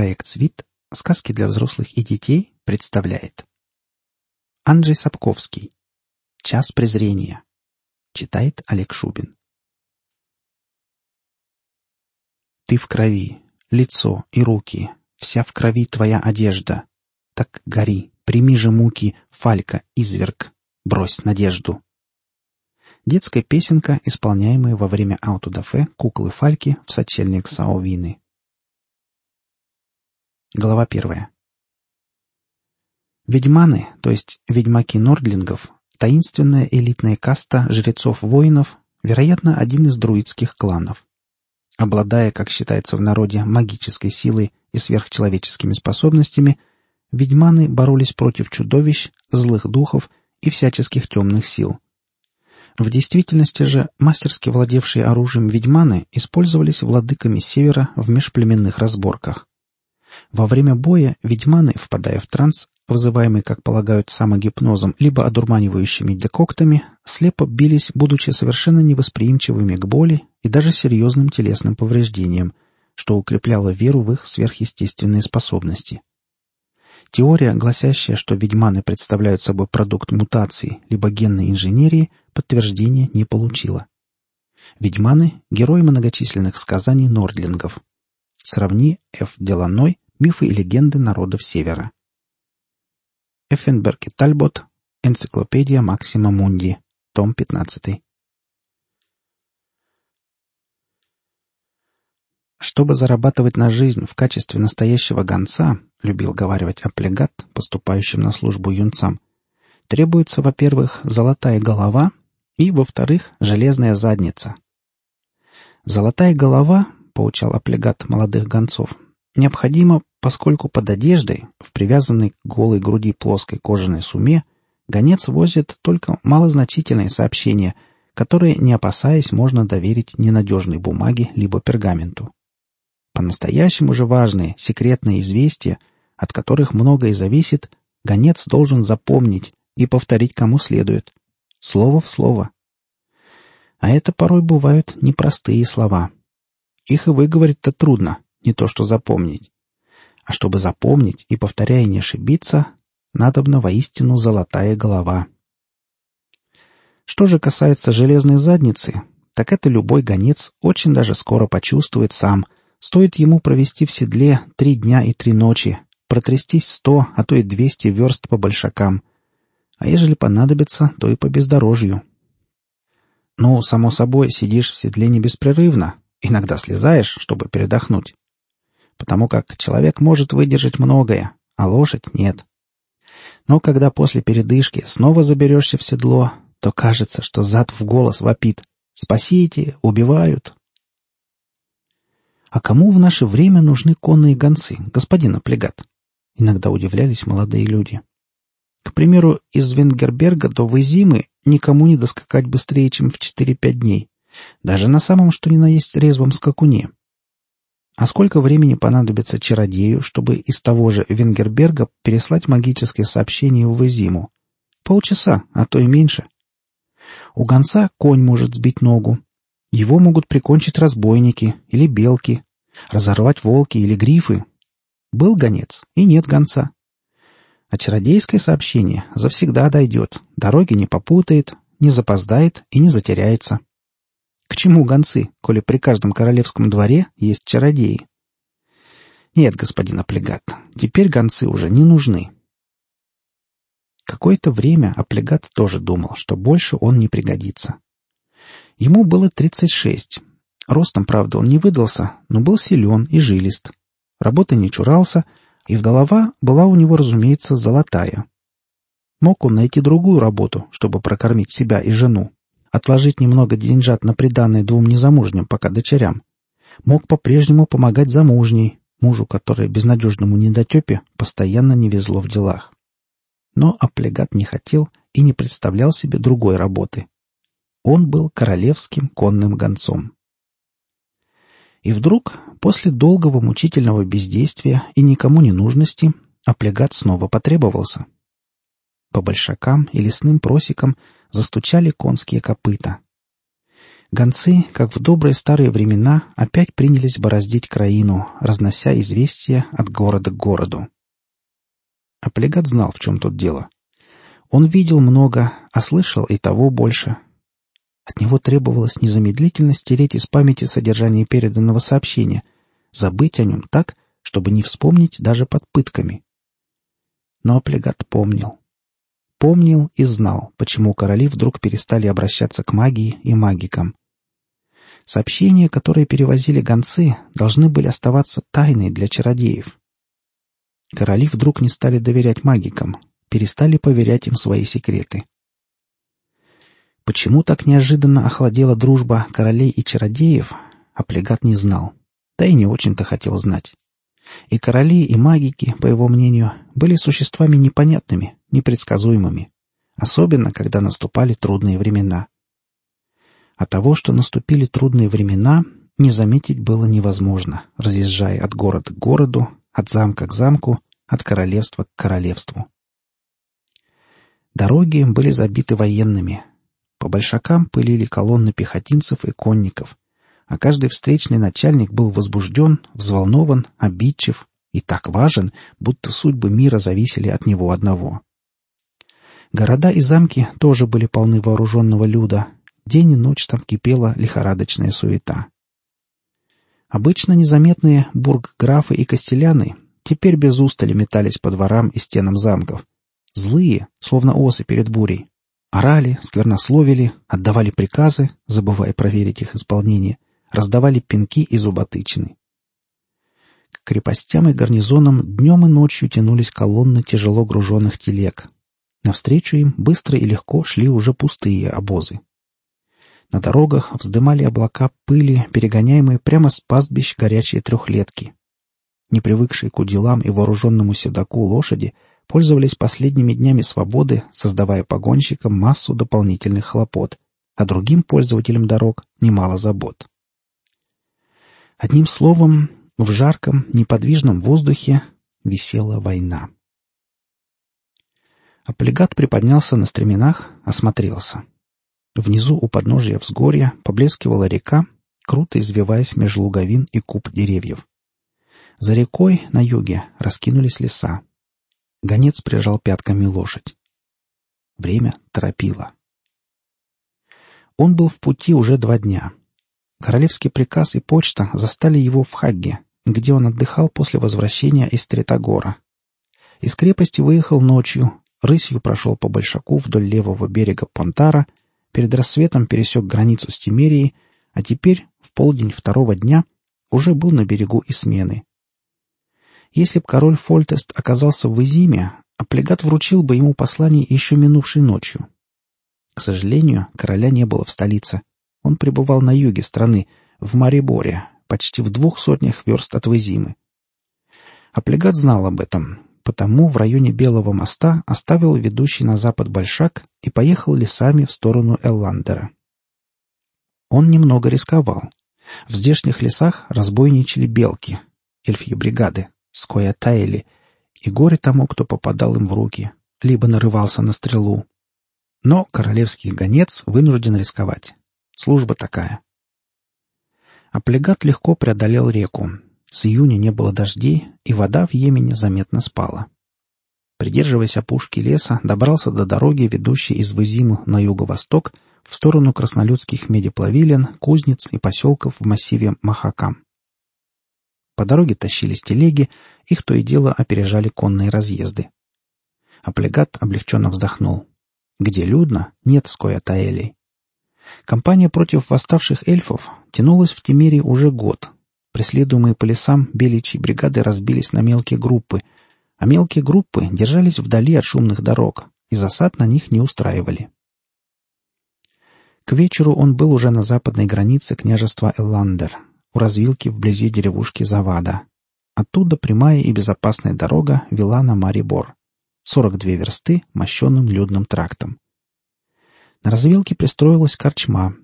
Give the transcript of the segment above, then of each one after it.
Проект «Свит. Сказки для взрослых и детей» представляет Анджей Сапковский «Час презрения» Читает Олег Шубин Ты в крови, лицо и руки, Вся в крови твоя одежда. Так гори, прими же муки, Фалька, изверг, брось надежду. Детская песенка, исполняемая во время аутодафе куклы Фальки в сочельник Саовины. Глава первая. Ведьманы, то есть ведьмаки нордлингов, таинственная элитная каста жрецов-воинов, вероятно, один из друидских кланов. Обладая, как считается в народе, магической силой и сверхчеловеческими способностями, ведьманы боролись против чудовищ, злых духов и всяческих темных сил. В действительности же мастерски владевшие оружием ведьманы использовались владыками Севера в межплеменных разборках. Во время боя ведьманы, впадая в транс, вызываемый, как полагают, самогипнозом либо одурманивающими декоктами, слепо бились, будучи совершенно невосприимчивыми к боли и даже серьезным телесным повреждениям, что укрепляло веру в их сверхъестественные способности. Теория, гласящая, что ведьманы представляют собой продукт мутации либо генной инженерии, подтверждения не получила. Ведьманы — герои многочисленных сказаний нордлингов. Сравни Ф. Деланой «Мифы и легенды народов Севера». Эффенберг и Тальбот. Энциклопедия Максима Мунди. Том 15. Чтобы зарабатывать на жизнь в качестве настоящего гонца, любил говаривать Аплегат, поступающим на службу юнцам, требуется, во-первых, золотая голова и, во-вторых, железная задница. Золотая голова, поучал Аплегат молодых гонцов, необходима, поскольку под одеждой, в привязанной к голой груди плоской кожаной суме, гонец возит только малозначительные сообщения, которые, не опасаясь, можно доверить ненадежной бумаге либо пергаменту. По-настоящему же важные, секретные известия, от которых многое зависит, гонец должен запомнить и повторить кому следует. Слово в слово. А это порой бывают непростые слова. Их и выговорить-то трудно, не то что запомнить. А чтобы запомнить и, повторяя, не ошибиться, надобна воистину золотая голова. Что же касается железной задницы, так это любой гонец очень даже скоро почувствует сам – Стоит ему провести в седле три дня и три ночи, протрястись сто, а то и двести верст по большакам. А ежели понадобится, то и по бездорожью. Ну, само собой, сидишь в седле не беспрерывно, иногда слезаешь, чтобы передохнуть. Потому как человек может выдержать многое, а лошадь нет. Но когда после передышки снова заберешься в седло, то кажется, что зад в голос вопит. «Спасите! Убивают! «А кому в наше время нужны конные гонцы, господин Аплегат?» Иногда удивлялись молодые люди. К примеру, из Венгерберга до Вызимы никому не доскакать быстрее, чем в 4-5 дней. Даже на самом что ни на есть резвом скакуне. А сколько времени понадобится чародею, чтобы из того же Венгерберга переслать магические сообщения в Вызиму? Полчаса, а то и меньше. У гонца конь может сбить ногу, его могут прикончить разбойники или белки, разорвать волки или грифы. Был гонец и нет гонца. А чародейское сообщение завсегда дойдет, дороги не попутает, не запоздает и не затеряется. К чему гонцы, коли при каждом королевском дворе есть чародеи? Нет, господин Аплегат, теперь гонцы уже не нужны. Какое-то время Аплегат тоже думал, что больше он не пригодится. Ему было 36. Ростом, правда, он не выдался, но был силен и жилист. Работы не чурался, и в голова была у него, разумеется, золотая. Мог он найти другую работу, чтобы прокормить себя и жену, отложить немного деньжат на приданное двум незамужним пока дочерям. Мог по-прежнему помогать замужней, мужу, который безнадежному недотепе постоянно не везло в делах. Но Аплегат не хотел и не представлял себе другой работы. Он был королевским конным гонцом. И вдруг, после долгого мучительного бездействия и никому не нужности, облегат снова потребовался. По большакам и лесным просекам застучали конские копыта. Гонцы, как в добрые старые времена, опять принялись бороздить краину, разнося известия от города к городу. Аплегат знал, в чем тут дело. Он видел много, а слышал и того больше. От него требовалось незамедлительно стереть из памяти содержание переданного сообщения, забыть о нем так, чтобы не вспомнить даже под пытками. Но Аплегат помнил. Помнил и знал, почему короли вдруг перестали обращаться к магии и магикам. Сообщения, которые перевозили гонцы, должны были оставаться тайной для чародеев. Короли вдруг не стали доверять магикам, перестали поверять им свои секреты. Почему так неожиданно охладела дружба королей и чародеев, Аплегат не знал, да и не очень-то хотел знать. И короли, и магики, по его мнению, были существами непонятными, непредсказуемыми, особенно когда наступали трудные времена. А того, что наступили трудные времена, не заметить было невозможно, разъезжая от города к городу, от замка к замку, от королевства к королевству. Дороги были забиты военными. По большакам пылили колонны пехотинцев и конников, а каждый встречный начальник был возбужден, взволнован, обидчив и так важен, будто судьбы мира зависели от него одного. Города и замки тоже были полны вооруженного люда. День и ночь там кипела лихорадочная суета. Обычно незаметные бургграфы и костеляны теперь без устали метались по дворам и стенам замков. Злые, словно осы перед бурей. Орали, сквернословили, отдавали приказы, забывая проверить их исполнение, раздавали пинки и зуботычины. К крепостям и гарнизонам днем и ночью тянулись колонны тяжело груженных телег. Навстречу им быстро и легко шли уже пустые обозы. На дорогах вздымали облака пыли, перегоняемые прямо с пастбищ горячие трехлетки. Не привыкшие к уделам и вооруженному седаку лошади пользовались последними днями свободы, создавая погонщикам массу дополнительных хлопот, а другим пользователям дорог немало забот. Одним словом, в жарком, неподвижном воздухе висела война. Аплегат приподнялся на стременах, осмотрелся. Внизу у подножия взгорья поблескивала река, круто извиваясь меж луговин и куб деревьев. За рекой на юге раскинулись леса. Гонец прижал пятками лошадь. Время торопило. Он был в пути уже два дня. Королевский приказ и почта застали его в Хагге, где он отдыхал после возвращения из Третогора. Из крепости выехал ночью, рысью прошел по Большаку вдоль левого берега Понтара, перед рассветом пересек границу с Тимерией, а теперь, в полдень второго дня, уже был на берегу Исмены. Если б король Фольтест оказался в Изиме, Аплегат вручил бы ему послание еще минувшей ночью. К сожалению, короля не было в столице. Он пребывал на юге страны, в Мариборе, почти в двух сотнях верст от Визимы. Аплегат знал об этом, потому в районе Белого моста оставил ведущий на запад большак и поехал лесами в сторону Элландера. Он немного рисковал. В здешних лесах разбойничали белки, эльфьи бригады, скоятаяли, и горе тому, кто попадал им в руки, либо нарывался на стрелу. Но королевский гонец вынужден рисковать. Служба такая. Аплегат легко преодолел реку. С июня не было дождей, и вода в Йемене заметно спала. Придерживаясь опушки леса, добрался до дороги, ведущей из Вызиму на юго-восток, в сторону краснолюдских медиплавилен, кузнец и поселков в массиве Махакам. По дороге тащились телеги, их то и дело опережали конные разъезды. Аплегат облегченно вздохнул. Где людно, нет скоя-таэлей. Компания против восставших эльфов тянулась в Тимире уже год. Преследуемые по лесам беличьи бригады разбились на мелкие группы, а мелкие группы держались вдали от шумных дорог, и засад на них не устраивали. К вечеру он был уже на западной границе княжества Элландер, у развилки вблизи деревушки Завада. Оттуда прямая и безопасная дорога вела на Марибор. 42 версты мощенным людным трактом. На развилке пристроилась корчма.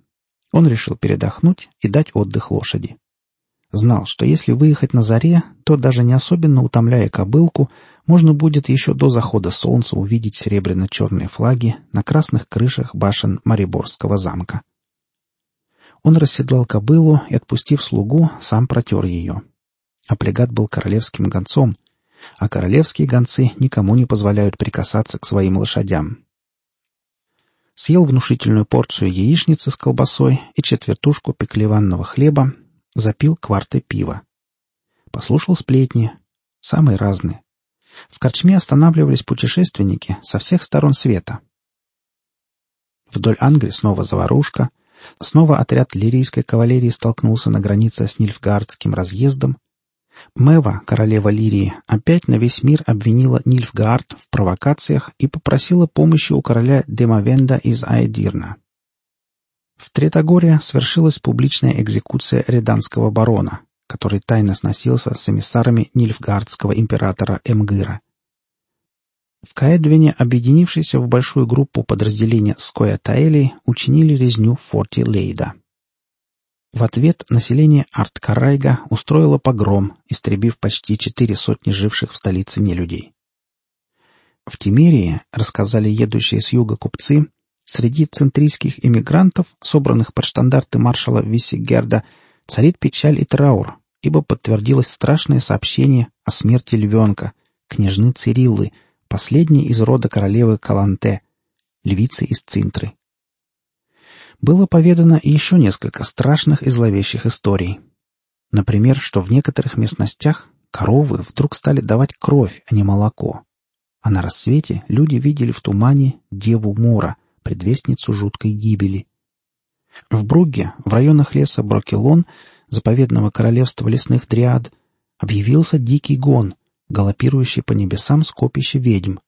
Он решил передохнуть и дать отдых лошади. Знал, что если выехать на заре, то, даже не особенно утомляя кобылку, можно будет еще до захода солнца увидеть серебряно-черные флаги на красных крышах башен Мариборского замка. Он расседлал кобылу и, отпустив слугу, сам протер ее. Аплегат был королевским гонцом, а королевские гонцы никому не позволяют прикасаться к своим лошадям. Съел внушительную порцию яичницы с колбасой и четвертушку пеклеванного хлеба, запил кварты пива. Послушал сплетни, самые разные. В корчме останавливались путешественники со всех сторон света. Вдоль Ангри снова заварушка, снова отряд лирийской кавалерии столкнулся на границе с Нильфгаардским разъездом. Мева, королева Лирии, опять на весь мир обвинила Нильфгаард в провокациях и попросила помощи у короля Демавенда из Аэдирна. В Третогоре свершилась публичная экзекуция реданского барона, который тайно сносился с эмиссарами Нильфгардского императора Эмгыра. В Каэдвине, объединившиеся в большую группу подразделения Скоя-Таэли, учинили резню в форте Лейда. В ответ население Арт-Карайга устроило погром, истребив почти четыре сотни живших в столице нелюдей. В Тимерии, рассказали едущие с юга купцы, среди центрийских иммигрантов, собранных под штандарты маршала Виссигерда, царит печаль и траур, ибо подтвердилось страшное сообщение о смерти львенка, княжны Цириллы, последней из рода королевы Каланте, львицы из Цинтры. Было поведано еще несколько страшных и зловещих историй. Например, что в некоторых местностях коровы вдруг стали давать кровь, а не молоко. А на рассвете люди видели в тумане Деву Мора, предвестницу жуткой гибели. В Бругге, в районах леса Брокелон, заповедного королевства лесных дриад, объявился дикий гон, галопирующий по небесам скопище ведьм.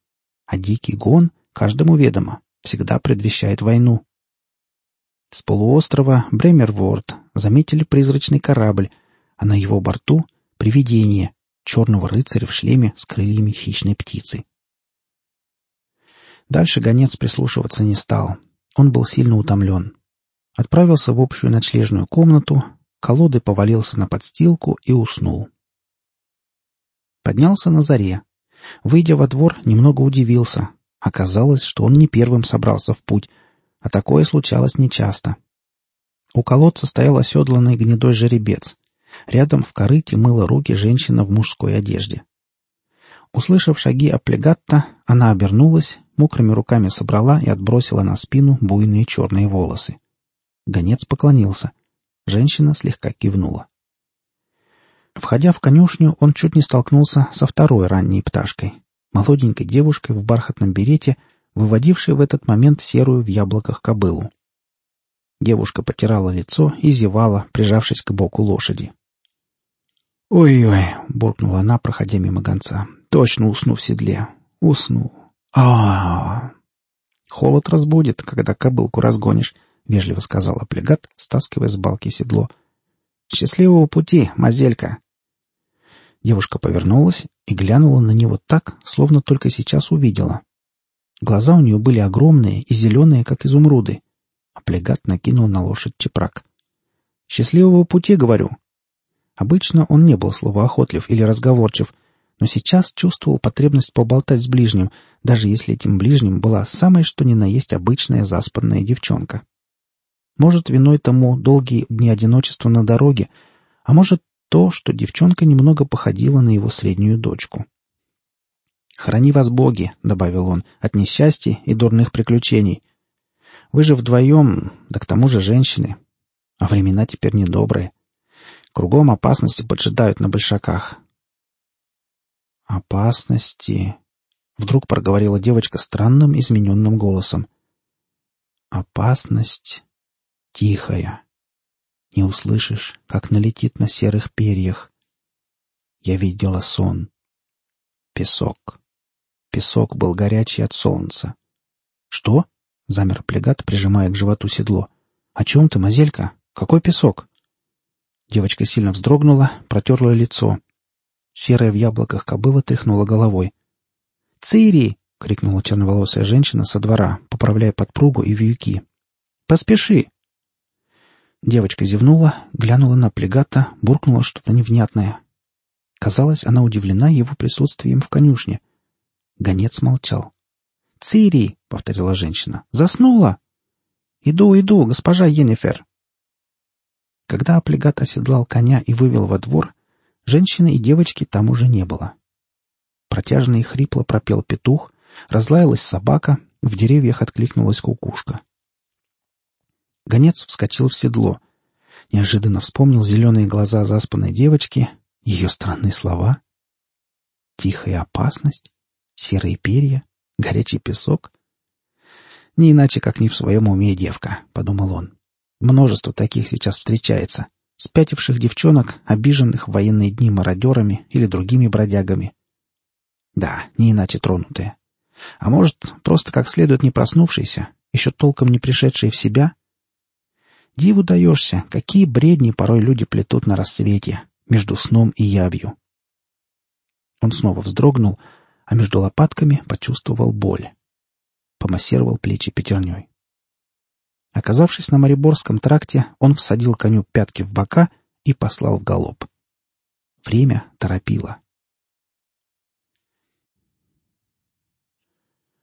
А дикий гон, каждому ведомо, всегда предвещает войну. С полуострова Бремерворд заметили призрачный корабль, а на его борту — привидение, черного рыцаря в шлеме с крыльями хищной птицы. Дальше гонец прислушиваться не стал. Он был сильно утомлен. Отправился в общую ночлежную комнату, колоды повалился на подстилку и уснул. Поднялся на заре. Выйдя во двор, немного удивился. Оказалось, что он не первым собрался в путь, а такое случалось нечасто. У колодца стоял оседланный гнедой жеребец. Рядом в корыте мыла руки женщина в мужской одежде. Услышав шаги Аплегатта, она обернулась, мокрыми руками собрала и отбросила на спину буйные черные волосы. Гонец поклонился. Женщина слегка кивнула. Входя в конюшню, он чуть не столкнулся со второй ранней пташкой, молоденькой девушкой в бархатном берете, выводившей в этот момент серую в яблоках кобылу. Девушка потирала лицо и зевала, прижавшись к боку лошади. «Ой-ой!» — буркнула она, проходя мимо гонца. «Точно усну в седле. Усну. а. «Холод разбудит, когда кобылку разгонишь», — вежливо сказала плегат, стаскивая с балки седло. «Счастливого пути, мазелька!» Девушка повернулась и глянула на него так, словно только сейчас увидела. Глаза у нее были огромные и зеленые, как изумруды. А плегат накинул на лошадь чепрак. «Счастливого пути, говорю!» Обычно он не был словоохотлив или разговорчив, но сейчас чувствовал потребность поболтать с ближним, даже если этим ближним была самая что ни на есть обычная заспанная девчонка. Может, виной тому долгие дни одиночества на дороге, а может, то, что девчонка немного походила на его среднюю дочку. «Храни вас боги», — добавил он, — «от несчастья и дурных приключений. Вы же вдвоем, да к тому же женщины. А времена теперь недобрые. Кругом опасности поджидают на большаках». «Опасности», — вдруг проговорила девочка странным измененным голосом. «Опасность тихая» не услышишь, как налетит на серых перьях. Я видела сон. Песок. Песок был горячий от солнца. «Что?» — замер плегат, прижимая к животу седло. «О чем ты, мазелька? Какой песок?» Девочка сильно вздрогнула, протерла лицо. Серая в яблоках кобыла тряхнула головой. «Цири!» — крикнула черноволосая женщина со двора, поправляя подпругу и вьюки. «Поспеши! Девочка зевнула, глянула на плегата, буркнула что-то невнятное. Казалось, она удивлена его присутствием в конюшне. Гонец молчал. «Цири!» — повторила женщина. «Заснула!» «Иду, иду, госпожа Енифер!» Когда облигат оседлал коня и вывел во двор, женщины и девочки там уже не было. Протяжно и хрипло пропел петух, разлаялась собака, в деревьях откликнулась кукушка. Гонец вскочил в седло. Неожиданно вспомнил зеленые глаза заспанной девочки, ее странные слова. Тихая опасность, серые перья, горячий песок. Не иначе, как не в своем уме девка, — подумал он. Множество таких сейчас встречается. Спятивших девчонок, обиженных в военные дни мародерами или другими бродягами. Да, не иначе тронутые. А может, просто как следует не проснувшиеся, еще толком не пришедшие в себя? Диву даешься, какие бредни порой люди плетут на рассвете, между сном и явью. Он снова вздрогнул, а между лопатками почувствовал боль. Помассировал плечи пятерней. Оказавшись на Мариборском тракте, он всадил коню пятки в бока и послал в галоп. Время торопило.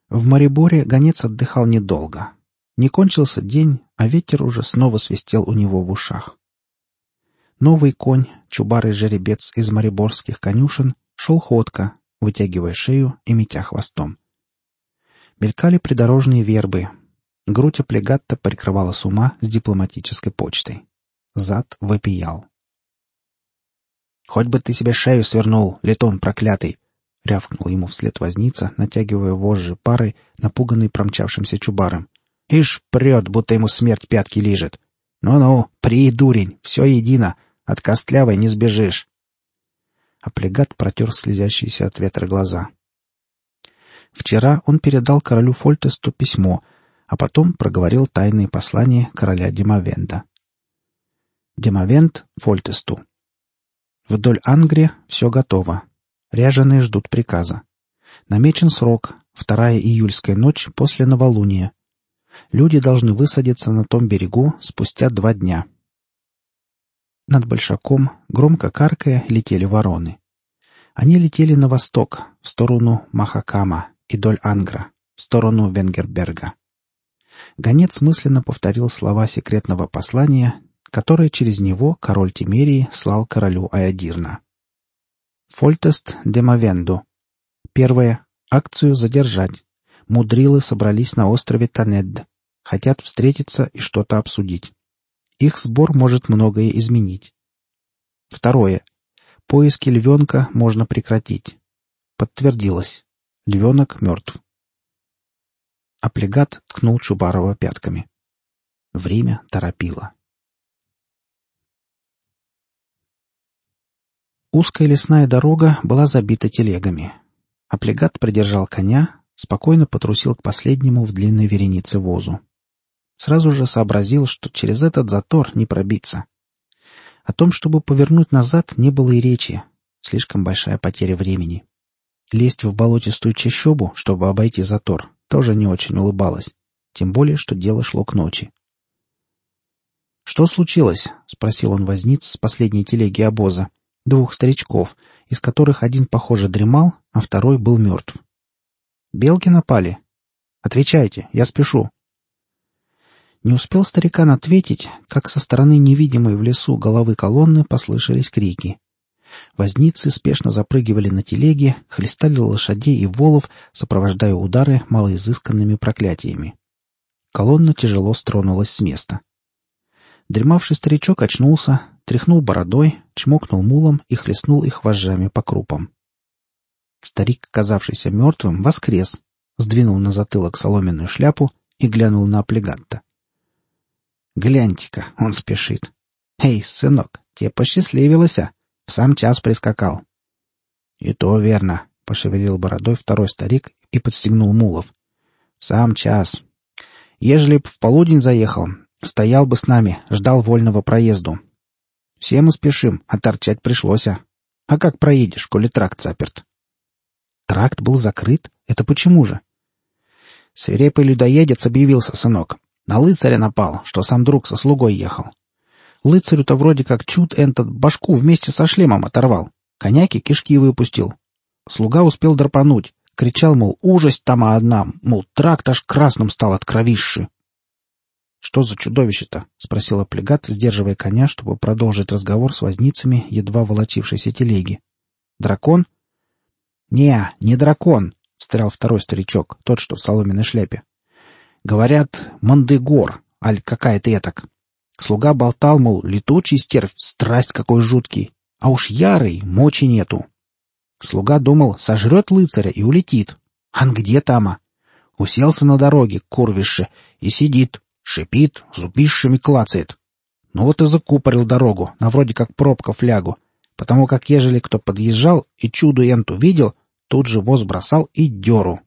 В Мариборе гонец отдыхал недолго. Не кончился день, а ветер уже снова свистел у него в ушах. Новый конь, чубарый жеребец из мариборских конюшен, шел ходко, вытягивая шею и метя хвостом. Мелькали придорожные вербы. Грудь облегатта прикрывала с ума с дипломатической почтой. Зад вопиял. «Хоть бы ты себе шею свернул, летон проклятый!» — рявкнул ему вслед возница, натягивая вожжи парой, напуганный промчавшимся чубаром. «Ишь, прет, будто ему смерть пятки лижет! Ну-ну, при дурень, все едино, от костлявой не сбежишь!» Аплегат протер слезящиеся от ветра глаза. Вчера он передал королю Фольтесту письмо, а потом проговорил тайные послания короля Демовенда. Демовент Фольтесту. Вдоль Ангри все готово. Ряженые ждут приказа. Намечен срок, вторая июльская ночь после новолуния. Люди должны высадиться на том берегу спустя два дня. Над Большаком, громко каркая, летели вороны. Они летели на восток, в сторону Махакама и доль Ангра, в сторону Венгерберга. Гонец мысленно повторил слова секретного послания, которое через него король Тимерии слал королю Аядирна. Фольтест демовенду. Первое. Акцию задержать. Мудрилы собрались на острове Танед. Хотят встретиться и что-то обсудить. Их сбор может многое изменить. Второе. Поиски львенка можно прекратить. Подтвердилось. Львенок мертв. Аплегат ткнул Чубарова пятками. Время торопило. Узкая лесная дорога была забита телегами. Аплегат придержал коня, спокойно потрусил к последнему в длинной веренице возу. Сразу же сообразил, что через этот затор не пробиться. О том, чтобы повернуть назад, не было и речи. Слишком большая потеря времени. Лезть в болотистую чащобу, чтобы обойти затор, тоже не очень улыбалась. Тем более, что дело шло к ночи. «Что случилось?» — спросил он возниц с последней телеги обоза. Двух старичков, из которых один, похоже, дремал, а второй был мертв. «Белки напали?» «Отвечайте, я спешу». Не успел старикан ответить, как со стороны невидимой в лесу головы колонны послышались крики. Возницы спешно запрыгивали на телеги, хлестали лошадей и волов, сопровождая удары малоизысканными проклятиями. Колонна тяжело стронулась с места. Дремавший старичок очнулся, тряхнул бородой, чмокнул мулом и хлестнул их вожжами по крупам. Старик, казавшийся мертвым, воскрес, сдвинул на затылок соломенную шляпу и глянул на облигатта. Гляньте-ка, он спешит. Эй, сынок, тебе посчастливилось, а? В сам час прискакал. И то верно, пошевелил бородой второй старик и подстегнул мулов. Сам час. Ежели б в полудень заехал, стоял бы с нами, ждал вольного проезду. Все мы спешим, а торчать пришлось, а? А как проедешь, коли тракт заперт? Тракт был закрыт? Это почему же? Свирепый людоедец объявился, сынок. На лыцаря напал, что сам друг со слугой ехал. Лыцарю-то вроде как чуд этот башку вместе со шлемом оторвал. Коняки кишки выпустил. Слуга успел драпануть. Кричал, мол, ужасть там одна, мол, тракт аж красным стал от кровищи. «Что за чудовище-то?» — спросил Аплегат, сдерживая коня, чтобы продолжить разговор с возницами, едва волочившейся телеги. «Дракон?» «Не, не дракон», — встрял второй старичок, тот, что в соломенной шляпе. «Говорят, Мандегор, аль какая-то этак. Слуга болтал, мол, летучий стервь, страсть какой жуткий. А уж ярый, мочи нету. Слуга думал, сожрет лыцаря и улетит. Ан где тама? Уселся на дороге, курвище, и сидит, шипит, зубищами клацает. Ну вот и закупорил дорогу, на вроде как пробка флягу, потому как ежели кто подъезжал и чуду энту видел, тут же воз бросал и деру.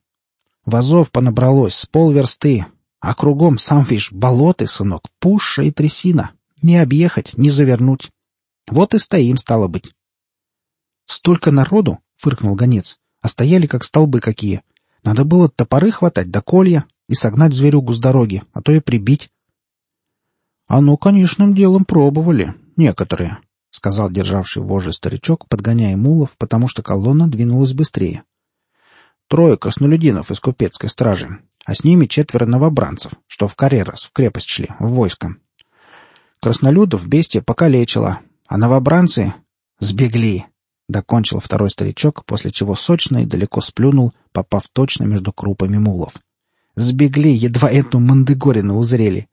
Вазов понабралось с полверсты, а кругом, сам видишь, болоты, сынок, пуша и трясина. Не объехать, не завернуть. Вот и стоим, стало быть. Столько народу, — фыркнул гонец, — а стояли как столбы какие. Надо было топоры хватать до колья и согнать зверюгу с дороги, а то и прибить. — А ну, конечным делом пробовали, некоторые, — сказал державший вожжи старичок, подгоняя мулов, потому что колонна двинулась быстрее. Трое краснолюдинов из купецкой стражи, а с ними четверо новобранцев, что в Карерас, в крепость шли, в войско. Краснолюдов бестия покалечила, а новобранцы сбегли, — докончил второй старичок, после чего сочно и далеко сплюнул, попав точно между крупами мулов. Сбегли, едва эту мандыгорину узрели.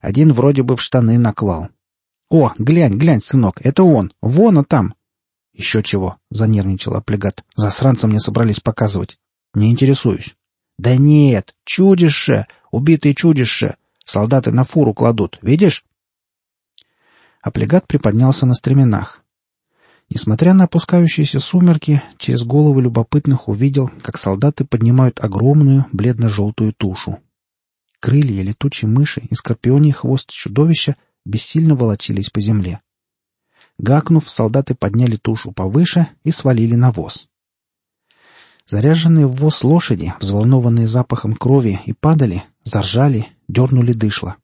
Один вроде бы в штаны наклал. — О, глянь, глянь, сынок, это он, вон он там. — Еще чего, — занервничал облигат. — Засранца мне собрались показывать. — Не интересуюсь. «Да нет, чудище! Убитые чудище! Солдаты на фуру кладут, видишь?» Облигат приподнялся на стременах. Несмотря на опускающиеся сумерки, через головы любопытных увидел, как солдаты поднимают огромную бледно-желтую тушу. Крылья летучей мыши и скорпионий хвост чудовища бессильно волочились по земле. Гакнув, солдаты подняли тушу повыше и свалили на воз. Заряженные в воз лошади, взволнованные запахом крови и падали, заржали, дернули дышло.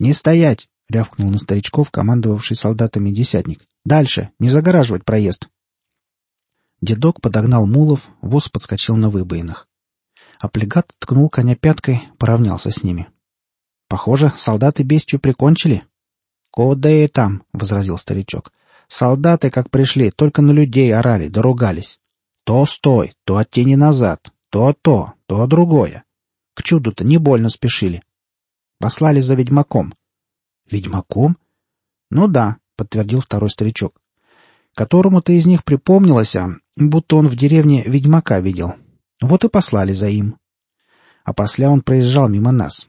«Не стоять!» — рявкнул на старичков, командовавший солдатами десятник. «Дальше! Не загораживать проезд!» Дедок подогнал мулов, воз подскочил на выбоинах. Аплигат ткнул коня пяткой, поравнялся с ними. «Похоже, солдаты бестью прикончили». «Куда и там?» — возразил старичок. «Солдаты, как пришли, только на людей орали, доругались. То стой, то от тени назад, то то, то другое. К чуду-то не больно спешили. Послали за ведьмаком. Ведьмаком? Ну да, подтвердил второй старичок. Которому-то из них припомнилось, а, будто он в деревне ведьмака видел. Вот и послали за им. А после он проезжал мимо нас.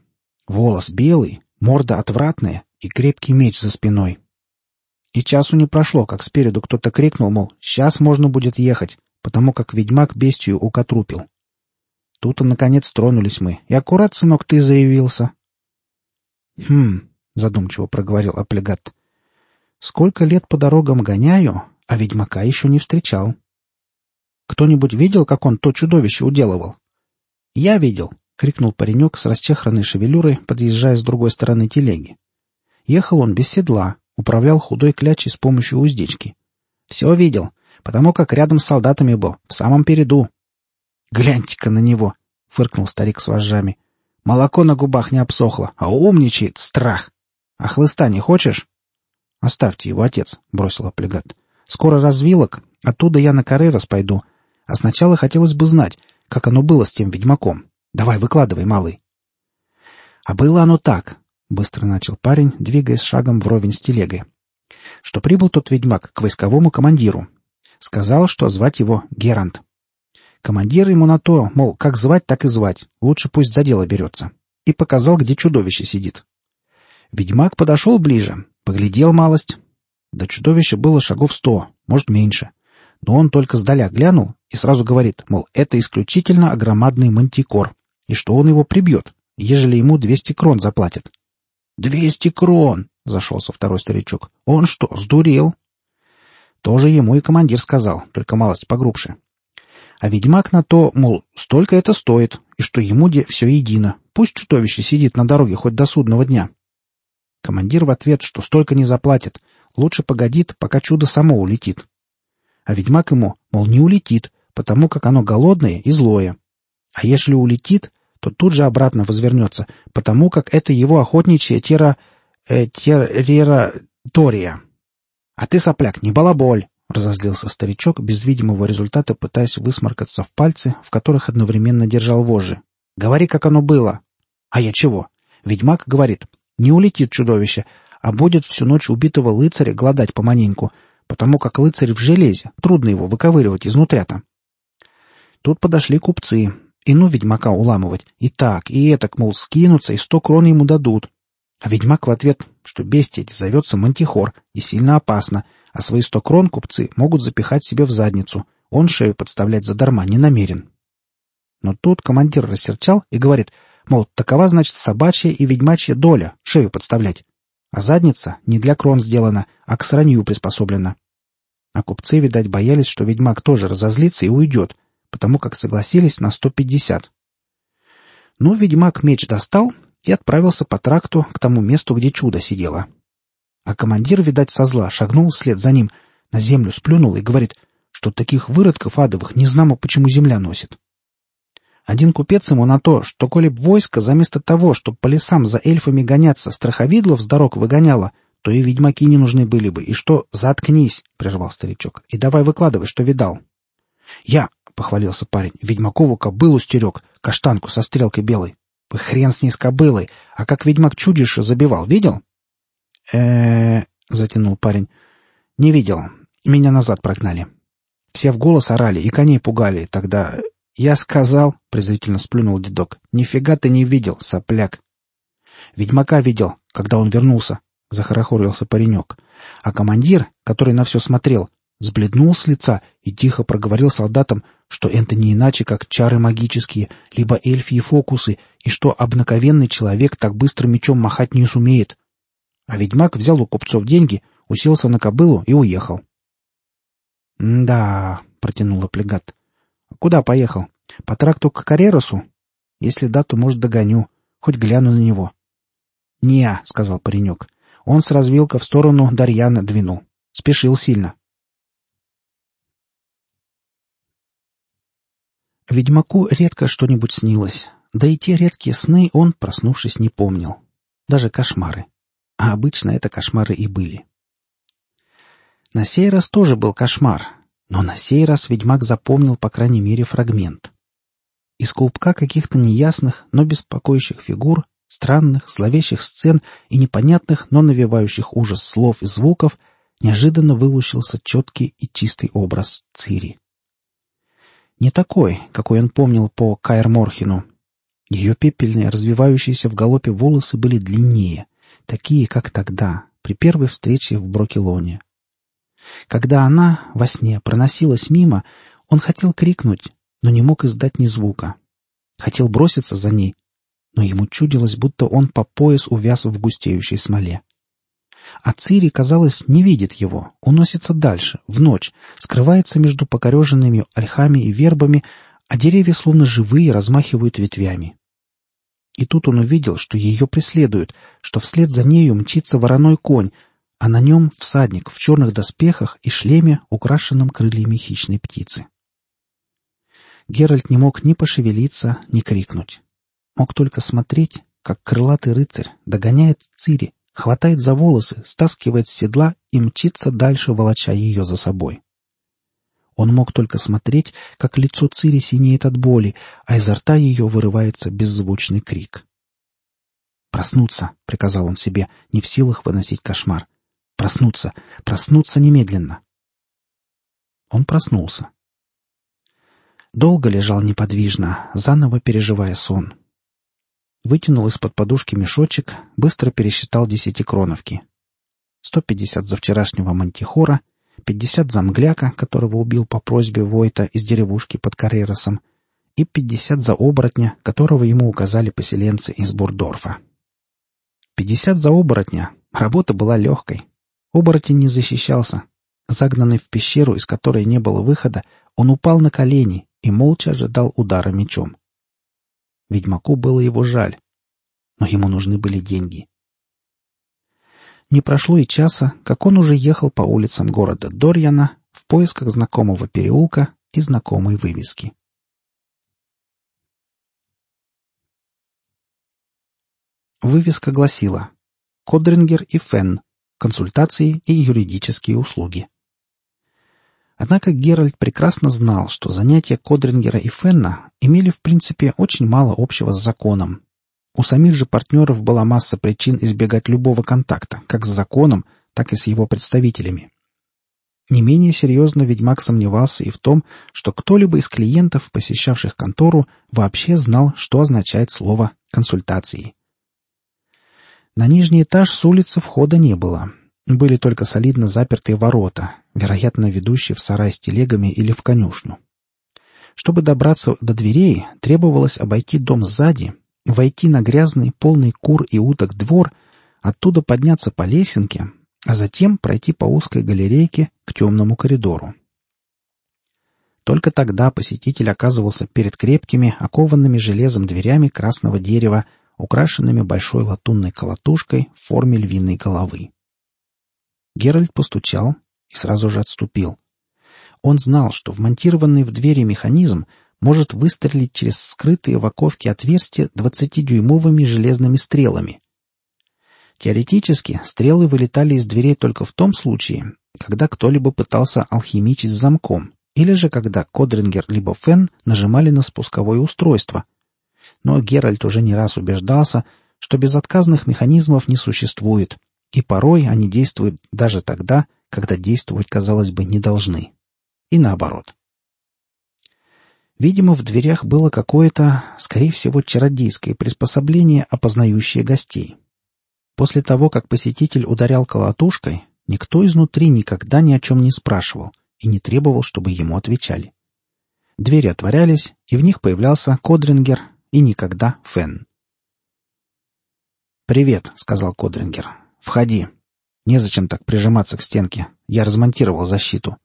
Волос белый, морда отвратная и крепкий меч за спиной. И часу не прошло, как спереду кто-то крикнул, мол, сейчас можно будет ехать потому как ведьмак бестию укотрупил. Тут, наконец, тронулись мы, и аккурат, сынок, ты заявился. — Хм, — задумчиво проговорил Аплегат. — Сколько лет по дорогам гоняю, а ведьмака еще не встречал. Кто-нибудь видел, как он то чудовище уделывал? — Я видел, — крикнул паренек с расчехранной шевелюрой, подъезжая с другой стороны телеги. Ехал он без седла, управлял худой клячей с помощью уздечки. — Все видел потому как рядом с солдатами был, в самом переду. — Гляньте-ка на него! — фыркнул старик с вожжами. — Молоко на губах не обсохло, а умничает, страх! А хлыста не хочешь? — Оставьте его, отец, — бросил оплегат. — Скоро развилок, оттуда я на Карерас пойду. А сначала хотелось бы знать, как оно было с тем ведьмаком. Давай, выкладывай, малый. — А было оно так, — быстро начал парень, двигаясь шагом вровень с телегой, — что прибыл тот ведьмак к войсковому командиру, Сказал, что звать его Герант. Командир ему на то, мол, как звать, так и звать. Лучше пусть за дело берется. И показал, где чудовище сидит. Ведьмак подошел ближе, поглядел малость. До чудовища было шагов сто, может, меньше. Но он только сдаля глянул и сразу говорит, мол, это исключительно огромадный мантикор, и что он его прибьет, ежели ему двести крон заплатят. «Двести крон!» — зашелся второй старичок. «Он что, сдурел? Тоже ему и командир сказал, только малость погрубше. А ведьмак на то, мол, столько это стоит, и что ему где все едино. Пусть чудовище сидит на дороге хоть до судного дня. Командир в ответ, что столько не заплатит, лучше погодит, пока чудо само улетит. А ведьмак ему, мол, не улетит, потому как оно голодное и злое. А если улетит, то тут же обратно возвернется, потому как это его охотничья тера... Э, территория. А ты, сопляк, не балаболь! — разозлился старичок, без видимого результата пытаясь высморкаться в пальцы, в которых одновременно держал вожжи. «Говори, как оно было!» «А я чего?» Ведьмак говорит, не улетит чудовище, а будет всю ночь убитого лыцаря гладать поманеньку, потому как лыцарь в железе, трудно его выковыривать изнутря-то. Тут подошли купцы, и ну ведьмака уламывать, и так, и этак, мол, скинутся, и сто крон ему дадут. А ведьмак в ответ, что бестия зовется мантихор, и сильно опасно, а свои сто крон купцы могут запихать себе в задницу, он шею подставлять задарма не намерен. Но тут командир рассерчал и говорит, мол, такова, значит, собачья и ведьмачья доля, шею подставлять. А задница не для крон сделана, а к сранью приспособлена. А купцы, видать, боялись, что ведьмак тоже разозлится и уйдет, потому как согласились на сто пятьдесят. Ну, ведьмак меч достал и отправился по тракту к тому месту, где чудо сидело. А командир, видать, со зла шагнул вслед за ним, на землю сплюнул и говорит, что таких выродков адовых не знамо, почему земля носит. Один купец ему на то, что коли б войско заместо того, чтобы по лесам за эльфами гоняться, страховидлов с дорог выгоняло, то и ведьмаки не нужны были бы. И что «заткнись», — прервал старичок, — «и давай выкладывай, что видал». «Я», — похвалился парень, — «ведьмакову кобылу стерег, каштанку со стрелкой белой. Хрен с ней с кобылой, а как ведьмак чудище забивал, видел?» э затянул парень. «Не видел. Меня назад прогнали. Все в голос орали и коней пугали. Тогда «Я сказал», — презрительно сплюнул дедок, — «нифига ты не видел, сопляк». «Ведьмака видел, когда он вернулся», — захорохорился паренек. А командир, который на все смотрел, сбледнул с лица и тихо проговорил солдатам, что это не иначе, как чары магические, либо эльфии фокусы, и что обнаковенный человек так быстро мечом махать не сумеет. А ведьмак взял у купцов деньги, уселся на кобылу и уехал. — Да, — протянула плегат, Куда поехал? По тракту к Кареросу? Если да, то, может, догоню. Хоть гляну на него. — Не, — сказал паренек. Он с развилка в сторону Дарьяна двинул. Спешил сильно. Ведьмаку редко что-нибудь снилось, да и те редкие сны он, проснувшись, не помнил. Даже кошмары. А обычно это кошмары и были. На сей раз тоже был кошмар, но на сей раз ведьмак запомнил, по крайней мере, фрагмент. Из клубка каких-то неясных, но беспокоящих фигур, странных, зловещих сцен и непонятных, но навевающих ужас слов и звуков неожиданно вылучился четкий и чистый образ Цири. Не такой, какой он помнил по Каэр Морхину. Ее пепельные, развивающиеся в галопе волосы были длиннее, такие, как тогда, при первой встрече в Брокелоне. Когда она во сне проносилась мимо, он хотел крикнуть, но не мог издать ни звука. Хотел броситься за ней, но ему чудилось, будто он по пояс увяз в густеющей смоле. А Цири, казалось, не видит его, уносится дальше, в ночь, скрывается между покореженными ольхами и вербами, а деревья словно живые размахивают ветвями. И тут он увидел, что ее преследуют, что вслед за нею мчится вороной конь, а на нем всадник в черных доспехах и шлеме, украшенном крыльями хищной птицы. Геральт не мог ни пошевелиться, ни крикнуть. Мог только смотреть, как крылатый рыцарь догоняет Цири, хватает за волосы, стаскивает с седла и мчится дальше, волоча ее за собой. Он мог только смотреть, как лицо Цири синеет от боли, а изо рта ее вырывается беззвучный крик. «Проснуться!» — приказал он себе, не в силах выносить кошмар. Проснуться, проснуться немедленно. Он проснулся. Долго лежал неподвижно, заново переживая сон. Вытянул из-под подушки мешочек, быстро пересчитал десятикроновки. Сто пятьдесят за вчерашнего мантихора, пятьдесят за мгляка, которого убил по просьбе Войта из деревушки под Кареросом, и пятьдесят за оборотня, которого ему указали поселенцы из Бурдорфа. Пятьдесят за оборотня. Работа была легкой. Оборотень не защищался. Загнанный в пещеру, из которой не было выхода, он упал на колени и молча ожидал удара мечом. Ведьмаку было его жаль, но ему нужны были деньги. Не прошло и часа, как он уже ехал по улицам города Дорьяна в поисках знакомого переулка и знакомой вывески. Вывеска гласила «Кодрингер и Фен. Консультации и юридические услуги». Однако Геральт прекрасно знал, что занятия Кодрингера и Фенна имели в принципе очень мало общего с законом. У самих же партнеров была масса причин избегать любого контакта, как с законом, так и с его представителями. Не менее серьезно ведьмак сомневался и в том, что кто-либо из клиентов, посещавших контору, вообще знал, что означает слово «консультации». На нижний этаж с улицы входа не было, были только солидно запертые ворота, вероятно, ведущие в сарай с телегами или в конюшню. Чтобы добраться до дверей, требовалось обойти дом сзади, войти на грязный, полный кур и уток двор, оттуда подняться по лесенке, а затем пройти по узкой галерейке к темному коридору. Только тогда посетитель оказывался перед крепкими, окованными железом дверями красного дерева, украшенными большой латунной колотушкой в форме львиной головы. Геральт постучал и сразу же отступил. Он знал, что вмонтированный в двери механизм может выстрелить через скрытые в оковке отверстия двадцатидюймовыми железными стрелами. Теоретически, стрелы вылетали из дверей только в том случае, когда кто-либо пытался алхимичить замком, или же когда Кодрингер либо Фен нажимали на спусковое устройство. Но Геральт уже не раз убеждался, что безотказных механизмов не существует, и порой они действуют даже тогда, когда действовать, казалось бы, не должны. И наоборот. Видимо, в дверях было какое-то, скорее всего, чародейское приспособление, опознающее гостей. После того, как посетитель ударял колотушкой, никто изнутри никогда ни о чем не спрашивал и не требовал, чтобы ему отвечали. Двери отворялись, и в них появлялся Кодрингер и никогда Фен. «Привет», — сказал Кодрингер. «Входи. Незачем так прижиматься к стенке. Я размонтировал защиту.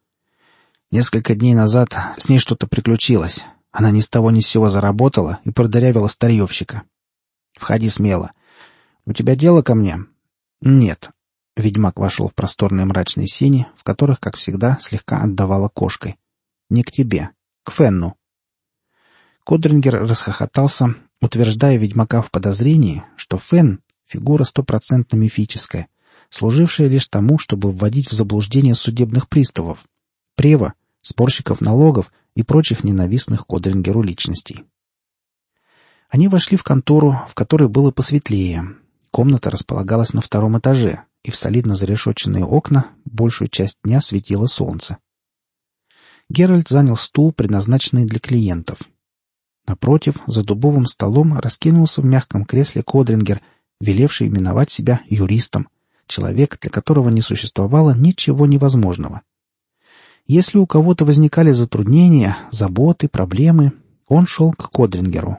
Несколько дней назад с ней что-то приключилось. Она ни с того ни с сего заработала и продырявила старьевщика. Входи смело. У тебя дело ко мне? Нет. Ведьмак вошел в просторные мрачные сини, в которых, как всегда, слегка отдавала кошкой. Не к тебе. К Фенну. Кодрингер расхохотался, утверждая ведьмака в подозрении, что Фен Фигура стопроцентно мифическая, служившая лишь тому, чтобы вводить в заблуждение судебных приставов, прева, спорщиков налогов и прочих ненавистных Кодрингеру личностей. Они вошли в контору, в которой было посветлее. Комната располагалась на втором этаже, и в солидно зарешоченные окна большую часть дня светило солнце. Геральт занял стул, предназначенный для клиентов. Напротив, за дубовым столом раскинулся в мягком кресле Кодрингер велевший именовать себя юристом, человек, для которого не существовало ничего невозможного. Если у кого-то возникали затруднения, заботы, проблемы, он шел к Кодрингеру.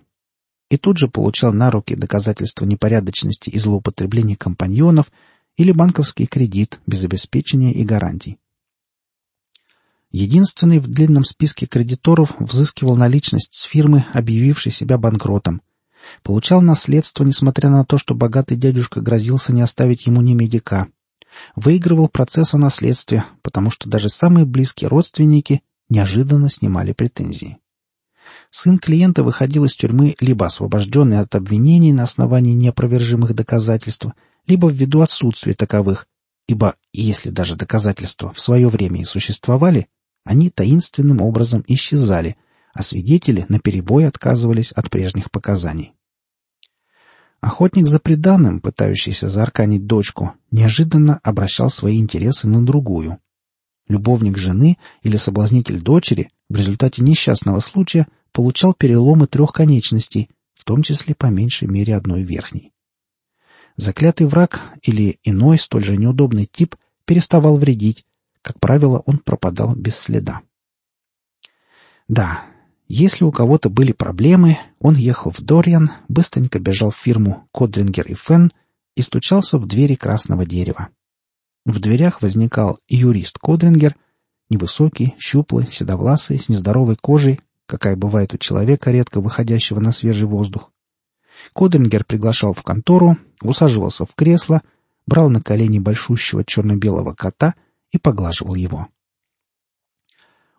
И тут же получал на руки доказательства непорядочности и злоупотребления компаньонов или банковский кредит без обеспечения и гарантий. Единственный в длинном списке кредиторов взыскивал наличность с фирмы, объявившей себя банкротом – Получал наследство, несмотря на то, что богатый дядюшка грозился не оставить ему ни медика. Выигрывал процесс о наследстве, потому что даже самые близкие родственники неожиданно снимали претензии. Сын клиента выходил из тюрьмы либо освобожденный от обвинений на основании неопровержимых доказательств, либо ввиду отсутствия таковых, ибо, если даже доказательства в свое время и существовали, они таинственным образом исчезали, а свидетели наперебой отказывались от прежних показаний. Охотник за преданным, пытающийся заарканить дочку, неожиданно обращал свои интересы на другую. Любовник жены или соблазнитель дочери в результате несчастного случая получал переломы трех конечностей, в том числе по меньшей мере одной верхней. Заклятый враг или иной столь же неудобный тип переставал вредить, как правило, он пропадал без следа. Да, если у кого-то были проблемы, он ехал в Дориан, быстренько бежал в фирму Кодрингер и Фен и стучался в двери красного дерева. В дверях возникал юрист Кодрингер, невысокий, щуплый, седовласый, с нездоровой кожей, какая бывает у человека, редко выходящего на свежий воздух. Кодрингер приглашал в контору, усаживался в кресло, брал на колени большущего черно-белого кота и поглаживал его.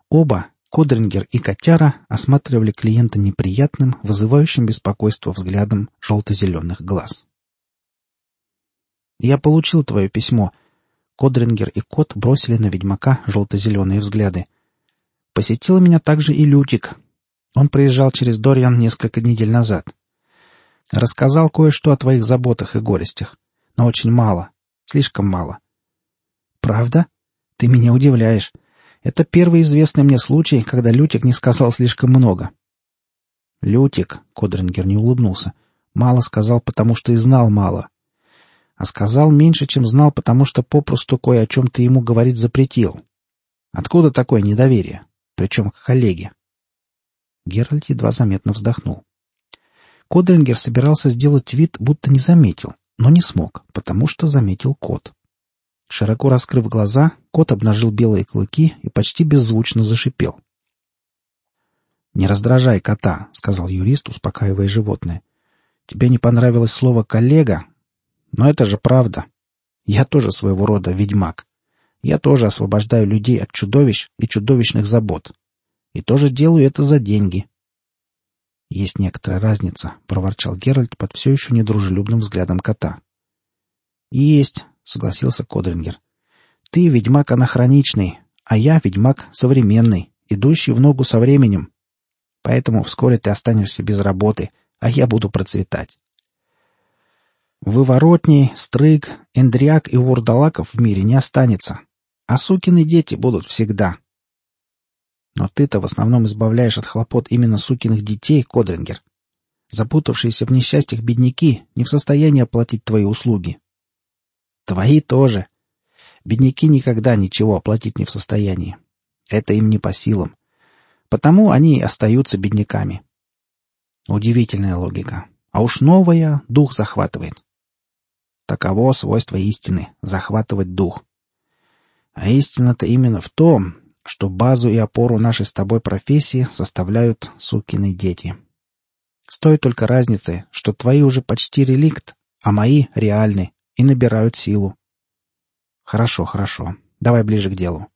Оба, Кодрингер и Котяра осматривали клиента неприятным, вызывающим беспокойство взглядом желто-зеленых глаз. Я получил твое письмо». Кодрингер и кот бросили на ведьмака желто-зеленые взгляды. «Посетил меня также и Лютик. Он приезжал через Дориан несколько недель назад. Рассказал кое-что о твоих заботах и горестях. Но очень мало. Слишком мало. Правда? Ты меня удивляешь. Это первый известный мне случай, когда Лютик не сказал слишком много. Лютик, Кодрингер не улыбнулся, мало сказал, потому что и знал мало. А сказал меньше, чем знал, потому что попросту кое о чем ты ему говорить запретил. Откуда такое недоверие? Причем к коллеге. Геральт едва заметно вздохнул. Кодрингер собирался сделать вид, будто не заметил, но не смог, потому что заметил кот. Широко раскрыв глаза, кот обнажил белые клыки и почти беззвучно зашипел. «Не раздражай кота», — сказал юрист, успокаивая животное. «Тебе не понравилось слово «коллега»? Но это же правда. Я тоже своего рода ведьмак. Я тоже освобождаю людей от чудовищ и чудовищных забот. И тоже делаю это за деньги. «Есть некоторая разница», — проворчал Геральт под все еще недружелюбным взглядом кота. «Есть», — согласился Кодрингер. «Ты ведьмак анахроничный, а я ведьмак современный, идущий в ногу со временем. Поэтому вскоре ты останешься без работы, а я буду процветать». Выворотней, стрыг, эндриак и вурдалаков в мире не останется, а сукины дети будут всегда. Но ты-то в основном избавляешь от хлопот именно сукиных детей, Кодрингер. Запутавшиеся в несчастьях бедняки не в состоянии оплатить твои услуги. Твои тоже. Бедняки никогда ничего оплатить не в состоянии. Это им не по силам. Потому они остаются бедняками. Удивительная логика. А уж новая дух захватывает. Таково свойство истины — захватывать дух. А истина-то именно в том, что базу и опору нашей с тобой профессии составляют сукины дети. С той только разницей, что твои уже почти реликт, а мои реальны и набирают силу. Хорошо, хорошо. Давай ближе к делу.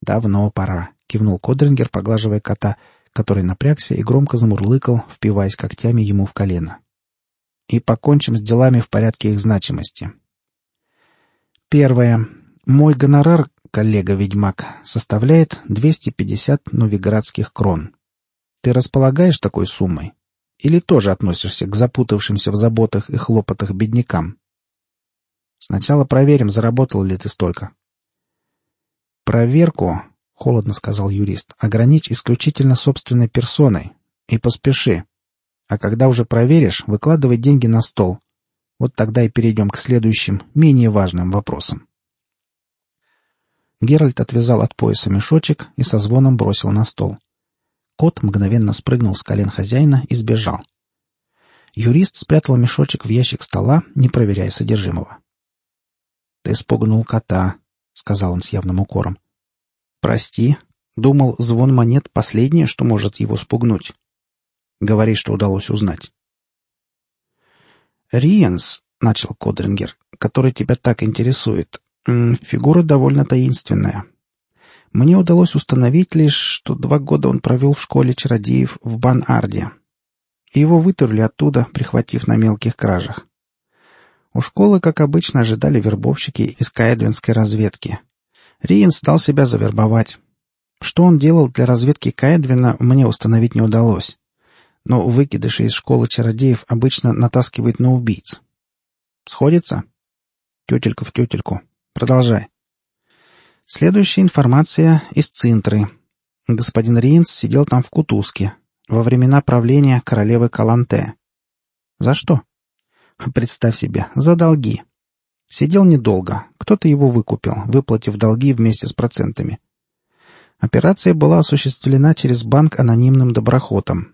Давно пора, кивнул Кодрингер, поглаживая кота, который напрягся и громко замурлыкал, впиваясь когтями ему в колено. И покончим с делами в порядке их значимости. Первое. Мой гонорар коллега-ведьмак, составляет 250 новиградских крон. Ты располагаешь такой суммой? Или тоже относишься к запутавшимся в заботах и хлопотах беднякам? Сначала проверим, заработал ли ты столько. Проверку, — холодно сказал юрист, — ограничь исключительно собственной персоной и поспеши. А когда уже проверишь, выкладывай деньги на стол. Вот тогда и перейдем к следующим, менее важным вопросам. Геральт отвязал от пояса мешочек и со звоном бросил на стол. Кот мгновенно спрыгнул с колен хозяина и сбежал. Юрист спрятал мешочек в ящик стола, не проверяя содержимого. «Ты спугнул кота», — сказал он с явным укором. «Прости. Думал, звон монет — последнее, что может его спугнуть. Говори, что удалось узнать». «Риенс», — начал Кодрингер, — «который тебя так интересует, Фигура довольно таинственная. Мне удалось установить лишь, что два года он провел в школе чародеев в Бан-Арде. Его вытерли оттуда, прихватив на мелких кражах. У школы, как обычно, ожидали вербовщики из каэдвинской разведки. Риен стал себя завербовать. Что он делал для разведки Каэдвина, мне установить не удалось. Но выкидыши из школы чародеев обычно натаскивают на убийц. Сходится? Тетелька в тетельку. Продолжай. Следующая информация из Цинтры. Господин Риенс сидел там в кутузке во времена правления королевы Каланте. За что? Представь себе, за долги. Сидел недолго. Кто-то его выкупил, выплатив долги вместе с процентами. Операция была осуществлена через банк анонимным доброхотом.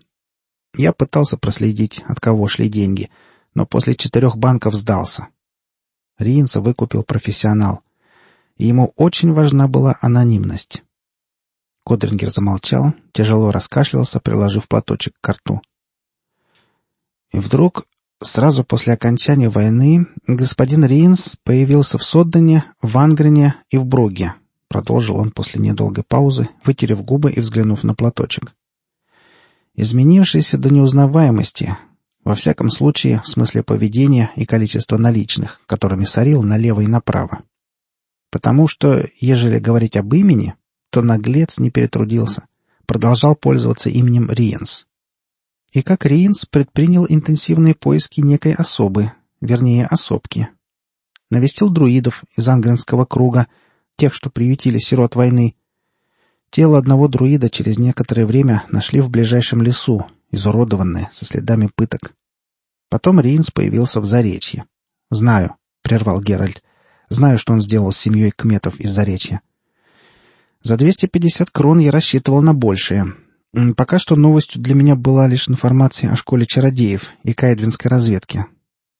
Я пытался проследить, от кого шли деньги, но после четырех банков сдался. Риенса выкупил профессионал. И ему очень важна была анонимность. Кодрингер замолчал, тяжело раскашлялся, приложив платочек к рту. И вдруг, сразу после окончания войны, господин Риенс появился в Соддане, в Ангрене и в Броге, продолжил он после недолгой паузы, вытерев губы и взглянув на платочек. Изменившийся до неузнаваемости, Во всяком случае, в смысле поведения и количества наличных, которыми сорил налево и направо. Потому что, ежели говорить об имени, то наглец не перетрудился, продолжал пользоваться именем Риенс. И как Риенс предпринял интенсивные поиски некой особы, вернее, особки. Навестил друидов из ангренского круга, тех, что приютили сирот войны. Тело одного друида через некоторое время нашли в ближайшем лесу, изуродованное, со следами пыток. Потом Риенс появился в Заречье. «Знаю», — прервал Геральт, — «знаю, что он сделал с семьей кметов из Заречья. За 250 крон я рассчитывал на большее. Пока что новостью для меня была лишь информация о школе чародеев и кайдвинской разведке.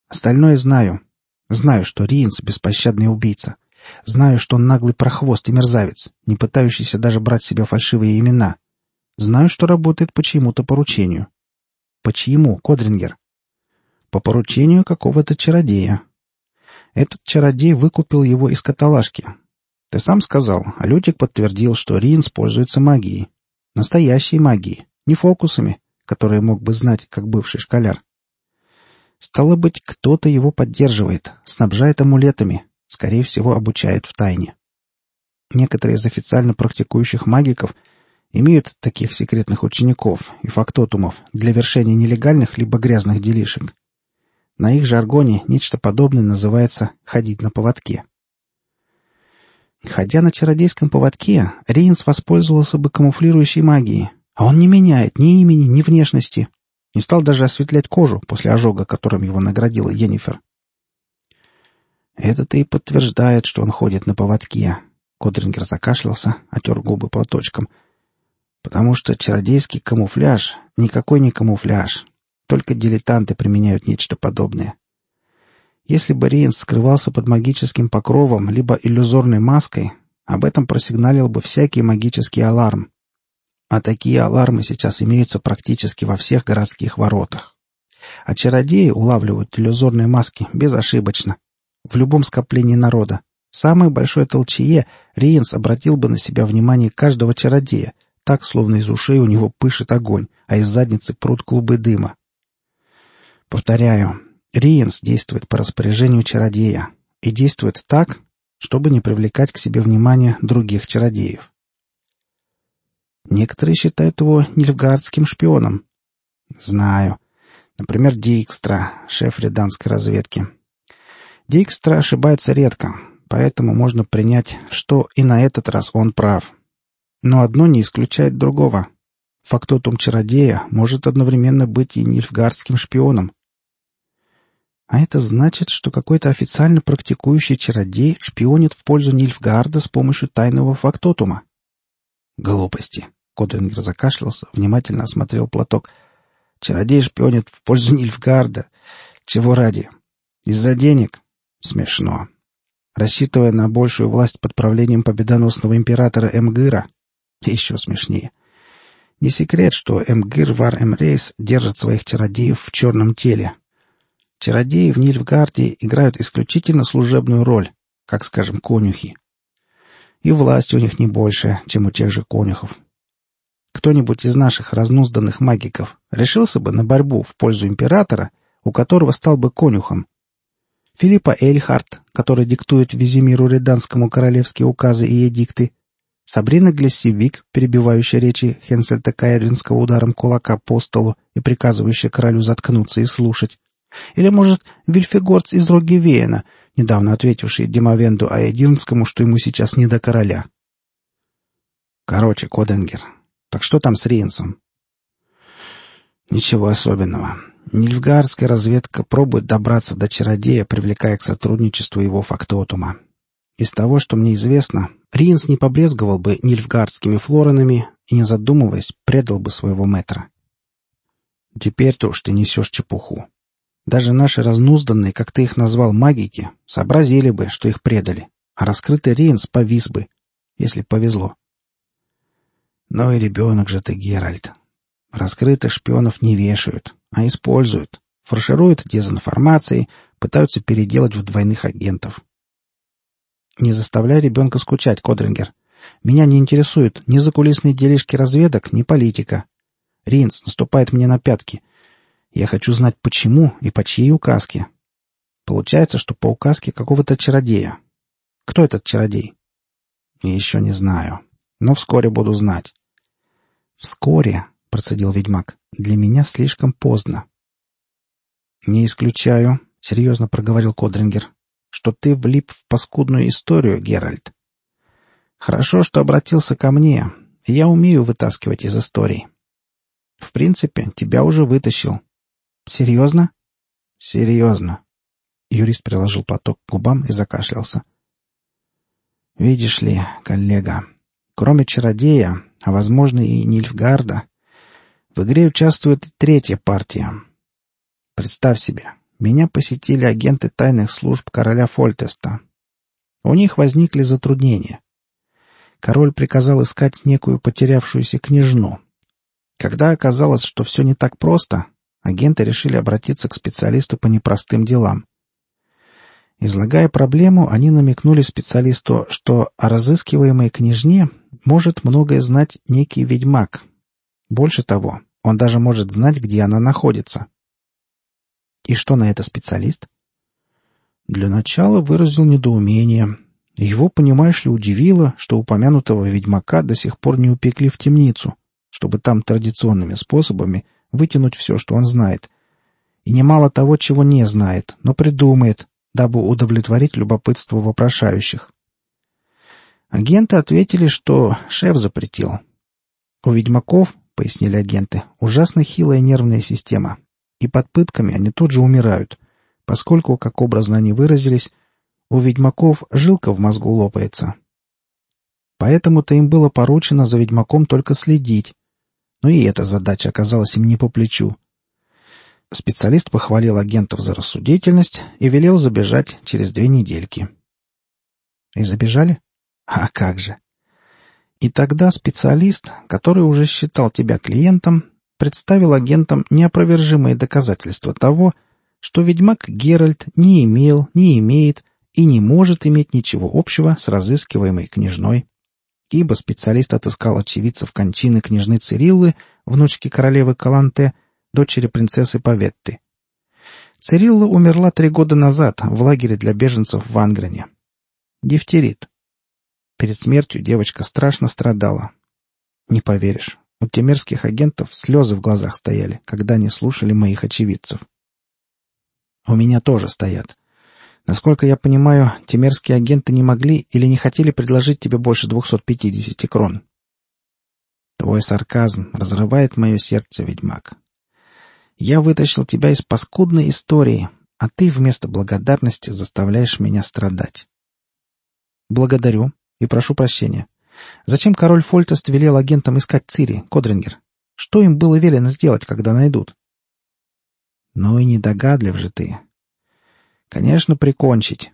Остальное знаю. Знаю, что Риенс — беспощадный убийца. Знаю, что он наглый прохвост и мерзавец, не пытающийся даже брать себе фальшивые имена. Знаю, что работает по чьему-то поручению. По чьему, Кодрингер? По поручению какого-то чародея. Этот чародей выкупил его из каталажки. Ты сам сказал, а Лютик подтвердил, что Риенс пользуется магией. Настоящей магией, не фокусами, которые мог бы знать, как бывший школяр. Стало быть, кто-то его поддерживает, снабжает амулетами, скорее всего, обучает в тайне. Некоторые из официально практикующих магиков имеют таких секретных учеников и фактотумов для вершения нелегальных либо грязных делишек. На их жаргоне нечто подобное называется «ходить на поводке». Ходя на чародейском поводке, Рейнс воспользовался бы камуфлирующей магией, а он не меняет ни имени, ни внешности. Не стал даже осветлять кожу после ожога, которым его наградила Йеннифер. Это-то и подтверждает, что он ходит на поводке. Кодрингер закашлялся, отер губы платочком. Потому что чародейский камуфляж — никакой не камуфляж. Только дилетанты применяют нечто подобное. Если бы Рейнс скрывался под магическим покровом либо иллюзорной маской, об этом просигналил бы всякий магический аларм. А такие алармы сейчас имеются практически во всех городских воротах. А чародеи улавливают иллюзорные маски безошибочно, в любом скоплении народа. В самой большой толчее Риенс обратил бы на себя внимание каждого чародея, так, словно из ушей у него пышет огонь, а из задницы прут клубы дыма. Повторяю, Риенс действует по распоряжению чародея и действует так, чтобы не привлекать к себе внимание других чародеев. Некоторые считают его нильфгардским шпионом. Знаю. Например, Дикстра, шеф реданской разведки. Дикстра ошибается редко, поэтому можно принять, что и на этот раз он прав. Но одно не исключает другого. Фактотум чародея может одновременно быть и нильфгардским шпионом. А это значит, что какой-то официально практикующий чародей шпионит в пользу Нильфгарда с помощью тайного фактотума. Глупости. Кодрингер закашлялся, внимательно осмотрел платок. Чародей шпионит в пользу Нильфгарда. Чего ради? Из-за денег? Смешно. Рассчитывая на большую власть под правлением победоносного императора Эмгыра? Еще смешнее. Не секрет, что Эмгыр Вар Эмрейс держит своих чародеев в черном теле. Чародеи в Нильфгарде играют исключительно служебную роль, как, скажем, конюхи. И власть у них не больше, чем у тех же конюхов. Кто-нибудь из наших разнузданных магиков решился бы на борьбу в пользу императора, у которого стал бы конюхом, Филиппа Эльхарт, который диктует Визимиру Реданскому королевские указы и эдикты, Сабрина Глессивик, перебивающая речи Хенсельта Кайринского ударом кулака по столу и приказывающая королю заткнуться и слушать, или, может, Вильфегорц из Рогевеена, недавно ответивший Демовенду Аэдирнскому, что ему сейчас не до короля. Короче, Коденгер, так что там с Рейнсом? Ничего особенного. Нильфгаарская разведка пробует добраться до чародея, привлекая к сотрудничеству его фактотума. Из того, что мне известно, Риенс не побрезговал бы нильфгардскими флоранами и, не задумываясь, предал бы своего метра. Теперь-то уж ты несешь чепуху. Даже наши разнузданные, как ты их назвал, магики, сообразили бы, что их предали, а раскрытый Риенс повис бы, если повезло. Ну и ребенок же ты, Геральт. Раскрытых шпионов не вешают, а используют, фаршируют дезинформацией, пытаются переделать в двойных агентов. Не заставляй ребенка скучать, Кодрингер. Меня не интересуют ни закулисные делишки разведок, ни политика. Ринц наступает мне на пятки. Я хочу знать, почему и по чьей указке. Получается, что по указке какого-то чародея. Кто этот чародей? Еще не знаю. Но вскоре буду знать. Вскоре, процедил ведьмак, для меня слишком поздно. Не исключаю, серьезно проговорил Кодрингер, что ты влип в паскудную историю, Геральт. Хорошо, что обратился ко мне. Я умею вытаскивать из историй. В принципе, тебя уже вытащил. Серьезно? Серьезно. Юрист приложил платок к губам и закашлялся. Видишь ли, коллега, кроме чародея, а возможно и Нильфгарда, в игре участвует третья партия. Представь себе, меня посетили агенты тайных служб короля Фольтеста. У них возникли затруднения. Король приказал искать некую потерявшуюся княжну. Когда оказалось, что все не так просто, агенты решили обратиться к специалисту по непростым делам. Излагая проблему, они намекнули специалисту, что о разыскиваемой княжне может многое знать некий ведьмак. Больше того, он даже может знать, где она находится. И что на это специалист? Для начала выразил недоумение. Его, понимаешь ли, удивило, что упомянутого ведьмака до сих пор не упекли в темницу, чтобы там традиционными способами вытянуть все, что он знает. И немало того, чего не знает, но придумает, дабы удовлетворить любопытство вопрошающих. Агенты ответили, что шеф запретил. У ведьмаков, пояснили агенты, ужасно хилая нервная система, и под пытками они тут же умирают, поскольку, как образно они выразились, у ведьмаков жилка в мозгу лопается. Поэтому-то им было поручено за ведьмаком только следить, но и эта задача оказалась им не по плечу. Специалист похвалил агентов за рассудительность и велел забежать через две недельки. И забежали? А как же! И тогда специалист, который уже считал тебя клиентом, представил агентам неопровержимые доказательства того, что ведьмак Геральт не имел, не имеет и не может иметь ничего общего с разыскиваемой княжной, ибо специалист отыскал очевидцев кончины княжны Цириллы, внучки королевы Каланте, дочери принцессы Паветты. Цирилла умерла три года назад в лагере для беженцев в Ангрене. Дифтерит. Перед смертью девочка страшно страдала. Не поверишь, у темерских агентов слезы в глазах стояли, когда они слушали моих очевидцев. У меня тоже стоят. Насколько я понимаю, темерские агенты не могли или не хотели предложить тебе больше 250 крон. Твой сарказм разрывает мое сердце, ведьмак. Я вытащил тебя из паскудной истории, а ты вместо благодарности заставляешь меня страдать. Благодарю и прошу прощения. Зачем король Фольтест велел агентам искать Цири, Кодрингер? Что им было велено сделать, когда найдут? Ну и недогадлив же ты. Конечно, прикончить.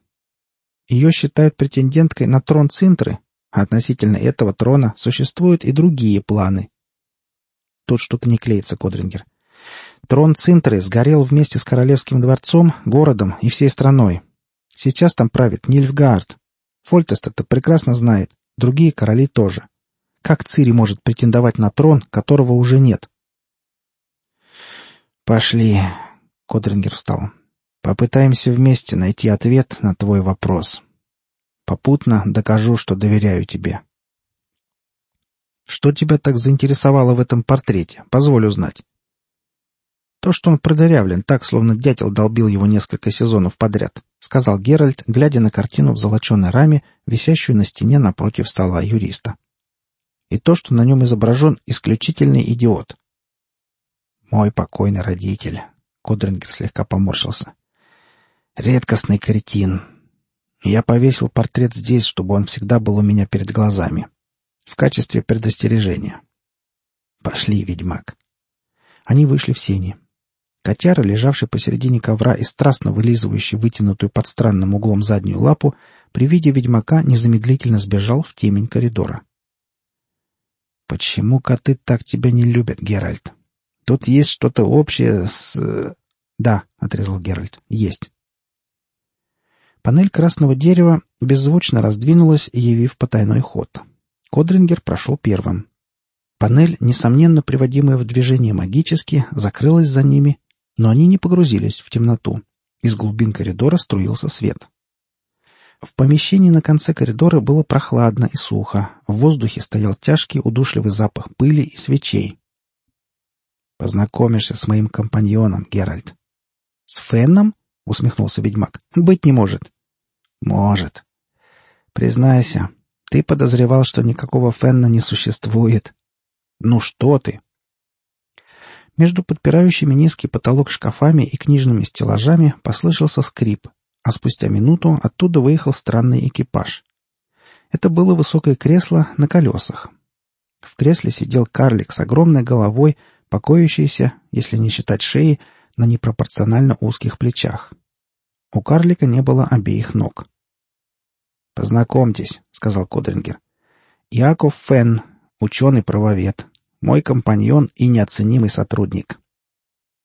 Ее считают претенденткой на трон Цинтры, а относительно этого трона существуют и другие планы. Тут что-то не клеится, Кодрингер. Трон Цинтры сгорел вместе с королевским дворцом, городом и всей страной. Сейчас там правит Нильфгаард. Фольтест это прекрасно знает, другие короли тоже. Как Цири может претендовать на трон, которого уже нет? «Пошли», — Кодрингер встал. «Попытаемся вместе найти ответ на твой вопрос. Попутно докажу, что доверяю тебе». «Что тебя так заинтересовало в этом портрете? Позволь узнать». То, что он продырявлен, так, словно дятел долбил его несколько сезонов подряд, сказал Геральт, глядя на картину в золоченой раме, висящую на стене напротив стола юриста. И то, что на нем изображен исключительный идиот. Мой покойный родитель. Кодрингер слегка поморщился. Редкостный кретин. Я повесил портрет здесь, чтобы он всегда был у меня перед глазами. В качестве предостережения. Пошли, ведьмак. Они вышли в сени. Котяра, лежавший посередине ковра и страстно вылизывающий вытянутую под странным углом заднюю лапу, при виде ведьмака незамедлительно сбежал в темень коридора. «Почему коты так тебя не любят, Геральт? Тут есть что-то общее с...» «Да», — отрезал Геральт, — «есть». Панель красного дерева беззвучно раздвинулась, явив потайной ход. Кодрингер прошел первым. Панель, несомненно приводимая в движение магически, закрылась за ними, Но они не погрузились в темноту. Из глубин коридора струился свет. В помещении на конце коридора было прохладно и сухо. В воздухе стоял тяжкий удушливый запах пыли и свечей. «Познакомишься с моим компаньоном, Геральт». «С Фенном?» — усмехнулся ведьмак. «Быть не может». «Может. Признайся, ты подозревал, что никакого Фенна не существует. Ну что ты? Между подпирающими низкий потолок шкафами и книжными стеллажами послышался скрип, а спустя минуту оттуда выехал странный экипаж. Это было высокое кресло на колесах. В кресле сидел карлик с огромной головой, покоящийся, если не считать шеи, на непропорционально узких плечах. У карлика не было обеих ног. «Познакомьтесь», — сказал Кодрингер. «Яков Фен, ученый-правовед, мой компаньон и неоценимый сотрудник.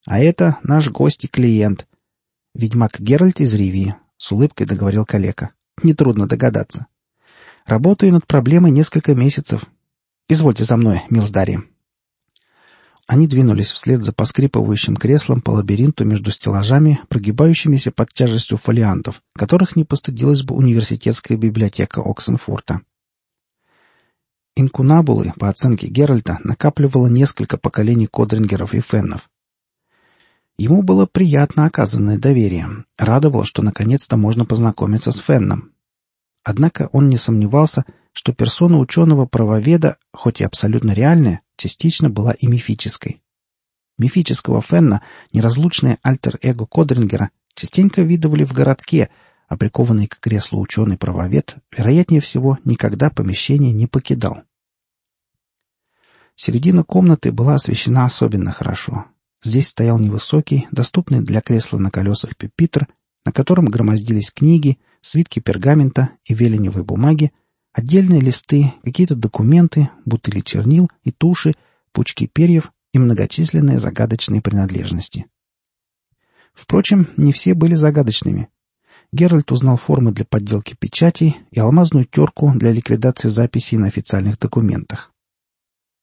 А это наш гость и клиент. Ведьмак Геральт из Ривии», — с улыбкой договорил калека. «Нетрудно догадаться. Работаю над проблемой несколько месяцев. Извольте за мной, Милздари». Они двинулись вслед за поскрипывающим креслом по лабиринту между стеллажами, прогибающимися под тяжестью фолиантов, которых не постыдилась бы университетская библиотека Оксенфурта. Инкунабулы, по оценке Геральта, накапливало несколько поколений кодрингеров и феннов. Ему было приятно оказанное доверие, радовало, что наконец-то можно познакомиться с Фенном. Однако он не сомневался, что персона ученого-правоведа, хоть и абсолютно реальная, частично была и мифической. Мифического Фенна, неразлучное альтер-эго Кодрингера, частенько видывали в городке, а прикованный к креслу ученый-правовед, вероятнее всего, никогда помещение не покидал. Середина комнаты была освещена особенно хорошо. Здесь стоял невысокий, доступный для кресла на колесах пюпитр, на котором громоздились книги, свитки пергамента и веленевой бумаги, Отдельные листы, какие-то документы, бутыли чернил и туши, пучки перьев и многочисленные загадочные принадлежности. Впрочем, не все были загадочными. Геральт узнал формы для подделки печатей и алмазную терку для ликвидации записей на официальных документах.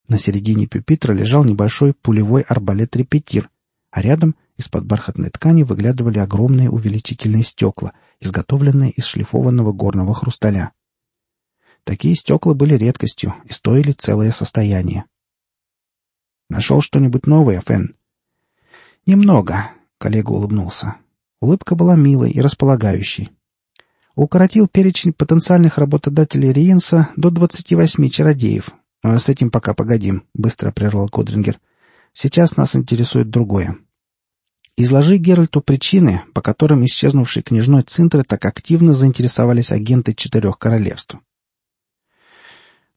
На середине пюпитра лежал небольшой пулевой арбалет-репетир, а рядом из-под бархатной ткани выглядывали огромные увеличительные стекла, изготовленные из шлифованного горного хрусталя. Такие стекла были редкостью и стоили целое состояние. «Нашел что-нибудь новое, Фен?» «Немного», — коллега улыбнулся. Улыбка была милой и располагающей. Укоротил перечень потенциальных работодателей Риенса до 28 чародеев. А «С этим пока погодим», — быстро прервал Кодрингер. «Сейчас нас интересует другое. Изложи Геральту причины, по которым исчезнувший княжной Цинтры так активно заинтересовались агенты Четырех Королевств.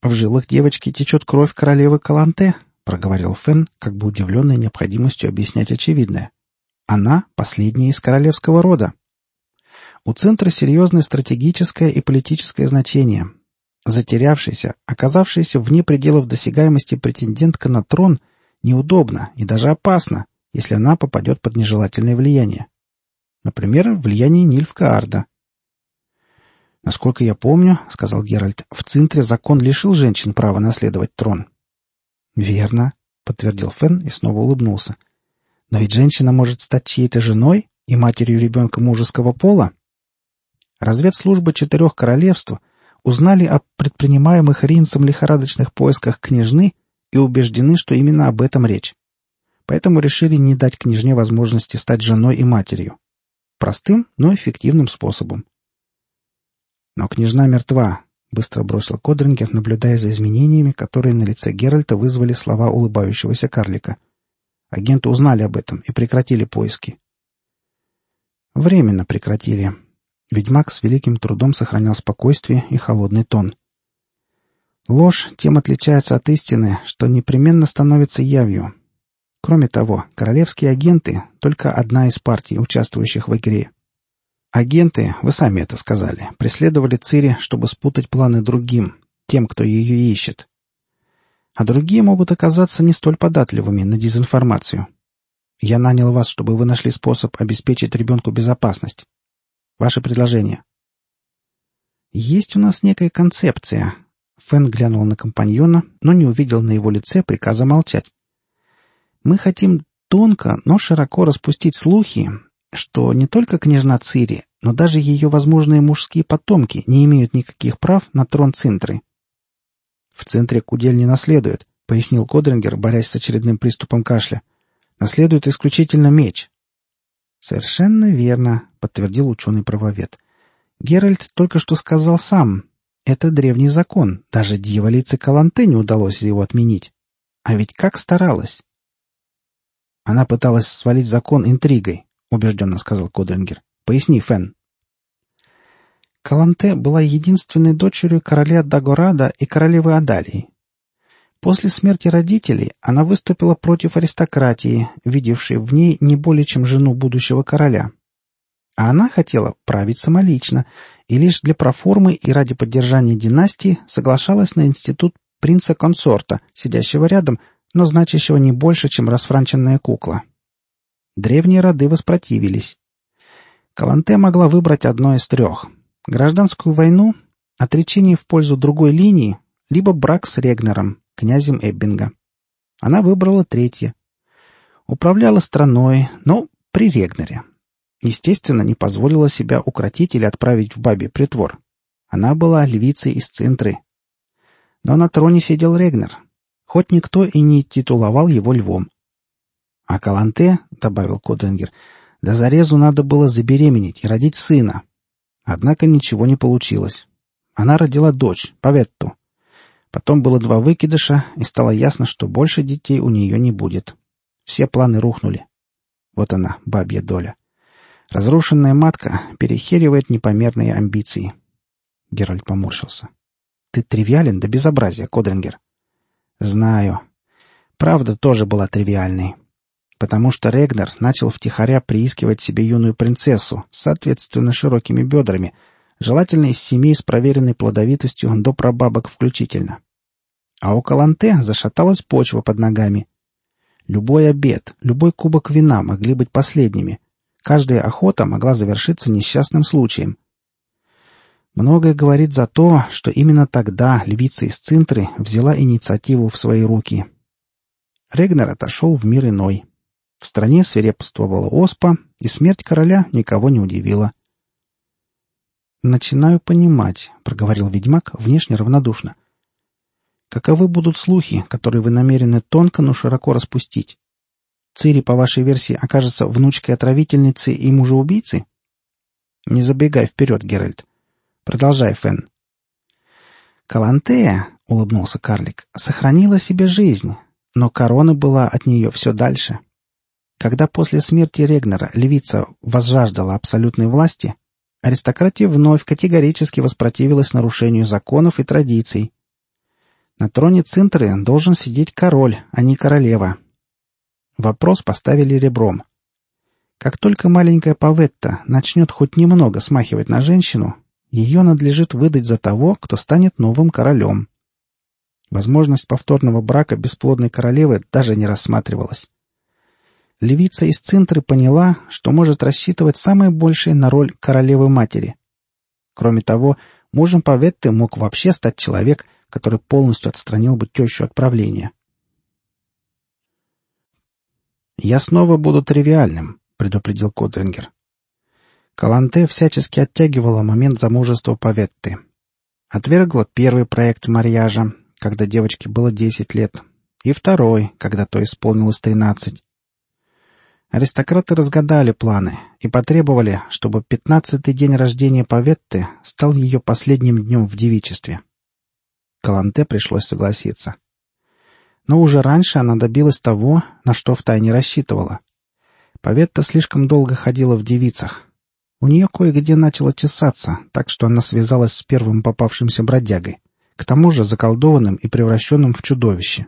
«В жилах девочки течет кровь королевы Каланте», — проговорил Фен, как бы удивленный необходимостью объяснять очевидное. «Она — последняя из королевского рода. У центра серьезное стратегическое и политическое значение. Затерявшаяся, оказавшаяся вне пределов досягаемости претендентка на трон неудобно и даже опасно, если она попадет под нежелательное влияние. Например, влияние Нильфкаарда, «Насколько я помню, — сказал Геральт, — в Цинтре закон лишил женщин права наследовать трон». «Верно», — подтвердил Фен и снова улыбнулся. «Но ведь женщина может стать чьей-то женой и матерью ребенка мужеского пола». Разведслужба четырех королевств узнали о предпринимаемых Ринцем лихорадочных поисках княжны и убеждены, что именно об этом речь. Поэтому решили не дать княжне возможности стать женой и матерью. Простым, но эффективным способом. «Но княжна мертва», — быстро бросил Кодрингер, наблюдая за изменениями, которые на лице Геральта вызвали слова улыбающегося карлика. Агенты узнали об этом и прекратили поиски. Временно прекратили. Ведьмак с великим трудом сохранял спокойствие и холодный тон. Ложь тем отличается от истины, что непременно становится явью. Кроме того, королевские агенты — только одна из партий, участвующих в игре. Агенты, вы сами это сказали, преследовали Цири, чтобы спутать планы другим, тем, кто ее ищет. А другие могут оказаться не столь податливыми на дезинформацию. Я нанял вас, чтобы вы нашли способ обеспечить ребенку безопасность. Ваше предложение. Есть у нас некая концепция. Фэн глянул на компаньона, но не увидел на его лице приказа молчать. Мы хотим тонко, но широко распустить слухи, что не только княжна Цири, но даже ее возможные мужские потомки не имеют никаких прав на трон Цинтры. «В центре кудель не наследует», — пояснил Кодрингер, борясь с очередным приступом кашля. «Наследует исключительно меч». «Совершенно верно», — подтвердил ученый-правовед. «Геральт только что сказал сам. Это древний закон. Даже дьяволице Каланте не удалось его отменить. А ведь как старалась!» Она пыталась свалить закон интригой, — убежденно сказал Кодрингер. «Поясни, Фен». Каланте была единственной дочерью короля Дагорада и королевы Адалии. После смерти родителей она выступила против аристократии, видевшей в ней не более чем жену будущего короля. А она хотела править самолично, и лишь для проформы и ради поддержания династии соглашалась на институт принца-консорта, сидящего рядом, но значащего не больше, чем расфранченная кукла. Древние роды воспротивились. Каланте могла выбрать одно из трех. Гражданскую войну, отречение в пользу другой линии, либо брак с Регнером, князем Эббинга. Она выбрала третье. Управляла страной, но при Регнере. Естественно, не позволила себя укротить или отправить в бабе притвор. Она была львицей из Цинтры. Но на троне сидел Регнер. Хоть никто и не титуловал его львом. А Каланте, — добавил Кодрингер, — до зарезу надо было забеременеть и родить сына. Однако ничего не получилось. Она родила дочь, Паветту. Потом было два выкидыша, и стало ясно, что больше детей у нее не будет. Все планы рухнули. Вот она, бабья доля. Разрушенная матка перехеривает непомерные амбиции. Геральт поморщился. — Ты тривиален до безобразия, Кодрингер. — Знаю. Правда тоже была тривиальной потому что Регнер начал втихаря приискивать себе юную принцессу, соответственно, широкими бедрами, желательно из семей с проверенной плодовитостью до прабабок включительно. А у Каланте зашаталась почва под ногами. Любой обед, любой кубок вина могли быть последними. Каждая охота могла завершиться несчастным случаем. Многое говорит за то, что именно тогда львица из Цинтры взяла инициативу в свои руки. Регнер отошел в мир иной, в стране свирепствовала оспа, и смерть короля никого не удивила. «Начинаю понимать», — проговорил ведьмак внешне равнодушно. «Каковы будут слухи, которые вы намерены тонко, но широко распустить? Цири, по вашей версии, окажется внучкой отравительницы и мужа-убийцы?» «Не забегай вперед, Геральт. Продолжай, Фен». «Калантея», — улыбнулся карлик, — «сохранила себе жизнь, но корона была от нее все дальше». Когда после смерти Регнера львица возжаждала абсолютной власти, аристократия вновь категорически воспротивилась нарушению законов и традиций. На троне Цинтры должен сидеть король, а не королева. Вопрос поставили ребром. Как только маленькая Паветта начнет хоть немного смахивать на женщину, ее надлежит выдать за того, кто станет новым королем. Возможность повторного брака бесплодной королевы даже не рассматривалась левица из Цинтры поняла, что может рассчитывать самое большее на роль королевы-матери. Кроме того, мужем Паветты мог вообще стать человек, который полностью отстранил бы тещу от правления. «Я снова буду тривиальным», — предупредил Кодрингер. Каланте всячески оттягивала момент замужества Паветты. Отвергла первый проект марьяжа, когда девочке было десять лет, и второй, когда то исполнилось тринадцать. Аристократы разгадали планы и потребовали, чтобы пятнадцатый день рождения Паветты стал ее последним днем в девичестве. Каланте пришлось согласиться. Но уже раньше она добилась того, на что втайне рассчитывала. Паветта слишком долго ходила в девицах. У нее кое-где начало чесаться, так что она связалась с первым попавшимся бродягой, к тому же заколдованным и превращенным в чудовище.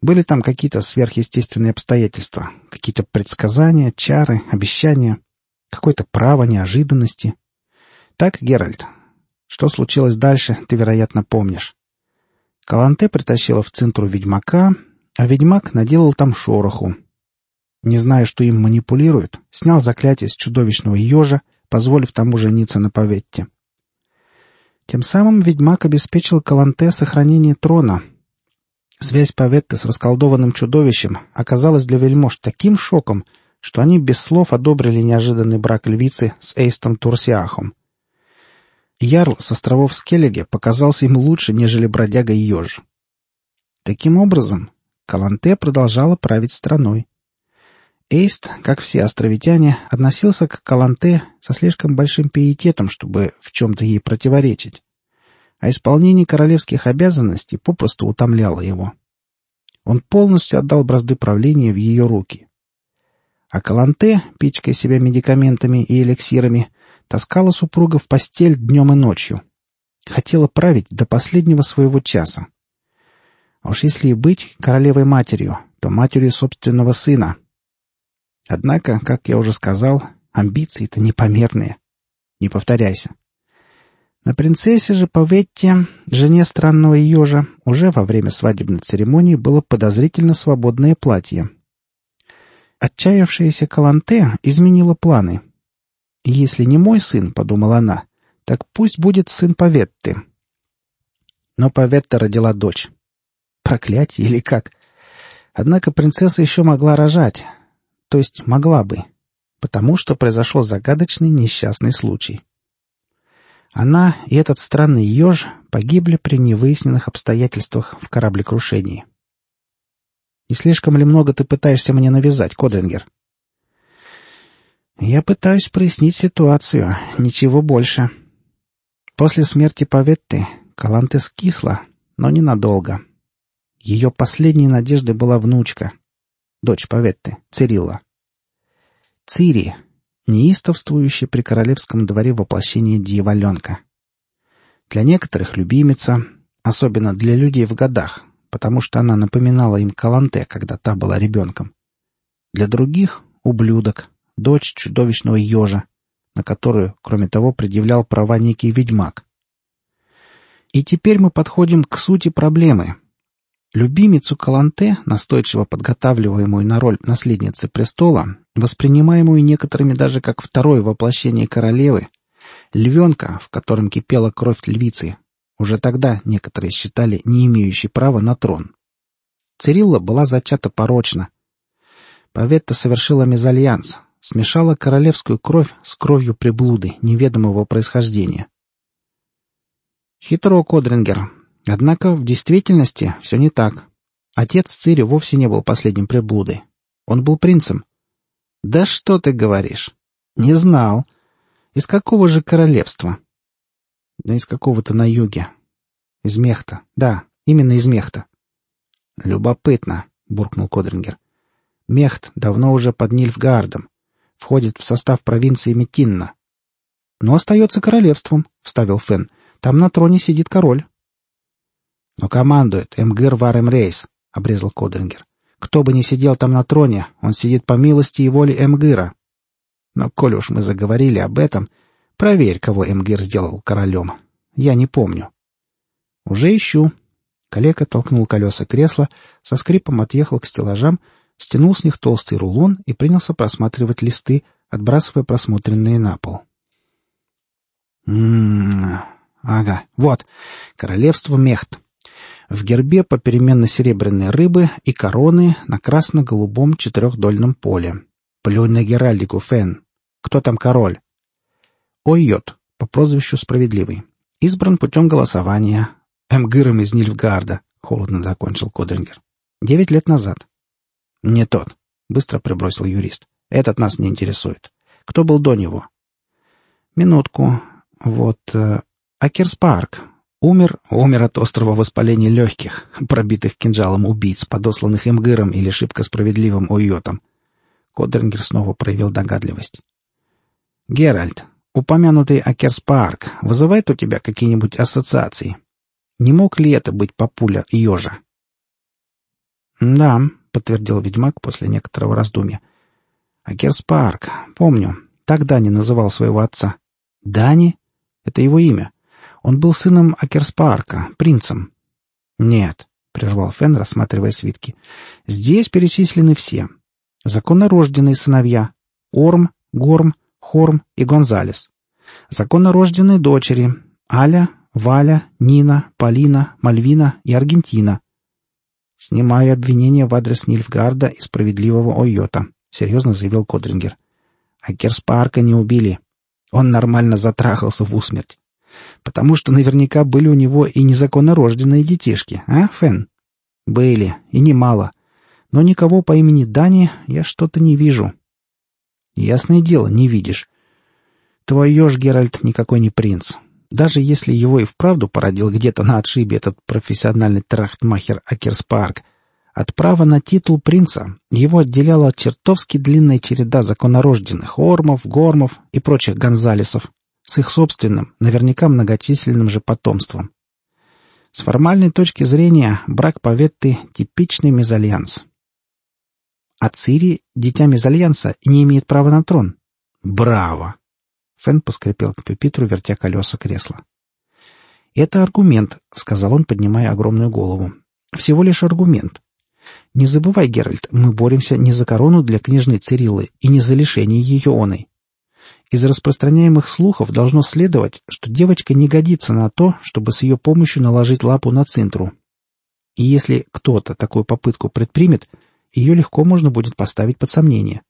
Были там какие-то сверхъестественные обстоятельства, какие-то предсказания, чары, обещания, какое-то право неожиданности. Так, Геральт, что случилось дальше, ты, вероятно, помнишь. Каланте притащила в центру ведьмака, а ведьмак наделал там шороху. Не зная, что им манипулируют, снял заклятие с чудовищного ежа, позволив тому жениться на Поветте. Тем самым ведьмак обеспечил Каланте сохранение трона — Связь Паветты с расколдованным чудовищем оказалась для вельмож таким шоком, что они без слов одобрили неожиданный брак львицы с Эйстом Турсиахом. Ярл с островов Скеллиге показался им лучше, нежели бродяга еж. Таким образом, Каланте продолжала править страной. Эйст, как все островитяне, относился к Каланте со слишком большим пиететом, чтобы в чем-то ей противоречить а исполнение королевских обязанностей попросту утомляло его. Он полностью отдал бразды правления в ее руки. А Каланте, пичкая себя медикаментами и эликсирами, таскала супруга в постель днем и ночью. Хотела править до последнего своего часа. А уж если и быть королевой-матерью, то матерью собственного сына. Однако, как я уже сказал, амбиции-то непомерные. Не повторяйся. На принцессе же Паветте, жене странного ежа, уже во время свадебной церемонии было подозрительно свободное платье. Отчаявшаяся Каланте изменила планы. «Если не мой сын, — подумала она, — так пусть будет сын Паветты». Но Паветта родила дочь. Проклятие или как? Однако принцесса еще могла рожать. То есть могла бы. Потому что произошел загадочный несчастный случай. Она и этот странный еж погибли при невыясненных обстоятельствах в кораблекрушении. «Не слишком ли много ты пытаешься мне навязать, Кодрингер?» «Я пытаюсь прояснить ситуацию, ничего больше. После смерти Паветты Каланте скисла, но ненадолго. Ее последней надеждой была внучка, дочь Паветты, Цирилла. Цири, неистовствующее при королевском дворе воплощение дьяволенка. Для некоторых любимица, особенно для людей в годах, потому что она напоминала им Каланте, когда та была ребенком. Для других — ублюдок, дочь чудовищного ежа, на которую, кроме того, предъявлял права некий ведьмак. И теперь мы подходим к сути проблемы — Любимицу Каланте, настойчиво подготавливаемую на роль наследницы престола, воспринимаемую некоторыми даже как второе воплощение королевы, львенка, в котором кипела кровь львицы, уже тогда некоторые считали не имеющей права на трон. Цирилла была зачата порочно. Паветта совершила мезальянс, смешала королевскую кровь с кровью приблуды неведомого происхождения. Хитро, Кодрингер, Однако в действительности все не так. Отец Цири вовсе не был последним приблудой. Он был принцем. «Да что ты говоришь?» «Не знал. Из какого же королевства?» «Да из какого-то на юге. Из Мехта. Да, именно из Мехта». «Любопытно», — буркнул Кодрингер. «Мехт давно уже под Нильфгардом. Входит в состав провинции Метинна». «Но остается королевством», — вставил Фен. «Там на троне сидит король». «Но командует Эмгыр Варем Рейс», — обрезал Кодрингер. «Кто бы ни сидел там на троне, он сидит по милости и воле Эмгыра. Но, коль уж мы заговорили об этом, проверь, кого Эмгир сделал королем. Я не помню». «Уже ищу». Калека толкнул колеса кресла, со скрипом отъехал к стеллажам, стянул с них толстый рулон и принялся просматривать листы, отбрасывая просмотренные на пол. «М-м-м... Ага, вот. Королевство Мехт. В гербе попеременно серебряные рыбы и короны на красно-голубом четырехдольном поле. Плюнь на Геральдику, Фен. Кто там король? Ойот, по прозвищу Справедливый. Избран путем голосования. Эмгыром из Нильфгарда, холодно закончил Кодрингер. Девять лет назад. Не тот, быстро прибросил юрист. Этот нас не интересует. Кто был до него? Минутку. Вот... Э, Акерспарк, Умер, умер от острого воспаления легких, пробитых кинжалом убийц, подосланных Эмгыром или шибко справедливым Ойотом. Кодрингер снова проявил догадливость. «Геральт, упомянутый Акерспаарк вызывает у тебя какие-нибудь ассоциации? Не мог ли это быть папуля ежа?» «Да», — подтвердил ведьмак после некоторого раздумья. «Акерспаарк, помню, так Дани называл своего отца». «Дани? Это его имя?» Он был сыном Акерспаарка, принцем. Нет, прервал Фен, рассматривая свитки. Здесь перечислены все. Законнорожденные сыновья. Орм, Горм, Хорм и Гонзалес. Законнорожденные дочери. Аля, Валя, Нина, Полина, Мальвина и Аргентина. «Снимаю обвинение в адрес Нильфгарда и справедливого Ойота», — серьезно заявил Кодрингер. «А Керспарка не убили. Он нормально затрахался в усмерть. Потому что наверняка были у него и незаконно рожденные детишки, а, Фен? Были, и немало. Но никого по имени Дани я что-то не вижу. Ясное дело, не видишь. Твой еж, Геральт, никакой не принц. Даже если его и вправду породил где-то на отшибе этот профессиональный трахтмахер Акерспарк, от права на титул принца его отделяла чертовски длинная череда законорожденных Ормов, Гормов и прочих Гонзалесов с их собственным, наверняка многочисленным же потомством. С формальной точки зрения брак Паветты — типичный мезальянс. А Цири, дитя мезальянса, не имеет права на трон. Браво! Фэн поскрипел к пюпитру, вертя колеса кресла. «Это аргумент», — сказал он, поднимая огромную голову. «Всего лишь аргумент. Не забывай, Геральт, мы боремся не за корону для княжны Цириллы и не за лишение ее оной. Из распространяемых слухов должно следовать, что девочка не годится на то, чтобы с ее помощью наложить лапу на цинтру. И если кто-то такую попытку предпримет, ее легко можно будет поставить под сомнение.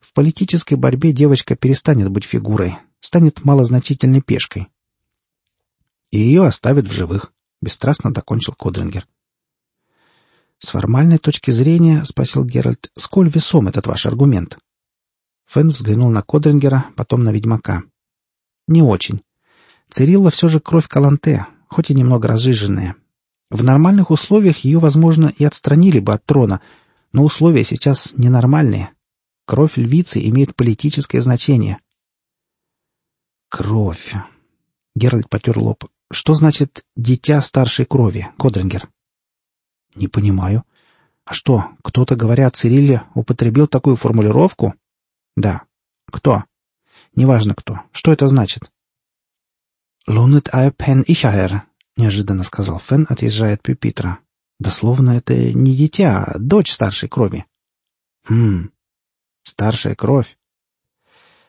В политической борьбе девочка перестанет быть фигурой, станет малозначительной пешкой. И ее оставят в живых, — бесстрастно докончил Кодрингер. «С формальной точки зрения, — спросил Геральт, — сколь весом этот ваш аргумент?» Фэн взглянул на Кодрингера, потом на ведьмака. «Не очень. Цирилла все же кровь Каланте, хоть и немного разжиженная. В нормальных условиях ее, возможно, и отстранили бы от трона, но условия сейчас ненормальные. Кровь львицы имеет политическое значение. Кровь. Геральт потер лоб. Что значит «дитя старшей крови», Кодрингер? Не понимаю. А что, кто-то, говоря о Цирилле, употребил такую формулировку? Да. Кто? Неважно кто. Что это значит? «Лунет ай пен ихаэр», — неожиданно сказал Фен, отъезжая от пюпитра. Дословно, это не дитя, а дочь старшей крови. Хм, старшая кровь.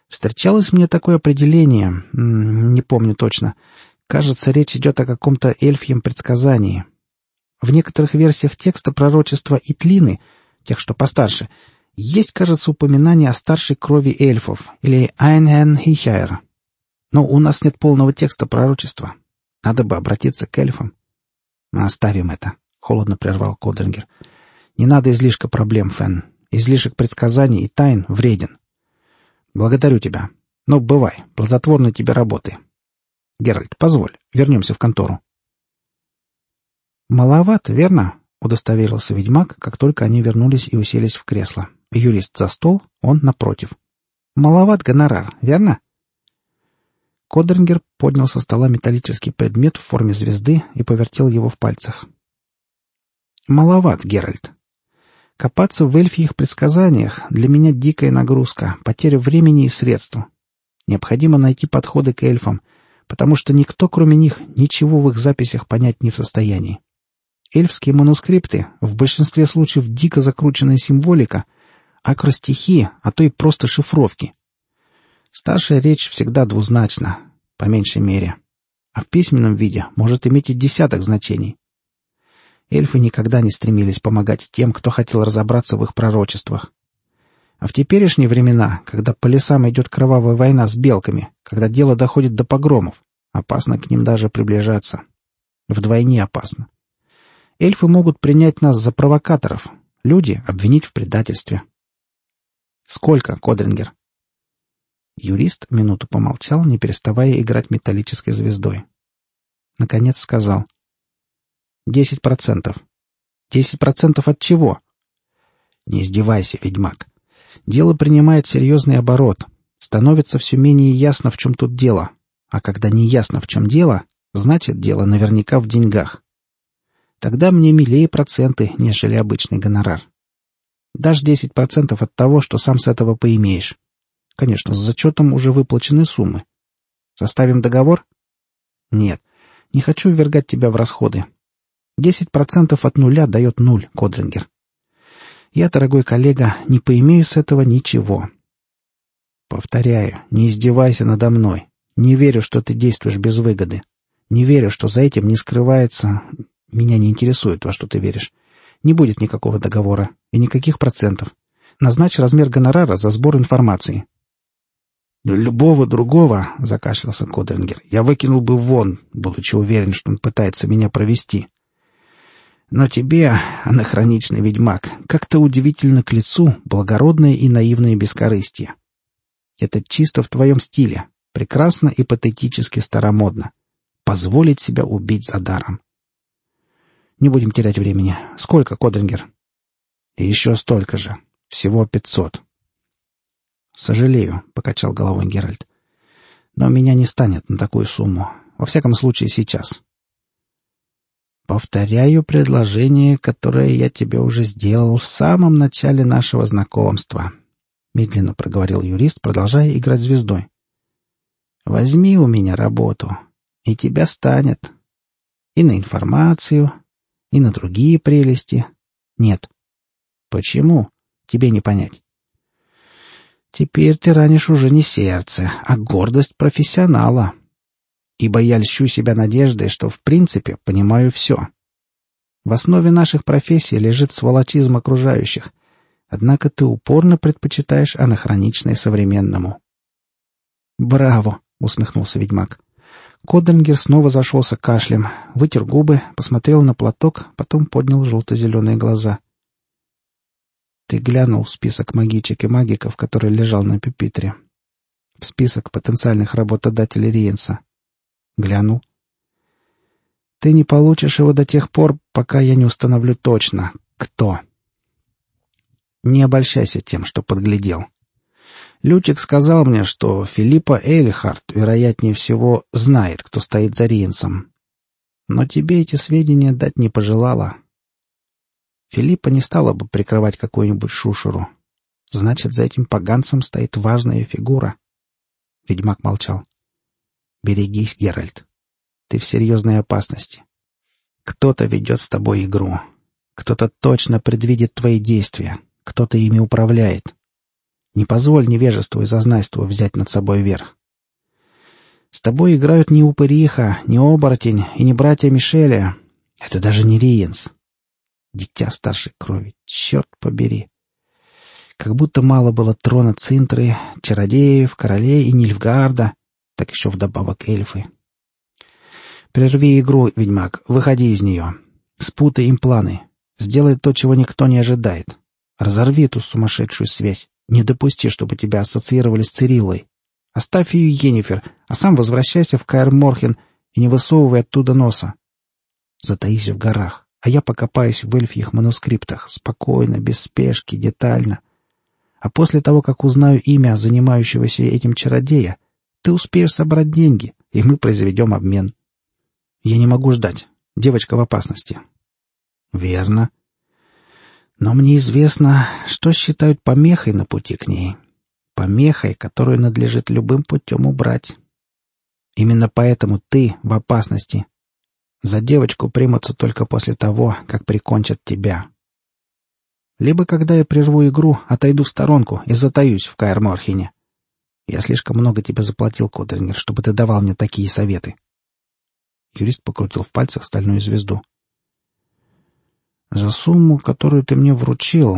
Встречалось мне такое определение, не помню точно. Кажется, речь идет о каком-то эльфьем предсказании. В некоторых версиях текста пророчества Итлины, тех, что постарше, есть, кажется, упоминание о старшей крови эльфов, или Айнхен Хихайр. Но у нас нет полного текста пророчества. Надо бы обратиться к эльфам. Оставим это холодно прервал Кодрингер. «Не надо излишка проблем, Фен. Излишек предсказаний и тайн вреден. Благодарю тебя. Но бывай, плодотворной тебе работы. Геральт, позволь, вернемся в контору». «Маловато, верно?» — удостоверился ведьмак, как только они вернулись и уселись в кресло. Юрист за стол, он напротив. «Маловат гонорар, верно?» Кодрингер поднял со стола металлический предмет в форме звезды и повертел его в пальцах. Маловат, Геральт. Копаться в эльфьих предсказаниях для меня дикая нагрузка, потеря времени и средств. Необходимо найти подходы к эльфам, потому что никто, кроме них, ничего в их записях понять не в состоянии. Эльфские манускрипты в большинстве случаев дико закрученная символика, акростихи, а то и просто шифровки. Старшая речь всегда двузначна, по меньшей мере, а в письменном виде может иметь и десяток значений. Эльфы никогда не стремились помогать тем, кто хотел разобраться в их пророчествах. А в теперешние времена, когда по лесам идет кровавая война с белками, когда дело доходит до погромов, опасно к ним даже приближаться. Вдвойне опасно. Эльфы могут принять нас за провокаторов, люди обвинить в предательстве. Сколько, Кодрингер? Юрист минуту помолчал, не переставая играть металлической звездой. Наконец сказал. Десять процентов. Десять процентов от чего? Не издевайся, ведьмак. Дело принимает серьезный оборот. Становится все менее ясно, в чем тут дело. А когда не ясно, в чем дело, значит, дело наверняка в деньгах. Тогда мне милее проценты, нежели обычный гонорар. Дашь десять процентов от того, что сам с этого поимеешь. Конечно, с зачетом уже выплачены суммы. Составим договор? Нет, не хочу ввергать тебя в расходы. Десять процентов от нуля дает нуль, Кодрингер. Я, дорогой коллега, не поимею с этого ничего. Повторяю, не издевайся надо мной. Не верю, что ты действуешь без выгоды. Не верю, что за этим не скрывается... Меня не интересует, во что ты веришь. Не будет никакого договора и никаких процентов. Назначь размер гонорара за сбор информации. «Любого другого», — закашлялся Кодрингер, — «я выкинул бы вон, будучи уверен, что он пытается меня провести. Но тебе, анахроничный ведьмак, как-то удивительно к лицу благородное и наивное бескорыстие. Это чисто в твоем стиле, прекрасно и патетически старомодно. Позволить себя убить за даром. Не будем терять времени. Сколько, Кодрингер? И еще столько же. Всего пятьсот. Сожалею, — покачал головой Геральт. Но меня не станет на такую сумму. Во всяком случае, сейчас. Повторяю предложение, которое я тебе уже сделал в самом начале нашего знакомства, — медленно проговорил юрист, продолжая играть звездой. Возьми у меня работу, и тебя станет. И на информацию, и на другие прелести. Нет. Почему? Тебе не понять. Теперь ты ранишь уже не сердце, а гордость профессионала. Ибо я льщу себя надеждой, что в принципе понимаю все. В основе наших профессий лежит сволочизм окружающих, однако ты упорно предпочитаешь анахроничное современному. «Браво!» — усмехнулся ведьмак. Коденгер снова зашелся кашлем, вытер губы, посмотрел на платок, потом поднял желто-зеленые глаза. «Ты глянул в список магичек и магиков, который лежал на пюпитре. В список потенциальных работодателей Риенса. Глянул. Ты не получишь его до тех пор, пока я не установлю точно, кто. Не обольщайся тем, что подглядел. Лютик сказал мне, что Филиппа Эйлихард, вероятнее всего, знает, кто стоит за Риенсом. Но тебе эти сведения дать не пожелала. Филиппа не стала бы прикрывать какую-нибудь шушеру. Значит, за этим поганцем стоит важная фигура. Ведьмак молчал. «Берегись, Геральт. Ты в серьезной опасности. Кто-то ведет с тобой игру. Кто-то точно предвидит твои действия. Кто-то ими управляет. Не позволь невежеству и зазнайству взять над собой верх. С тобой играют не упыриха, не оборотень и не братья Мишеля. Это даже не Риенс. Дитя старшей крови, черт побери. Как будто мало было трона Цинтры, чародеев, королей и Нильфгарда, так еще вдобавок эльфы. Прерви игру, ведьмак, выходи из нее. Спутай им планы. Сделай то, чего никто не ожидает. Разорви эту сумасшедшую связь. Не допусти, чтобы тебя ассоциировали с Цириллой. Оставь ее Енифер, а сам возвращайся в Каэр Морхен и не высовывай оттуда носа. Затаись в горах, а я покопаюсь в эльфьих манускриптах, спокойно, без спешки, детально. А после того, как узнаю имя занимающегося этим чародея, ты успеешь собрать деньги, и мы произведем обмен. Я не могу ждать. Девочка в опасности. Верно. Но мне известно, что считают помехой на пути к ней. Помехой, которую надлежит любым путем убрать. Именно поэтому ты в опасности. За девочку примутся только после того, как прикончат тебя. Либо, когда я прерву игру, отойду в сторонку и затаюсь в Каэр-Морхене. Я слишком много тебе заплатил, Кодрингер, чтобы ты давал мне такие советы. Юрист покрутил в пальцах стальную звезду. За сумму, которую ты мне вручил,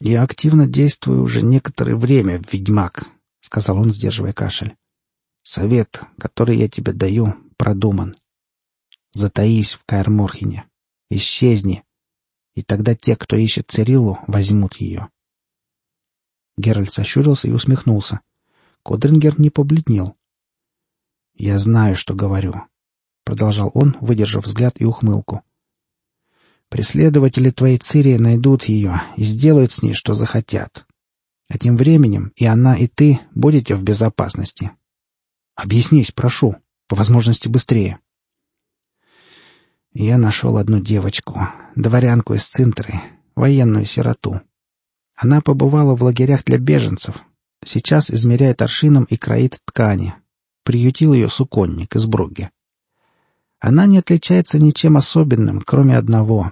я активно действую уже некоторое время, ведьмак, — сказал он, сдерживая кашель. Совет, который я тебе даю, продуман. Затаись в Каэрморхене. Исчезни. И тогда те, кто ищет Цириллу, возьмут ее. Геральт сощурился и усмехнулся. Кодрингер не побледнел. «Я знаю, что говорю», — продолжал он, выдержав взгляд и ухмылку. Преследователи твоей Цири найдут ее и сделают с ней, что захотят. А тем временем и она, и ты будете в безопасности. Объяснись, прошу, по возможности быстрее. Я нашел одну девочку, дворянку из Цинтры, военную сироту. Она побывала в лагерях для беженцев. Сейчас измеряет аршином и кроит ткани. Приютил ее суконник из Бругге. Она не отличается ничем особенным, кроме одного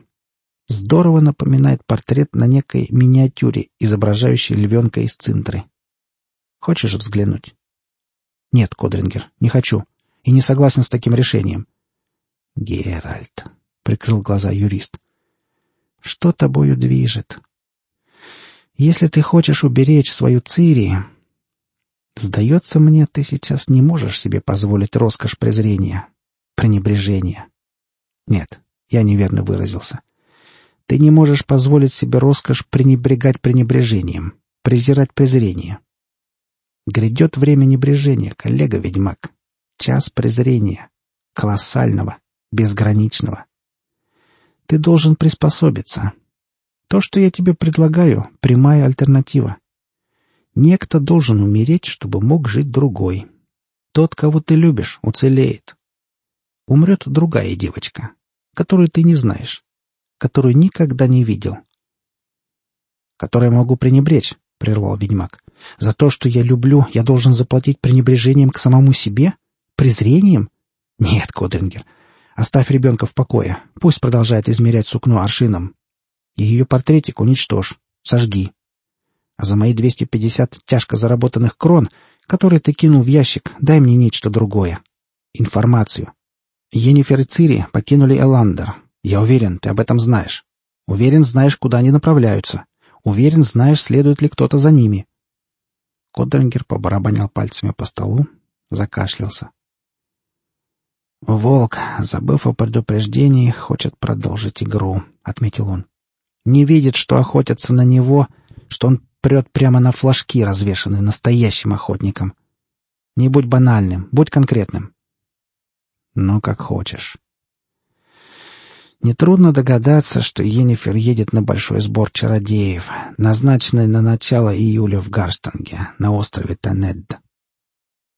здорово напоминает портрет на некой миниатюре, изображающей львенка из цинтры. Хочешь взглянуть? Нет, Кодрингер, не хочу. И не согласен с таким решением. Геральт, — прикрыл глаза юрист. Что тобою движет? Если ты хочешь уберечь свою Цири... Сдается мне, ты сейчас не можешь себе позволить роскошь презрения, пренебрежения. Нет, я неверно выразился. Ты не можешь позволить себе роскошь пренебрегать пренебрежением, презирать презрение. Грядет время небрежения, коллега-ведьмак. Час презрения. Колоссального, безграничного. Ты должен приспособиться. То, что я тебе предлагаю, — прямая альтернатива. Некто должен умереть, чтобы мог жить другой. Тот, кого ты любишь, уцелеет. Умрет другая девочка, которую ты не знаешь, которую никогда не видел. «Которой могу пренебречь», — прервал ведьмак. «За то, что я люблю, я должен заплатить пренебрежением к самому себе? Презрением? Нет, Кодрингер, оставь ребенка в покое. Пусть продолжает измерять сукно аршином. И ее портретик уничтожь, сожги. А за мои 250 тяжко заработанных крон, которые ты кинул в ящик, дай мне нечто другое. Информацию. Енифер и Цири покинули Эландер. Я уверен, ты об этом знаешь. Уверен, знаешь, куда они направляются. Уверен, знаешь, следует ли кто-то за ними. Кодрингер побарабанил пальцами по столу, закашлялся. «Волк, забыв о предупреждении, хочет продолжить игру», — отметил он. «Не видит, что охотятся на него, что он прет прямо на флажки, развешанные настоящим охотником. Не будь банальным, будь конкретным». «Ну, как хочешь». Нетрудно догадаться, что Енифер едет на большой сбор чародеев, назначенный на начало июля в Гарстанге, на острове Танедд.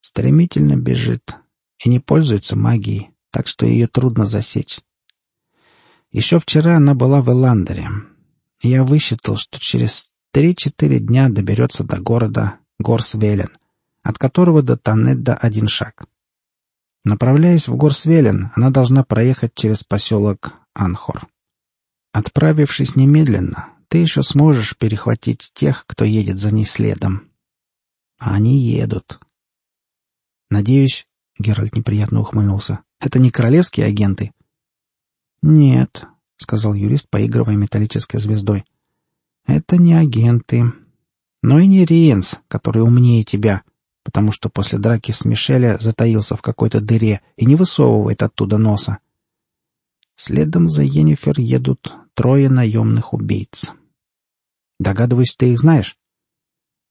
Стремительно бежит, и не пользуется магией, так что ее трудно засечь. Еще вчера она была в Эландере. Я высчитал, что через три-четыре дня доберется до города Горсвелен, от которого до Танедда один шаг. Направляясь в Горсвелен, она должна проехать через поселок Анхор. Отправившись немедленно, ты еще сможешь перехватить тех, кто едет за ней следом. Они едут. Надеюсь, Геральт неприятно ухмыльнулся. «Это не королевские агенты?» «Нет», — сказал юрист, поигрывая металлической звездой. «Это не агенты. Но и не Риенс, который умнее тебя, потому что после драки с Мишеля затаился в какой-то дыре и не высовывает оттуда носа. Следом за Йеннифер едут трое наемных убийц. Догадываюсь, ты их знаешь?»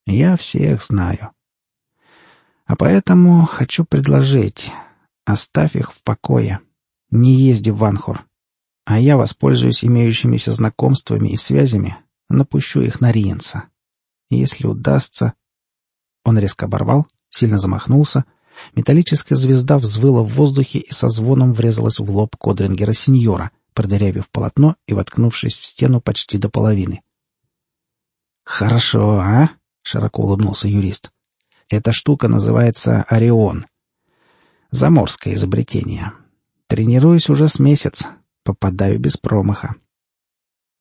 «Я всех знаю», а поэтому хочу предложить, оставь их в покое. Не езди в Ванхур. А я воспользуюсь имеющимися знакомствами и связями, напущу их на Риенса. Если удастся... Он резко оборвал, сильно замахнулся. Металлическая звезда взвыла в воздухе и со звоном врезалась в лоб Кодрингера сеньора, продырявив полотно и воткнувшись в стену почти до половины. «Хорошо, а?» — широко улыбнулся юрист. Эта штука называется «Орион». Заморское изобретение. Тренируюсь уже с месяц. Попадаю без промаха.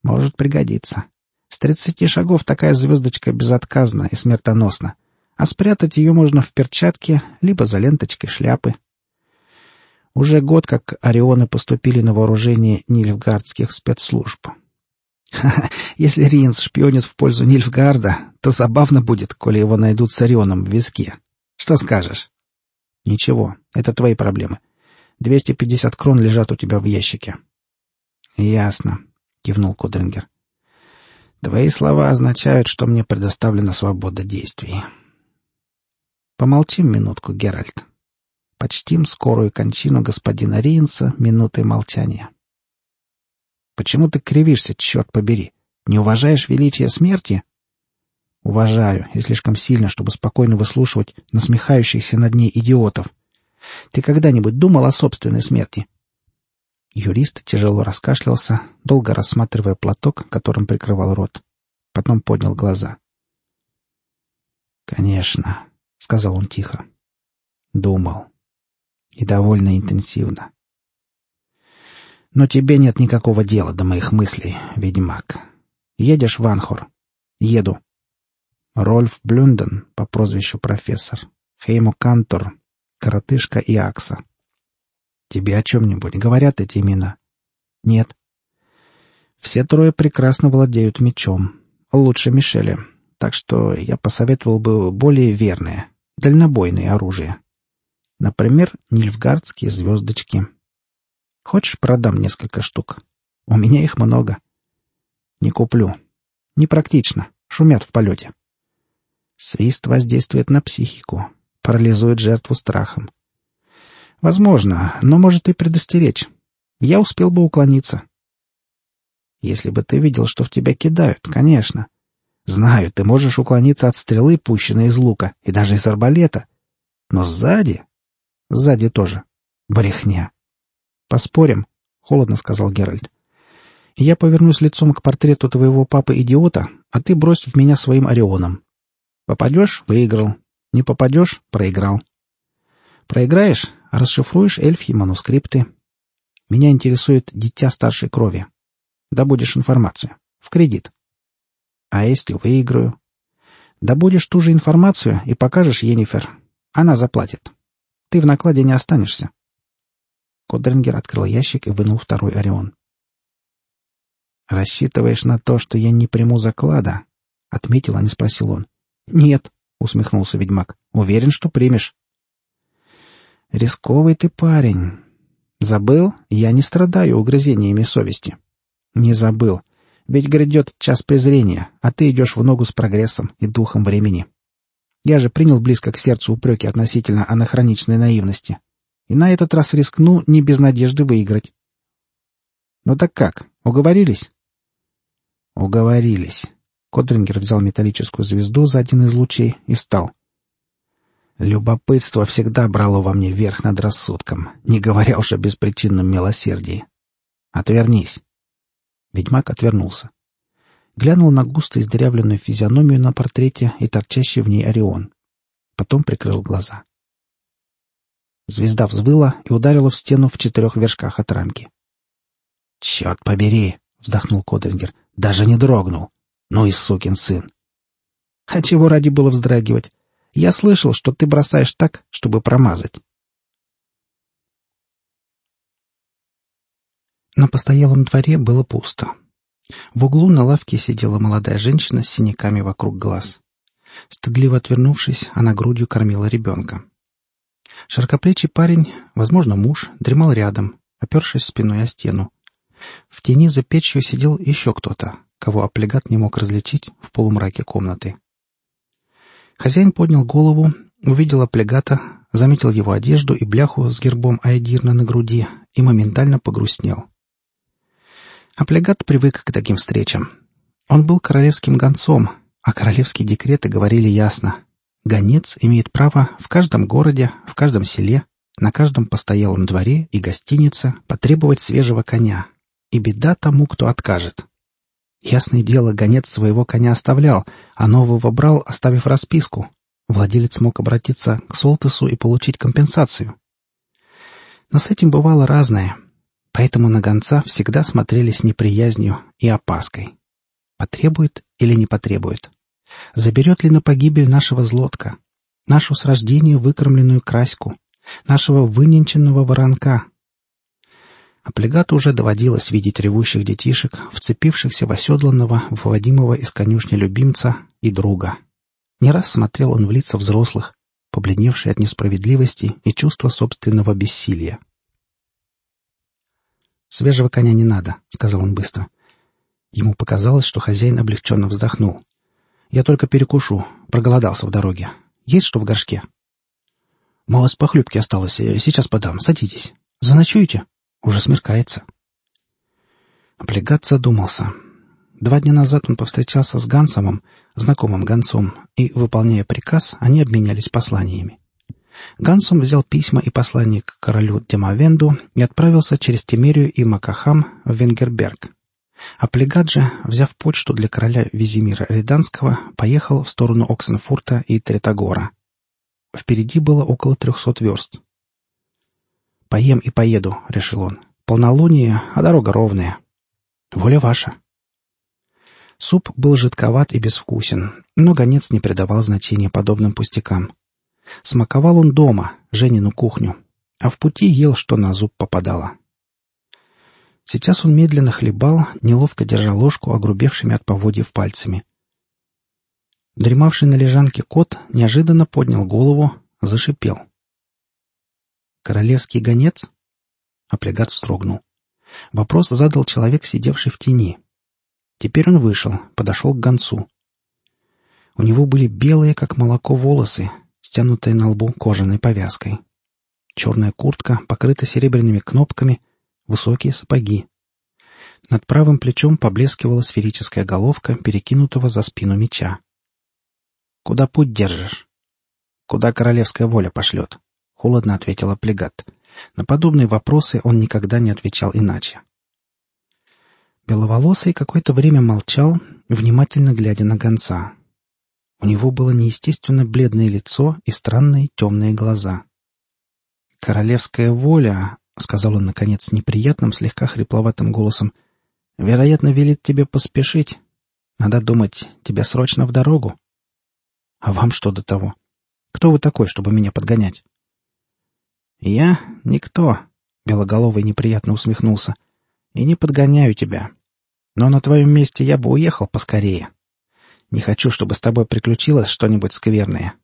Может пригодиться. С тридцати шагов такая звездочка безотказна и смертоносна. А спрятать ее можно в перчатке, либо за ленточкой шляпы. Уже год, как Орионы поступили на вооружение нильфгардских спецслужб. Если Риенс шпионит в пользу Нильфгарда, то забавно будет, коли его найдут с Орионом в виске. Что скажешь? Ничего, это твои проблемы. Двести пятьдесят крон лежат у тебя в ящике. Ясно, кивнул Кодрингер. Твои слова означают, что мне предоставлена свобода действий. Помолчим минутку, Геральт. Почтим скорую кончину господина Риенса минутой молчания. Почему ты кривишься, черт побери? Не уважаешь величие смерти? Уважаю, и слишком сильно, чтобы спокойно выслушивать насмехающихся над ней идиотов. Ты когда-нибудь думал о собственной смерти? Юрист тяжело раскашлялся, долго рассматривая платок, которым прикрывал рот. Потом поднял глаза. «Конечно», — сказал он тихо. «Думал. И довольно интенсивно. Но тебе нет никакого дела до моих мыслей, ведьмак. Едешь в Анхор? Еду. Рольф Блюнден по прозвищу профессор. Хеймо Кантор, коротышка и Акса. Тебе о чем-нибудь говорят эти имена? Нет. Все трое прекрасно владеют мечом. Лучше Мишеля. Так что я посоветовал бы более верное, дальнобойное оружие. Например, нильфгардские звездочки. Хочешь, продам несколько штук? У меня их много. Не куплю. Непрактично. Шумят в полете. Свист воздействует на психику, парализует жертву страхом. Возможно, но может и предостеречь. Я успел бы уклониться. Если бы ты видел, что в тебя кидают, конечно. Знаю, ты можешь уклониться от стрелы, пущенной из лука, и даже из арбалета. Но сзади... Сзади тоже. Брехня. Поспорим, — холодно сказал Геральт. Я повернусь лицом к портрету твоего папы-идиота, а ты брось в меня своим орионом. Попадешь — выиграл. Не попадешь — проиграл. Проиграешь — расшифруешь эльфьи манускрипты. Меня интересует дитя старшей крови. Добудешь информацию. В кредит. А если выиграю? Добудешь ту же информацию и покажешь Енифер. Она заплатит. Ты в накладе не останешься. Кодрингер открыл ящик и вынул второй Орион. «Рассчитываешь на то, что я не приму заклада?» — отметил, а не спросил он. «Нет», — усмехнулся ведьмак. «Уверен, что примешь». «Рисковый ты парень. Забыл? Я не страдаю угрызениями совести». «Не забыл. Ведь грядет час презрения, а ты идешь в ногу с прогрессом и духом времени. Я же принял близко к сердцу упреки относительно анахроничной наивности. И на этот раз рискну не без надежды выиграть». «Ну так как, уговорились?» «Уговорились». Кодрингер взял металлическую звезду за один из лучей и встал. Любопытство всегда брало во мне верх над рассудком, не говоря уж о беспричинном милосердии. «Отвернись!» Ведьмак отвернулся. Глянул на густо издырявленную физиономию на портрете и торчащий в ней Орион. Потом прикрыл глаза. Звезда взвыла и ударила в стену в четырех вершках от рамки. «Черт побери!» — вздохнул Кодрингер. «Даже не дрогнул. Ну и сукин сын!» «А чего ради было вздрагивать? Я слышал, что ты бросаешь так, чтобы промазать». На постоялом дворе было пусто. В углу на лавке сидела молодая женщина с синяками вокруг глаз. Стыдливо отвернувшись, она грудью кормила ребенка. Широкоплечий парень, возможно, муж, дремал рядом, опершись спиной о стену. В тени за печью сидел еще кто-то, кого облигат не мог различить в полумраке комнаты. Хозяин поднял голову, увидел облигата, заметил его одежду и бляху с гербом Айдирна на груди и моментально погрустнел. Аплегат привык к таким встречам. Он был королевским гонцом, а королевские декреты говорили ясно. Гонец имеет право в каждом городе, в каждом селе, на каждом постоялом дворе и гостинице потребовать свежего коня. И беда тому, кто откажет. Ясное дело, гонец своего коня оставлял, а нового брал, оставив расписку. Владелец мог обратиться к Солтесу и получить компенсацию. Но с этим бывало разное — Поэтому на гонца всегда смотрели с неприязнью и опаской. Потребует или не потребует? Заберет ли на погибель нашего злотка? Нашу с рождения выкормленную краську? Нашего выненченного воронка? Облигату уже доводилось видеть ревущих детишек, вцепившихся в оседланного, выводимого из конюшни любимца и друга. Не раз смотрел он в лица взрослых, побледневшие от несправедливости и чувства собственного бессилия. «Свежего коня не надо», — сказал он быстро. Ему показалось, что хозяин облегченно вздохнул. «Я только перекушу. Проголодался в дороге. Есть что в горшке?» «Малость похлебки осталось. Сейчас подам. Садитесь. Заночуете? Уже смеркается». Облигат задумался. Два дня назад он повстречался с Гансомом, знакомым гонцом, и, выполняя приказ, они обменялись посланиями. Гансум взял письма и послание к королю Демавенду и отправился через Тимерию и Макахам в Венгерберг. А Плегаджи, взяв почту для короля Визимира Риданского, поехал в сторону Оксенфурта и Третагора. Впереди было около трехсот верст. «Поем и поеду», — решил он. «Полнолуние, а дорога ровная. Воля ваша». Суп был жидковат и безвкусен, но гонец не придавал значения подобным пустякам. Смаковал он дома, Женину кухню, а в пути ел, что на зуб попадало. Сейчас он медленно хлебал, неловко держа ложку огрубевшими от поводьев пальцами. Дремавший на лежанке кот неожиданно поднял голову, зашипел. «Королевский гонец?» Аплегат вздрогнул. Вопрос задал человек, сидевший в тени. Теперь он вышел, подошел к гонцу. У него были белые, как молоко, волосы, стянутые на лбу кожаной повязкой. Черная куртка покрыта серебряными кнопками, высокие сапоги. Над правым плечом поблескивала сферическая головка, перекинутого за спину меча. «Куда путь держишь?» «Куда королевская воля пошлет?» — холодно ответила плегат. На подобные вопросы он никогда не отвечал иначе. Беловолосый какое-то время молчал, внимательно глядя на гонца. У него было неестественно бледное лицо и странные темные глаза. «Королевская воля — сказал он, наконец, неприятным, слегка хрипловатым голосом, — «вероятно, велит тебе поспешить. Надо думать, тебе срочно в дорогу». «А вам что до того? Кто вы такой, чтобы меня подгонять?» «Я — никто», — Белоголовый неприятно усмехнулся, — «и не подгоняю тебя. Но на твоем месте я бы уехал поскорее. Не хочу, чтобы с тобой приключилось что-нибудь скверное».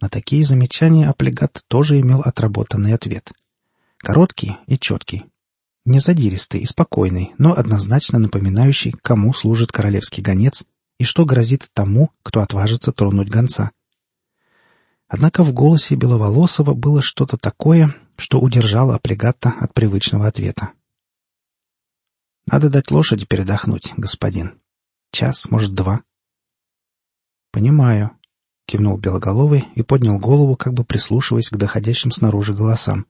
На такие замечания Аплигат тоже имел отработанный ответ — Короткий и четкий. Не задиристый и спокойный, но однозначно напоминающий, кому служит королевский гонец и что грозит тому, кто отважится тронуть гонца. Однако в голосе Беловолосова было что-то такое, что удержало Аплигатта от привычного ответа. «Надо дать лошади передохнуть, господин. Час, может, два». «Понимаю», — кивнул Белоголовый и поднял голову, как бы прислушиваясь к доходящим снаружи голосам.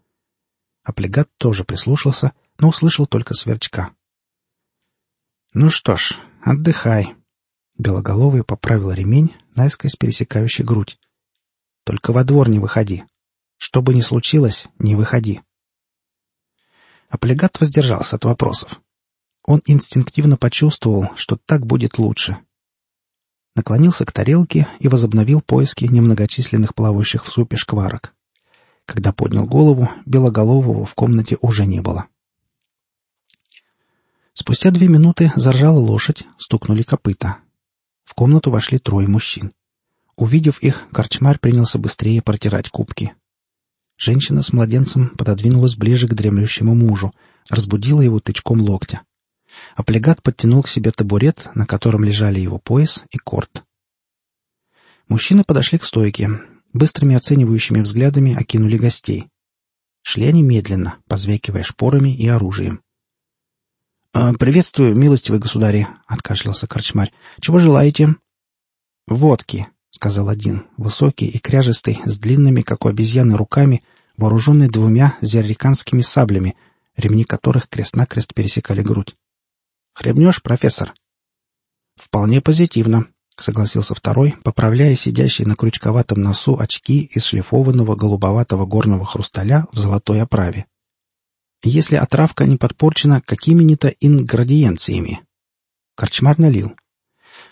Аплигат тоже прислушался, но услышал только сверчка. «Ну что ж, отдыхай». Белоголовый поправил ремень, наискось пересекающий грудь. «Только во двор не выходи. Что бы ни случилось, не выходи». Аплигат воздержался от вопросов. Он инстинктивно почувствовал, что так будет лучше. Наклонился к тарелке и возобновил поиски немногочисленных плавающих в супе шкварок. Когда поднял голову, белоголового в комнате уже не было. Спустя две минуты заржала лошадь, стукнули копыта. В комнату вошли трое мужчин. Увидев их, корчмарь принялся быстрее протирать кубки. Женщина с младенцем пододвинулась ближе к дремлющему мужу, разбудила его тычком локтя. Аплегат подтянул к себе табурет, на котором лежали его пояс и корт. Мужчины подошли к стойке, быстрыми оценивающими взглядами окинули гостей. Шли они медленно, позвякивая шпорами и оружием. «Э, «Приветствую, милостивый государи», — откашлялся корчмарь. «Чего желаете?» «Водки», — сказал один, высокий и кряжистый, с длинными, как у обезьяны, руками, вооруженный двумя зерриканскими саблями, ремни которых крест-накрест пересекали грудь. «Хлебнешь, профессор?» «Вполне позитивно», — согласился второй, поправляя сидящие на крючковатом носу очки из шлифованного голубоватого горного хрусталя в золотой оправе. «Если отравка не подпорчена какими-то ингредиенциями». Корчмар налил.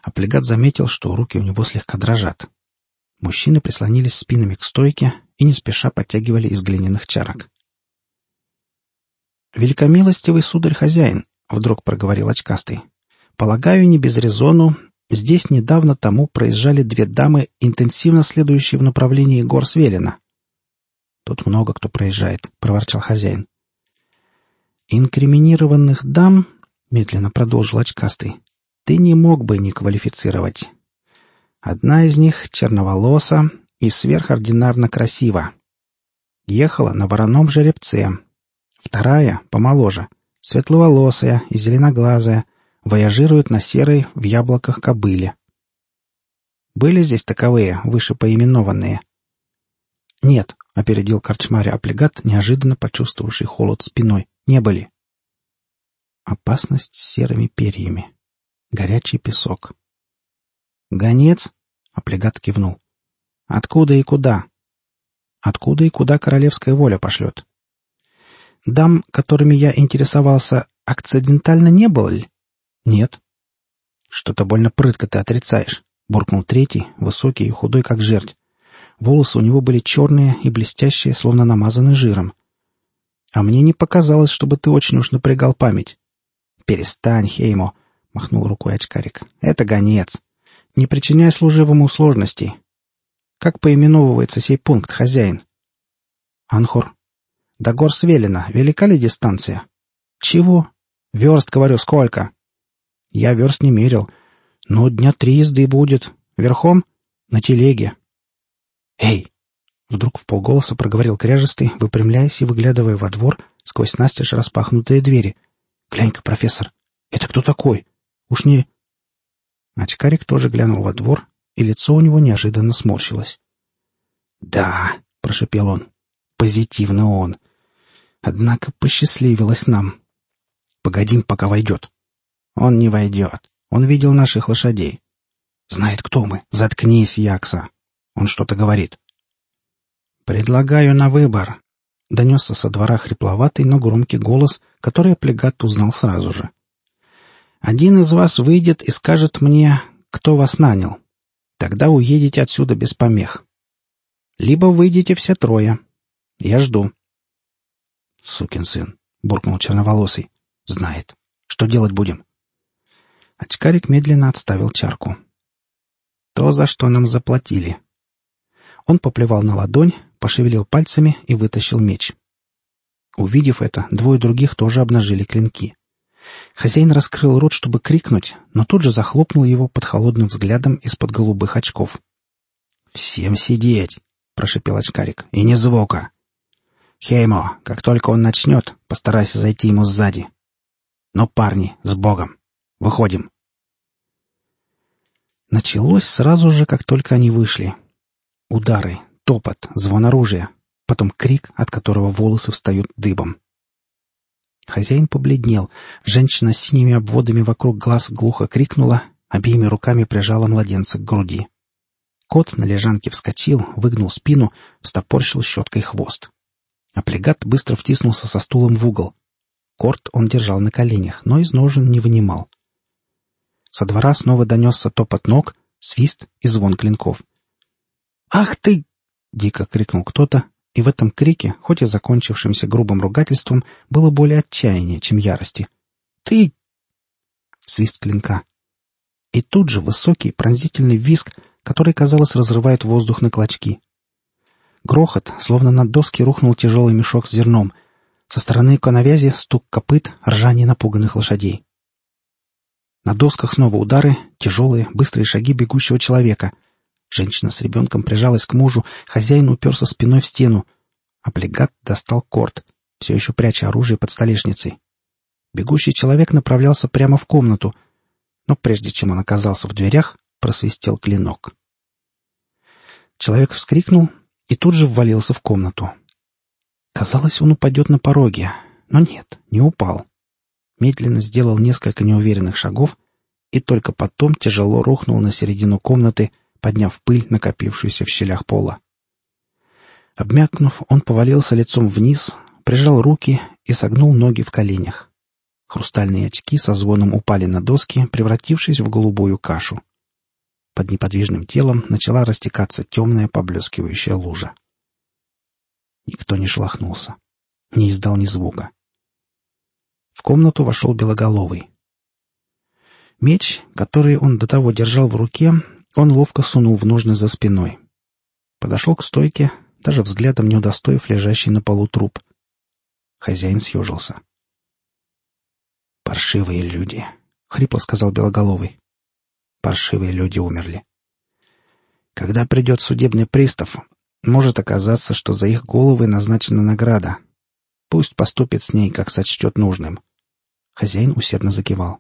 Аплегат заметил, что руки у него слегка дрожат. Мужчины прислонились спинами к стойке и не спеша подтягивали из глиняных чарок. «Великомилостивый сударь-хозяин», — вдруг проговорил очкастый, — «полагаю, не без резону Здесь недавно тому проезжали две дамы, интенсивно следующие в направлении гор Свелина. «Тут много кто проезжает», — проворчал хозяин. «Инкриминированных дам», — медленно продолжил очкастый, — «ты не мог бы не квалифицировать. Одна из них черноволоса и сверхординарно красива. Ехала на вороном жеребце. Вторая, помоложе, светловолосая и зеленоглазая — вояжируют на серой в яблоках кобыле. Были здесь таковые, выше поименованные? Нет, — опередил корчмаря облигат, неожиданно почувствовавший холод спиной. Не были. Опасность с серыми перьями. Горячий песок. «Гонец?» — облигат кивнул. «Откуда и куда?» «Откуда и куда королевская воля пошлет?» «Дам, которыми я интересовался, акцидентально не было ли?» «Нет». «Что-то больно прытко ты отрицаешь», — буркнул третий, высокий и худой, как жерть. Волосы у него были черные и блестящие, словно намазаны жиром. А мне не показалось, чтобы ты очень уж напрягал память. Перестань, Хеймо, — махнул рукой очкарик. Это гонец. Не причиняй служивому сложностей. Как поименовывается сей пункт, хозяин? Анхор. До гор Свелина. Велика ли дистанция? Чего? Верст, говорю, сколько? Я верст не мерил. Ну, дня три езды будет. Верхом? На телеге. Эй! Вдруг в полголоса проговорил кряжестый, выпрямляясь и выглядывая во двор сквозь настежь распахнутые двери. «Глянь-ка, профессор, это кто такой? Уж не...» Очкарик тоже глянул во двор, и лицо у него неожиданно сморщилось. «Да», — прошепел он, — «позитивно он. Однако посчастливилось нам. Погодим, пока войдет». «Он не войдет. Он видел наших лошадей». «Знает, кто мы. Заткнись, Якса. Он что-то говорит». «Предлагаю на выбор», — донесся со двора хрипловатый, но громкий голос, который Аплегат узнал сразу же. «Один из вас выйдет и скажет мне, кто вас нанял. Тогда уедете отсюда без помех. Либо выйдете все трое. Я жду». «Сукин сын», — буркнул черноволосый. «Знает. Что делать будем?» Очкарик медленно отставил чарку. «То, за что нам заплатили». Он поплевал на ладонь, пошевелил пальцами и вытащил меч. Увидев это, двое других тоже обнажили клинки. Хозяин раскрыл рот, чтобы крикнуть, но тут же захлопнул его под холодным взглядом из-под голубых очков. «Всем сидеть!» — прошипел очкарик. «И не звука!» «Хеймо, как только он начнет, постарайся зайти ему сзади. Но, парни, с Богом! Выходим!» Началось сразу же, как только они вышли. Удары, топот, звон оружия, потом крик, от которого волосы встают дыбом. Хозяин побледнел. Женщина с синими обводами вокруг глаз глухо крикнула, обеими руками прижала младенца к груди. Кот на лежанке вскочил, выгнул спину, встопорщил щеткой хвост. Аплегат быстро втиснулся со стулом в угол. Корт он держал на коленях, но из ножен не вынимал. Со двора снова донесся топот ног, свист и звон клинков. «Ах ты!» — дико крикнул кто-то, и в этом крике, хоть и закончившемся грубым ругательством, было более отчаяния, чем ярости. «Ты!» Свист клинка. И тут же высокий пронзительный визг, который, казалось, разрывает воздух на клочки. Грохот, словно на доски рухнул тяжелый мешок с зерном. Со стороны коновязи стук копыт, ржание напуганных лошадей. На досках снова удары, тяжелые, быстрые шаги бегущего человека — Женщина с ребенком прижалась к мужу, хозяин уперся спиной в стену. Облигат достал корт, все еще пряча оружие под столешницей. Бегущий человек направлялся прямо в комнату, но прежде чем он оказался в дверях, просвистел клинок. Человек вскрикнул и тут же ввалился в комнату. Казалось, он упадет на пороге, но нет, не упал. Медленно сделал несколько неуверенных шагов и только потом тяжело рухнул на середину комнаты, подняв пыль, накопившуюся в щелях пола. Обмякнув, он повалился лицом вниз, прижал руки и согнул ноги в коленях. Хрустальные очки со звоном упали на доски, превратившись в голубую кашу. Под неподвижным телом начала растекаться темная поблескивающая лужа. Никто не шлахнулся, не издал ни звука. В комнату вошел Белоголовый. Меч, который он до того держал в руке, он ловко сунул в ножны за спиной. Подошел к стойке, даже взглядом не удостоив лежащий на полу труп. Хозяин съежился. «Паршивые люди», — хрипло сказал Белоголовый. «Паршивые люди умерли. Когда придет судебный пристав, может оказаться, что за их головы назначена награда. Пусть поступит с ней, как сочтет нужным». Хозяин усердно закивал.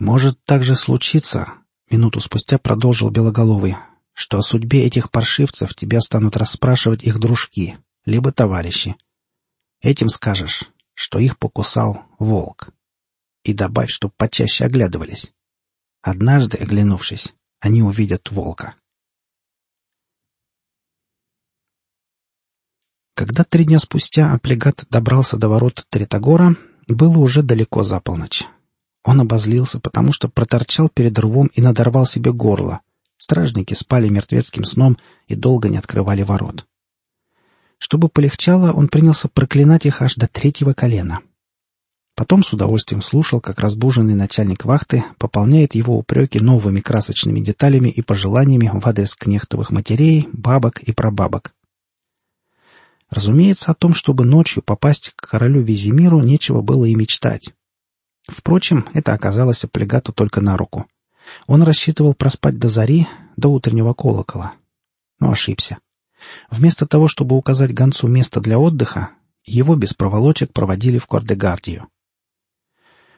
«Может также случиться, Минуту спустя продолжил Белоголовый, что о судьбе этих паршивцев тебя станут расспрашивать их дружки, либо товарищи. Этим скажешь, что их покусал волк. И добавь, чтоб почаще оглядывались. Однажды, оглянувшись, они увидят волка. Когда три дня спустя Аплегат добрался до ворот Тритогора, было уже далеко за полночь. Он обозлился, потому что проторчал перед рвом и надорвал себе горло. Стражники спали мертвецким сном и долго не открывали ворот. Чтобы полегчало, он принялся проклинать их аж до третьего колена. Потом с удовольствием слушал, как разбуженный начальник вахты пополняет его упреки новыми красочными деталями и пожеланиями в адрес кнехтовых матерей, бабок и прабабок. Разумеется, о том, чтобы ночью попасть к королю Визимиру, нечего было и мечтать. Впрочем, это оказалось облигату только на руку. Он рассчитывал проспать до зари, до утреннего колокола. Но ошибся. Вместо того, чтобы указать гонцу место для отдыха, его без проволочек проводили в Кордегардию.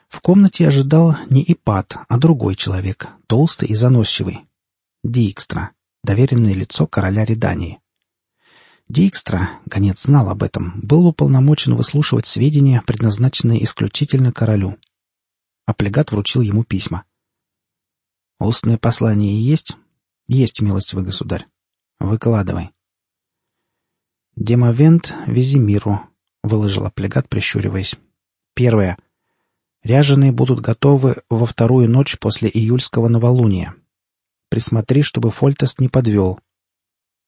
В комнате ожидал не Ипат, а другой человек, толстый и заносчивый. Дикстра, доверенное лицо короля Редании. Дикстра, гонец знал об этом, был уполномочен выслушивать сведения, предназначенные исключительно королю. Аплегат вручил ему письма. «Устное послание есть?» «Есть, милостивый государь. Выкладывай». «Демовент Визимиру», — выложил Аплегат, прищуриваясь. «Первое. Ряженые будут готовы во вторую ночь после июльского новолуния. Присмотри, чтобы Фольтест не подвел.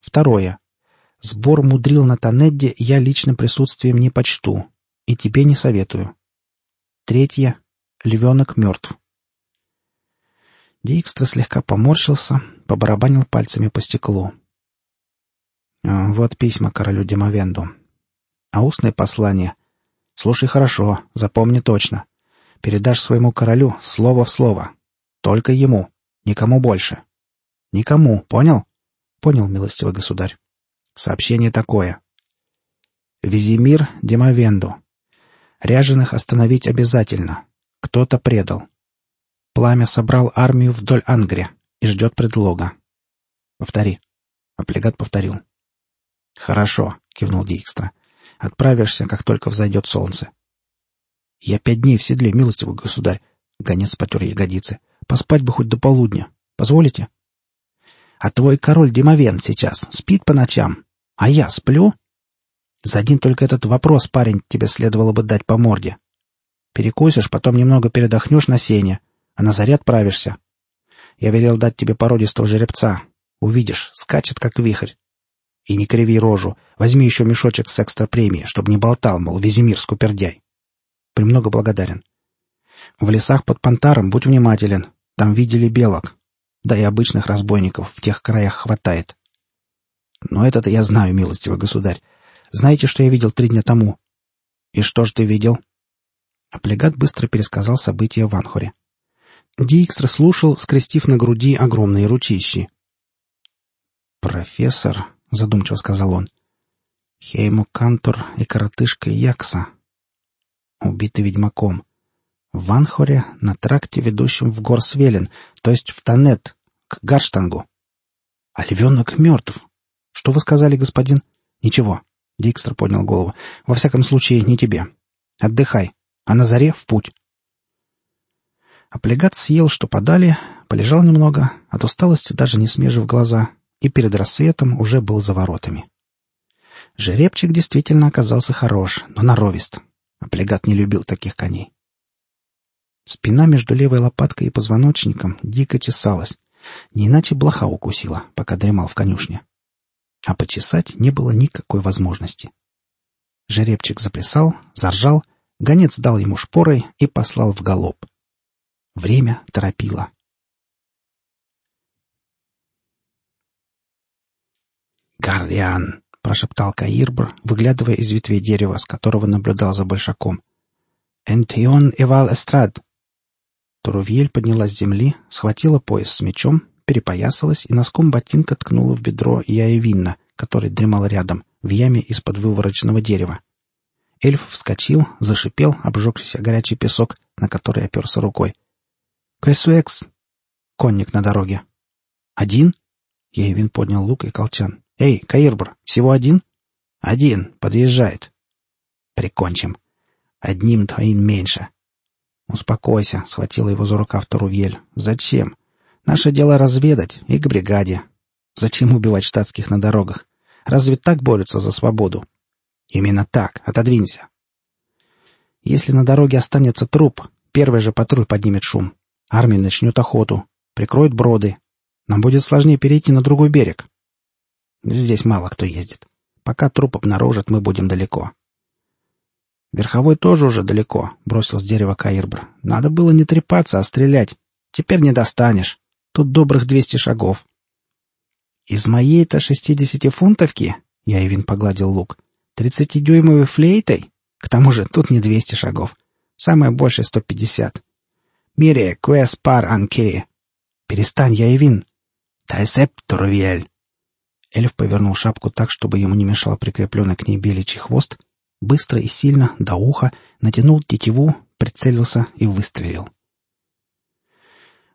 Второе. Сбор мудрил на Танедде я личным присутствием не почту, и тебе не советую. Третье. Львенок мертв. Дикстра слегка поморщился, побарабанил пальцами по стеклу. «А, «Вот письма королю Демовенду. А устное послание. Слушай хорошо, запомни точно. Передашь своему королю слово в слово. Только ему, никому больше. Никому, понял? Понял, милостивый государь. Сообщение такое. Визимир Демовенду. Ряженых остановить обязательно. Кто-то предал. Пламя собрал армию вдоль Ангрия и ждет предлога. Повтори. Облигат повторил. Хорошо, кивнул Дикстра. Отправишься, как только взойдет солнце. Я пять дней в седле, милостивый государь. Гонец потер ягодицы. Поспать бы хоть до полудня. Позволите? А твой король Димовен сейчас спит по ночам, а я сплю? За один только этот вопрос, парень, тебе следовало бы дать по морде. Перекусишь, потом немного передохнешь на сене, а на заре отправишься. Я велел дать тебе породистого жеребца. Увидишь, скачет, как вихрь. И не криви рожу. Возьми еще мешочек с экстра премии, чтобы не болтал, мол, Визимир скупердяй. Премного благодарен. В лесах под Понтаром будь внимателен. Там видели белок. Да и обычных разбойников в тех краях хватает. Но это-то я знаю, милостивый государь. Знаете, что я видел три дня тому? И что ж ты видел? Аплегат быстро пересказал события в Анхоре. Дикстра слушал, скрестив на груди огромные ручищи. «Профессор», — задумчиво сказал он, — «Хейму Кантор и коротышка Якса, убиты ведьмаком. В Анхоре, на тракте, ведущем в гор Свелен, то есть в Танет, к Гарштангу. А львенок мертв. Что вы сказали, господин? Ничего. Дикстер поднял голову. Во всяком случае, не тебе. Отдыхай. А на заре в путь. Аплегат съел, что подали, полежал немного, от усталости даже не смежив глаза, и перед рассветом уже был за воротами. Жеребчик действительно оказался хорош, но норовист. Аплегат не любил таких коней. Спина между левой лопаткой и позвоночником дико чесалась. Не иначе блоха укусила, пока дремал в конюшне. А почесать не было никакой возможности. Жеребчик заплясал, заржал, гонец дал ему шпорой и послал в галоп. Время торопило. «Гарриан!» — прошептал Каирбр, выглядывая из ветвей дерева, с которого наблюдал за большаком. «Энтион Эвал Эстрад!» Турувьель поднялась с земли, схватила пояс с мечом, перепоясалась и носком ботинка ткнула в бедро Яевинна, который дремал рядом, в яме из-под вывороченного дерева. Эльф вскочил, зашипел, обжегся горячий песок, на который оперся рукой. «Кэсуэкс!» Конник на дороге. «Один?» Яевин поднял лук и колчан. «Эй, Каирбр, всего один?» «Один, подъезжает». «Прикончим. Одним твоим меньше». «Успокойся», — схватила его за рукав Тарувель. «Зачем? Наше дело разведать и к бригаде. Зачем убивать штатских на дорогах? Разве так борются за свободу?» «Именно так. Отодвинься». «Если на дороге останется труп, первый же патруль поднимет шум. Армия начнет охоту, прикроет броды. Нам будет сложнее перейти на другой берег. Здесь мало кто ездит. Пока труп обнаружат, мы будем далеко». «Верховой тоже уже далеко», — бросил с дерева Каирбр. «Надо было не трепаться, а стрелять. Теперь не достанешь. Тут добрых двести шагов». «Из моей-то шестидесятифунтовки?» — я Яйвин погладил лук. «Тридцатидюймовой флейтой? К тому же тут не двести шагов. Самое большее сто пятьдесят. Мире, куэс пар анке. Перестань, Яйвин. Тайсеп турвиэль. Эльф повернул шапку так, чтобы ему не мешал прикрепленный к ней беличий хвост, быстро и сильно, до уха, натянул тетиву, прицелился и выстрелил.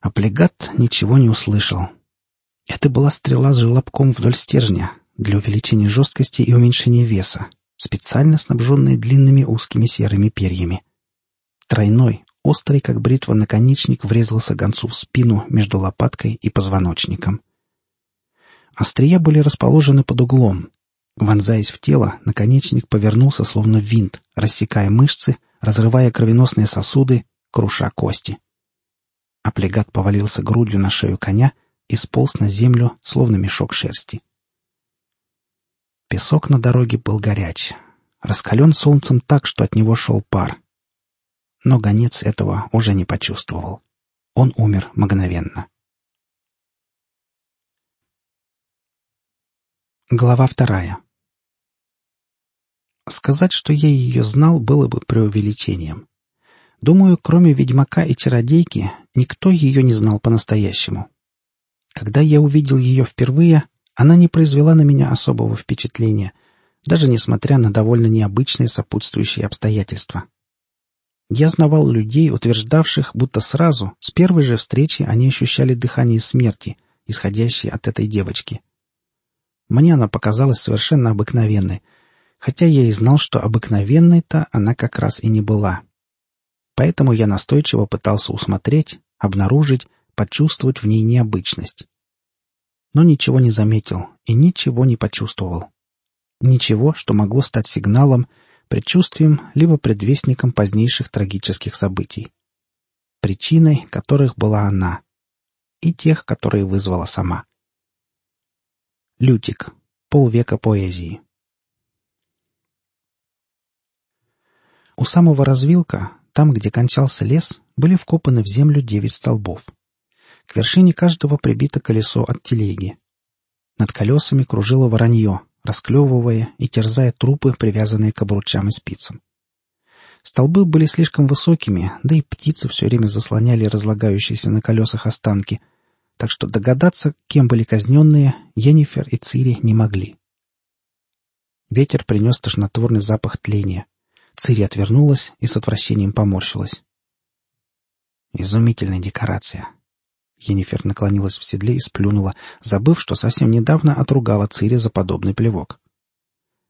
Аплегат ничего не услышал. Это была стрела с желобком вдоль стержня для увеличения жесткости и уменьшения веса, специально снабженная длинными узкими серыми перьями. Тройной, острый, как бритва, наконечник врезался гонцу в спину между лопаткой и позвоночником. Острия были расположены под углом, Вонзаясь в тело, наконечник повернулся словно винт, рассекая мышцы, разрывая кровеносные сосуды, круша кости. Аплегат повалился грудью на шею коня и сполз на землю, словно мешок шерсти. Песок на дороге был горяч, раскален солнцем так, что от него шел пар. Но гонец этого уже не почувствовал. Он умер мгновенно. Глава вторая Сказать, что я ее знал, было бы преувеличением. Думаю, кроме ведьмака и чародейки, никто ее не знал по-настоящему. Когда я увидел ее впервые, она не произвела на меня особого впечатления, даже несмотря на довольно необычные сопутствующие обстоятельства. Я знавал людей, утверждавших, будто сразу, с первой же встречи они ощущали дыхание смерти, исходящее от этой девочки. Мне она показалась совершенно обыкновенной — хотя я и знал, что обыкновенной-то она как раз и не была. Поэтому я настойчиво пытался усмотреть, обнаружить, почувствовать в ней необычность. Но ничего не заметил и ничего не почувствовал. Ничего, что могло стать сигналом, предчувствием либо предвестником позднейших трагических событий. Причиной которых была она. И тех, которые вызвала сама. Лютик. Полвека поэзии. У самого развилка, там, где кончался лес, были вкопаны в землю девять столбов. К вершине каждого прибито колесо от телеги. Над колесами кружило воронье, расклевывая и терзая трупы, привязанные к обручам и спицам. Столбы были слишком высокими, да и птицы все время заслоняли разлагающиеся на колесах останки, так что догадаться, кем были казненные, Енифер и Цири не могли. Ветер принес тошнотворный запах тления. Цири отвернулась и с отвращением поморщилась. Изумительная декорация. Енифер наклонилась в седле и сплюнула, забыв, что совсем недавно отругала Цири за подобный плевок.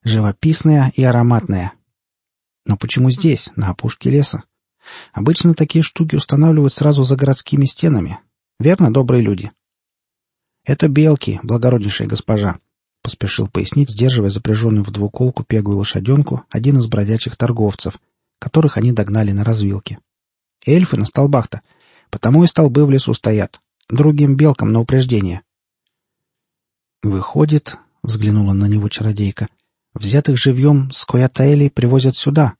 Живописная и ароматная. Но почему здесь, на опушке леса? Обычно такие штуки устанавливают сразу за городскими стенами. Верно, добрые люди? Это белки, благороднейшая госпожа, поспешил пояснить, сдерживая запряженную в двуколку пегую лошаденку один из бродячих торговцев, которых они догнали на развилке. «Эльфы на столбах-то, потому и столбы в лесу стоят, другим белкам на упреждение». «Выходит», — взглянула на него чародейка, — «взятых живьем с Коятаэли привозят сюда».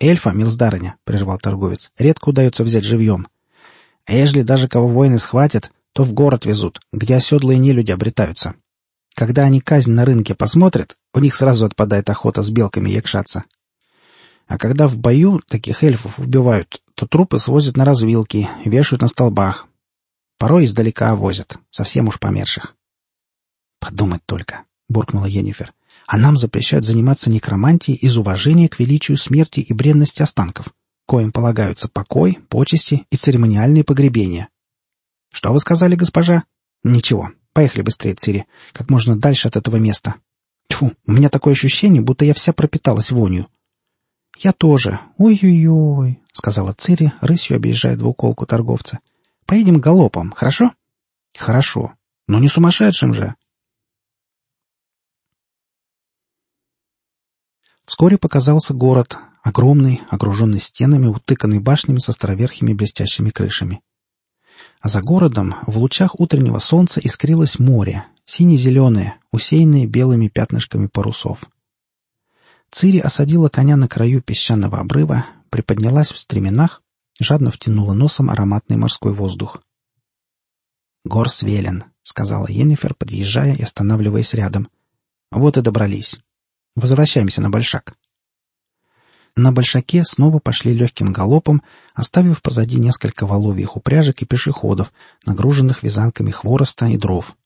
«Эльфа, милздарыня», — прервал торговец, — «редко удается взять живьем. А ежели даже кого воины схватят, то в город везут, где оседлые нелюди обретаются. Когда они казнь на рынке посмотрят, у них сразу отпадает охота с белками якшаться. А когда в бою таких эльфов убивают, то трупы свозят на развилки, вешают на столбах. Порой издалека возят, совсем уж померших. «Подумать только», — буркнула Енифер. «А нам запрещают заниматься некромантией из уважения к величию смерти и бренности останков, коим полагаются покой, почести и церемониальные погребения». «Что вы сказали, госпожа?» «Ничего, Поехали быстрее, Цири. Как можно дальше от этого места. Тьфу, у меня такое ощущение, будто я вся пропиталась вонью. Я тоже. Ой-ой-ой, сказала Цири, рысью объезжая двуколку торговца. Поедем галопом, хорошо? Хорошо. Но не сумасшедшим же. Вскоре показался город, огромный, окруженный стенами, утыканный башнями со островерхими блестящими крышами. А за городом в лучах утреннего солнца искрилось море, сине-зеленые, усеянные белыми пятнышками парусов. Цири осадила коня на краю песчаного обрыва, приподнялась в стременах, жадно втянула носом ароматный морской воздух. «Горс велен», — сказала Енифер, подъезжая и останавливаясь рядом. «Вот и добрались. Возвращаемся на Большак». На Большаке снова пошли легким галопом, оставив позади несколько воловьих упряжек и пешеходов, нагруженных вязанками хвороста и дров.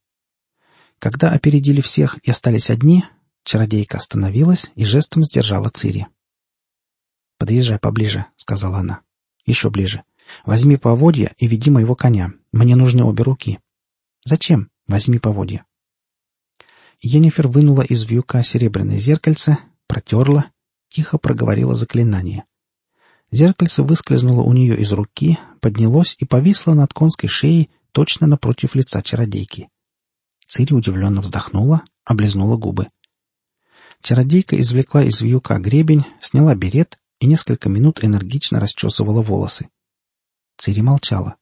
Когда опередили всех и остались одни, чародейка остановилась и жестом сдержала Цири. «Подъезжай поближе», — сказала она. «Еще ближе. Возьми поводья и веди моего коня. Мне нужны обе руки». «Зачем? Возьми поводья». Енифер вынула из вьюка серебряное зеркальце, протерла тихо проговорила заклинание. Зеркальце выскользнуло у нее из руки, поднялось и повисло над конской шеей точно напротив лица чародейки. Цири удивленно вздохнула, облизнула губы. Чародейка извлекла из вьюка гребень, сняла берет и несколько минут энергично расчесывала волосы. Цири молчала.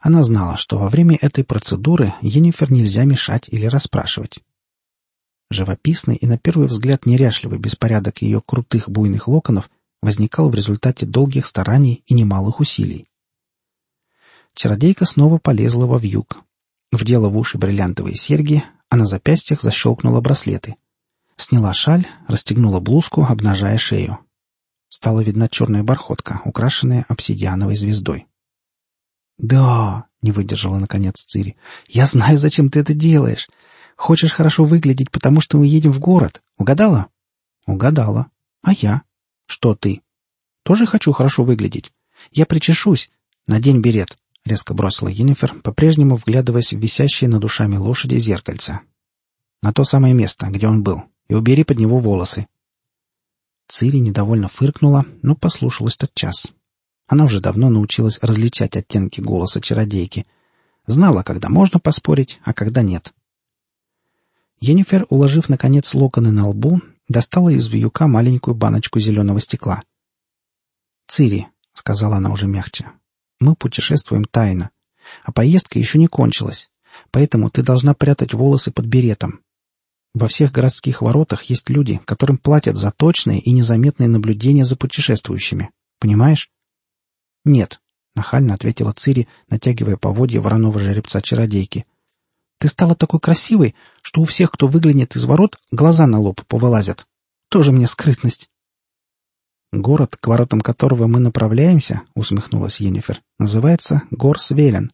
Она знала, что во время этой процедуры Енифер нельзя мешать или расспрашивать. Живописный и на первый взгляд неряшливый беспорядок ее крутых буйных локонов возникал в результате долгих стараний и немалых усилий. Чародейка снова полезла во вьюг. Вдела в уши бриллиантовые серьги, а на запястьях защелкнула браслеты. Сняла шаль, расстегнула блузку, обнажая шею. Стала видна черная бархотка, украшенная обсидиановой звездой. «Да!» — не выдержала наконец Цири. «Я знаю, зачем ты это делаешь. Хочешь хорошо выглядеть, потому что мы едем в город. Угадала? Угадала. А я? Что ты? Тоже хочу хорошо выглядеть. Я причешусь. Надень берет, — резко бросила Енифер, по-прежнему вглядываясь в висящее над душами лошади зеркальце. На то самое место, где он был, и убери под него волосы. Цири недовольно фыркнула, но послушалась тот час. Она уже давно научилась различать оттенки голоса чародейки. Знала, когда можно поспорить, а когда нет. Енифер, уложив, наконец, локоны на лбу, достала из вьюка маленькую баночку зеленого стекла. «Цири», — сказала она уже мягче, — «мы путешествуем тайно, а поездка еще не кончилась, поэтому ты должна прятать волосы под беретом. Во всех городских воротах есть люди, которым платят за точное и незаметное наблюдение за путешествующими. Понимаешь?» «Нет», — нахально ответила Цири, натягивая поводья вороного жеребца-чародейки. Ты стала такой красивой, что у всех, кто выглянет из ворот, глаза на лоб повылазят. Тоже мне скрытность. Город, к воротам которого мы направляемся, усмехнулась Енифер, называется Горсвелен.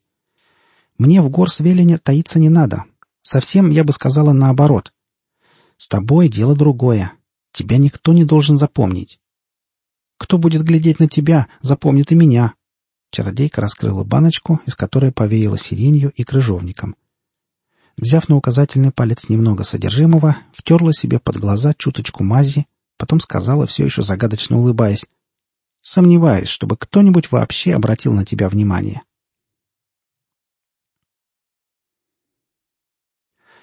Мне в Горсвелене таиться не надо. Совсем, я бы сказала, наоборот. С тобой дело другое. Тебя никто не должен запомнить. Кто будет глядеть на тебя, запомнит и меня. Чародейка раскрыла баночку, из которой повеяла сиренью и крыжовником. Взяв на указательный палец немного содержимого, втерла себе под глаза чуточку мази, потом сказала, все еще загадочно улыбаясь, «Сомневаюсь, чтобы кто-нибудь вообще обратил на тебя внимание».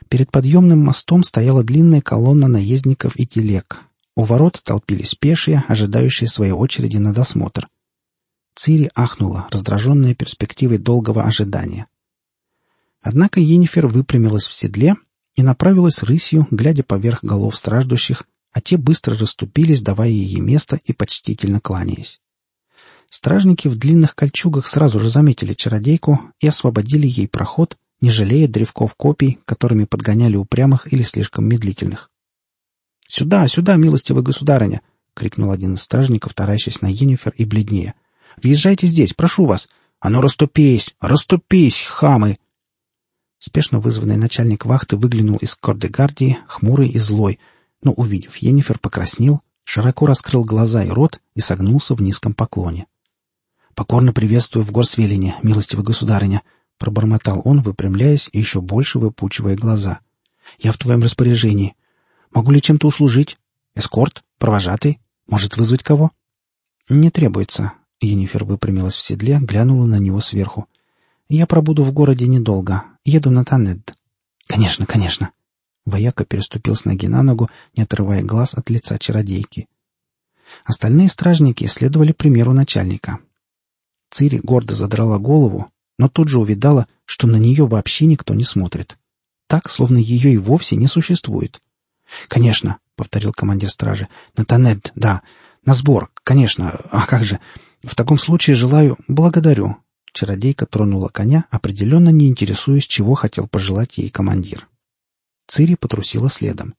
Перед подъемным мостом стояла длинная колонна наездников и телег. У ворот толпились пешие, ожидающие своей очереди на досмотр. Цири ахнула, раздраженная перспективой долгого ожидания. Однако Енифер выпрямилась в седле и направилась рысью, глядя поверх голов страждущих, а те быстро расступились, давая ей место и почтительно кланяясь. Стражники в длинных кольчугах сразу же заметили чародейку и освободили ей проход, не жалея древков копий, которыми подгоняли упрямых или слишком медлительных. «Сюда, сюда, милостивая государыня!» — крикнул один из стражников, таращась на Енифер и бледнее. «Въезжайте здесь, прошу вас! А ну, расступись! Расступись, хамы!» Спешно вызванный начальник вахты выглянул из кордегардии, хмурый и злой, но, увидев Енифер, покраснел, широко раскрыл глаза и рот и согнулся в низком поклоне. «Покорно приветствую в Горсвелине, милостивая государыня!» — пробормотал он, выпрямляясь и еще больше выпучивая глаза. «Я в твоем распоряжении. Могу ли чем-то услужить? Эскорт? Провожатый? Может, вызвать кого?» «Не требуется», — Енифер выпрямилась в седле, глянула на него сверху. «Я пробуду в городе недолго. Еду на Таннед». «Конечно, конечно». Вояка переступил с ноги на ногу, не отрывая глаз от лица чародейки. Остальные стражники следовали примеру начальника. Цири гордо задрала голову, но тут же увидала, что на нее вообще никто не смотрит. так, словно ее и вовсе не существует. «Конечно», — повторил командир стражи. «Натанед, да. На сбор, конечно. А как же? В таком случае желаю... Благодарю». Чародейка тронула коня, определенно не интересуясь, чего хотел пожелать ей командир. Цири потрусила следом.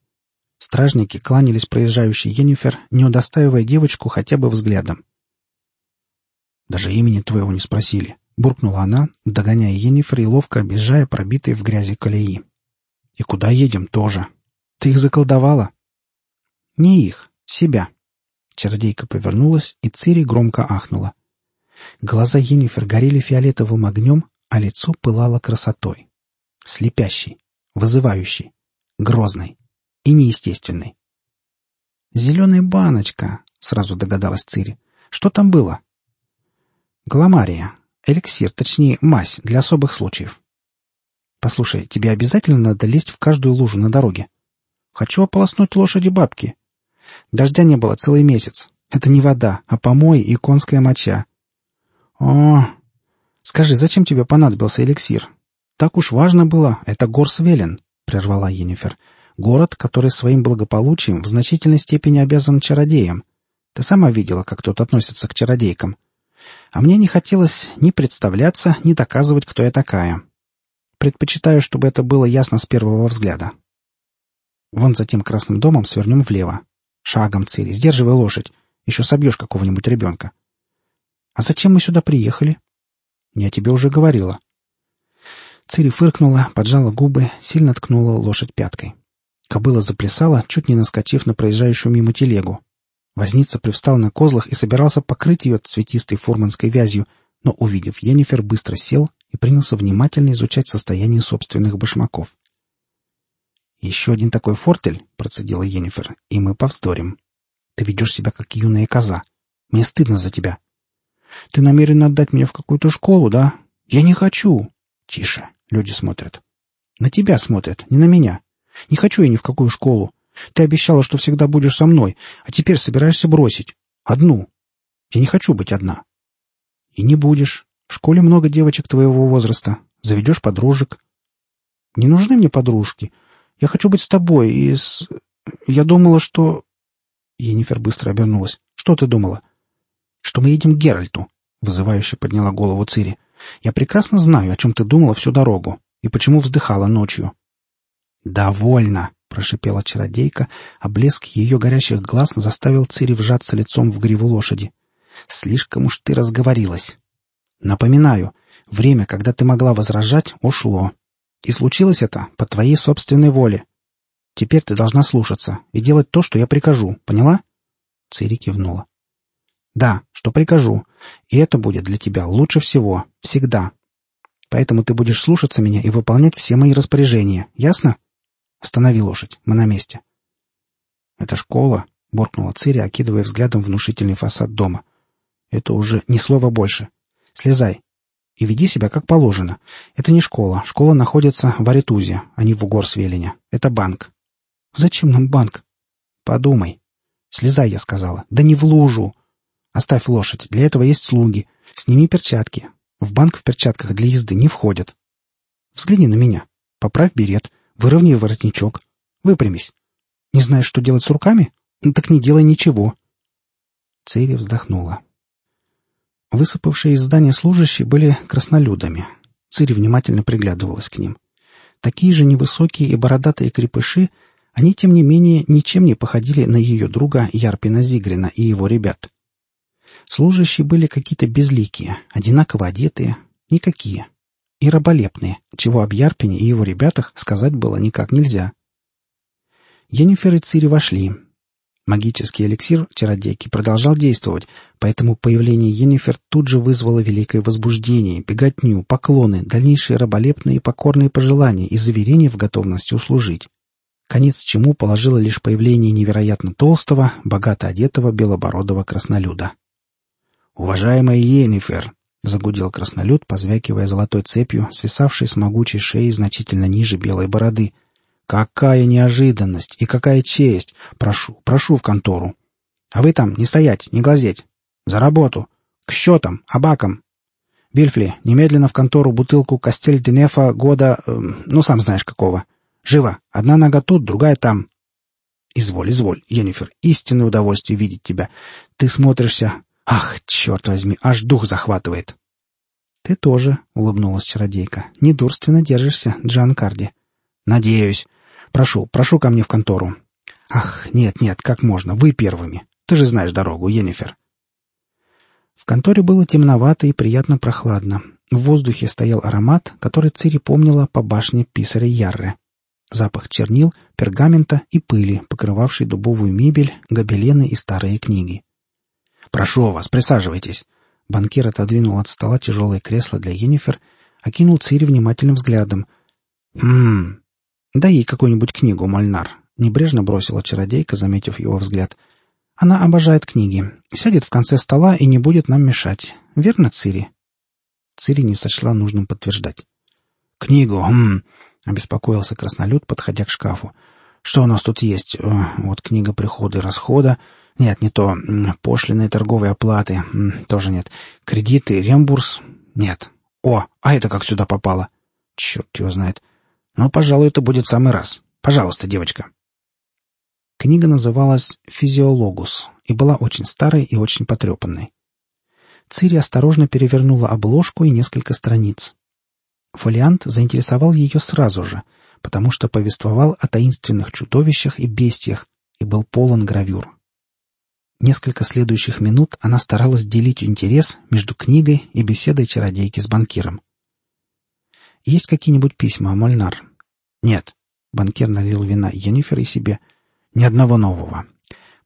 Стражники кланялись проезжающей Енифер, не удостаивая девочку хотя бы взглядом. «Даже имени твоего не спросили», — буркнула она, догоняя Енифер и ловко объезжая пробитые в грязи колеи. «И куда едем тоже? Ты их заколдовала?» «Не их, себя». Чародейка повернулась, и Цири громко ахнула. Глаза Енифер горели фиолетовым огнем, а лицо пылало красотой. Слепящей, вызывающей, грозной и неестественной. «Зеленая баночка», — сразу догадалась Цири. «Что там было?» «Гламария. Эликсир, точнее, мазь для особых случаев». «Послушай, тебе обязательно надо лезть в каждую лужу на дороге?» «Хочу ополоснуть лошади бабки». «Дождя не было целый месяц. Это не вода, а помой и конская моча». «О, скажи, зачем тебе понадобился эликсир?» «Так уж важно было, это Горсвелен», — прервала Енифер. Город, который своим благополучием в значительной степени обязан чародеям. Ты сама видела, как тут относятся к чародейкам. А мне не хотелось ни представляться, ни доказывать, кто я такая. Предпочитаю, чтобы это было ясно с первого взгляда. Вон за тем красным домом свернем влево. Шагом, Цири, сдерживай лошадь. Еще собьешь какого-нибудь ребенка. А зачем мы сюда приехали? Я тебе уже говорила. Цири фыркнула, поджала губы, сильно ткнула лошадь пяткой. Кобыла заплясала, чуть не наскочив на проезжающую мимо телегу. Возница привстал на козлах и собирался покрыть ее цветистой фурманской вязью, но, увидев Енифер, быстро сел и принялся внимательно изучать состояние собственных башмаков. «Еще один такой фортель», — процедила Енифер, — «и мы повздорим. Ты ведешь себя, как юная коза. Мне стыдно за тебя». «Ты намерен отдать меня в какую-то школу, да?» «Я не хочу». «Тише, люди смотрят». «На тебя смотрят, не на меня. Не хочу я ни в какую школу. Ты обещала, что всегда будешь со мной, а теперь собираешься бросить. Одну. Я не хочу быть одна. И не будешь. В школе много девочек твоего возраста. Заведешь подружек. Не нужны мне подружки. Я хочу быть с тобой и с... Я думала, что... Енифер быстро обернулась. Что ты думала? Что мы едем к Геральту. Вызывающе подняла голову Цири. Я прекрасно знаю, о чем ты думала всю дорогу и почему вздыхала ночью. «Довольно!» — прошипела чародейка, а блеск ее горящих глаз заставил Цири вжаться лицом в гриву лошади. «Слишком уж ты разговорилась. Напоминаю, время, когда ты могла возражать, ушло. И случилось это по твоей собственной воле. Теперь ты должна слушаться и делать то, что я прикажу, поняла?» Цири кивнула. «Да, что прикажу. И это будет для тебя лучше всего. Всегда. Поэтому ты будешь слушаться меня и выполнять все мои распоряжения. Ясно?» Останови лошадь, мы на месте. Это школа, буркнула Цири, окидывая взглядом внушительный фасад дома. Это уже ни слова больше. Слезай. И веди себя как положено. Это не школа. Школа находится в Аритузе, а не в Угорсвелине. Это банк. Зачем нам банк? Подумай. Слезай, я сказала. Да не в лужу. Оставь лошадь. Для этого есть слуги. Сними перчатки. В банк в перчатках для езды не входят. Взгляни на меня. Поправь берет. Выровняй воротничок. Выпрямись. Не знаешь, что делать с руками? Ну, так не делай ничего. Цири вздохнула. Высыпавшие из здания служащие были краснолюдами. Цири внимательно приглядывалась к ним. Такие же невысокие и бородатые крепыши, они, тем не менее, ничем не походили на ее друга Ярпина Зигрина и его ребят. Служащие были какие-то безликие, одинаково одетые, никакие и раболепные, чего об Ярпине и его ребятах сказать было никак нельзя. Енифер и Цири вошли. Магический эликсир чародейки продолжал действовать, поэтому появление Енифер тут же вызвало великое возбуждение, беготню, поклоны, дальнейшие раболепные и покорные пожелания и заверения в готовности услужить. Конец чему положило лишь появление невероятно толстого, богато одетого белобородого краснолюда. «Уважаемая Енифер!» Загудел краснолюд, позвякивая золотой цепью, свисавшей с могучей шеи значительно ниже белой бороды. «Какая неожиданность и какая честь! Прошу, прошу в контору! А вы там не стоять, не глазеть! За работу! К счетам, абакам! Вильфли, немедленно в контору бутылку Костель Денефа года... Э, ну, сам знаешь какого. Живо! Одна нога тут, другая там!» «Изволь, изволь, Енифер, истинное удовольствие видеть тебя. Ты смотришься... Ах, черт возьми, аж дух захватывает!» «Ты тоже», — улыбнулась чародейка. «Недурственно держишься, Джан Карди». «Надеюсь. Прошу, прошу ко мне в контору». «Ах, нет, нет, как можно, вы первыми. Ты же знаешь дорогу, Енифер». В конторе было темновато и приятно прохладно. В воздухе стоял аромат, который Цири помнила по башне писаря Ярре. Запах чернил, пергамента и пыли, покрывавшей дубовую мебель, гобелены и старые книги. «Прошу вас, присаживайтесь». Банкир отодвинул от стола тяжелое кресло для Енифер, окинул Цири внимательным взглядом. «Хм... Дай ей какую-нибудь книгу, Мальнар», — небрежно бросила чародейка, заметив его взгляд. «Она обожает книги. Сядет в конце стола и не будет нам мешать. Верно, Цири?» Цири не сочла нужным подтверждать. «Книгу, хм...» — обеспокоился краснолюд, подходя к шкафу. «Что у нас тут есть? Э, вот книга прихода и расхода. Нет, не то. Пошлины торговые оплаты. Тоже нет. Кредиты, реимбурс. Нет. О, а это как сюда попало? Черт его знает. Но, пожалуй, это будет в самый раз. Пожалуйста, девочка». Книга называлась «Физиологус» и была очень старой и очень потрепанной. Цири осторожно перевернула обложку и несколько страниц. Фолиант заинтересовал ее сразу же, потому что повествовал о таинственных чудовищах и бестиях и был полон гравюр. Несколько следующих минут она старалась делить интерес между книгой и беседой чародейки с банкиром. «Есть какие-нибудь письма, Мольнар?» «Нет». Банкир налил вина Енифер и себе. «Ни одного нового.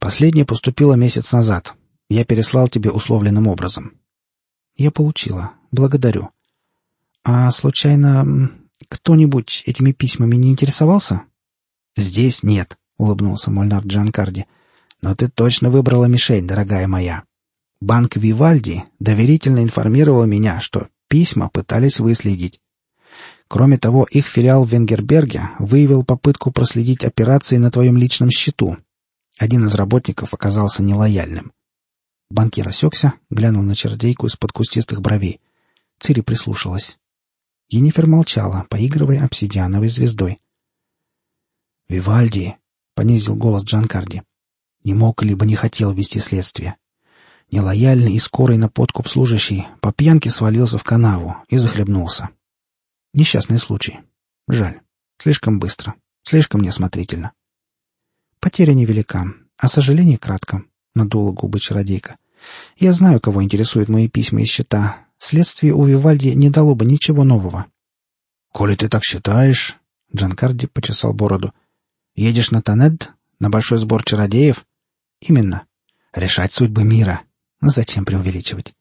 Последнее поступило месяц назад. Я переслал тебе условленным образом. Я получила. Благодарю. А случайно кто-нибудь этими письмами не интересовался? Здесь нет, улыбнулся Мольнар Джанкарди. Но ты точно выбрала мишень, дорогая моя. Банк Вивальди доверительно информировал меня, что письма пытались выследить. Кроме того, их филиал в Венгерберге выявил попытку проследить операции на твоем личном счету. Один из работников оказался нелояльным. Банкир осекся, глянул на чердейку из-под кустистых бровей. Цири прислушалась. Енифер молчала, поигрывая обсидиановой звездой. «Вивальди!» — понизил голос Джанкарди. «Не мог либо не хотел вести следствие. Нелояльный и скорый на подкуп служащий по пьянке свалился в канаву и захлебнулся. Несчастный случай. Жаль. Слишком быстро. Слишком неосмотрительно. Потеря невелика, а сожаление кратко. — надула губы чародейка. «Я знаю, кого интересуют мои письма и счета. Следствие у Вивальди не дало бы ничего нового». «Коли ты так считаешь...» — Джанкарди почесал бороду. «Едешь на Танед? На большой сбор чародеев?» «Именно. Решать судьбы мира. Зачем преувеличивать?»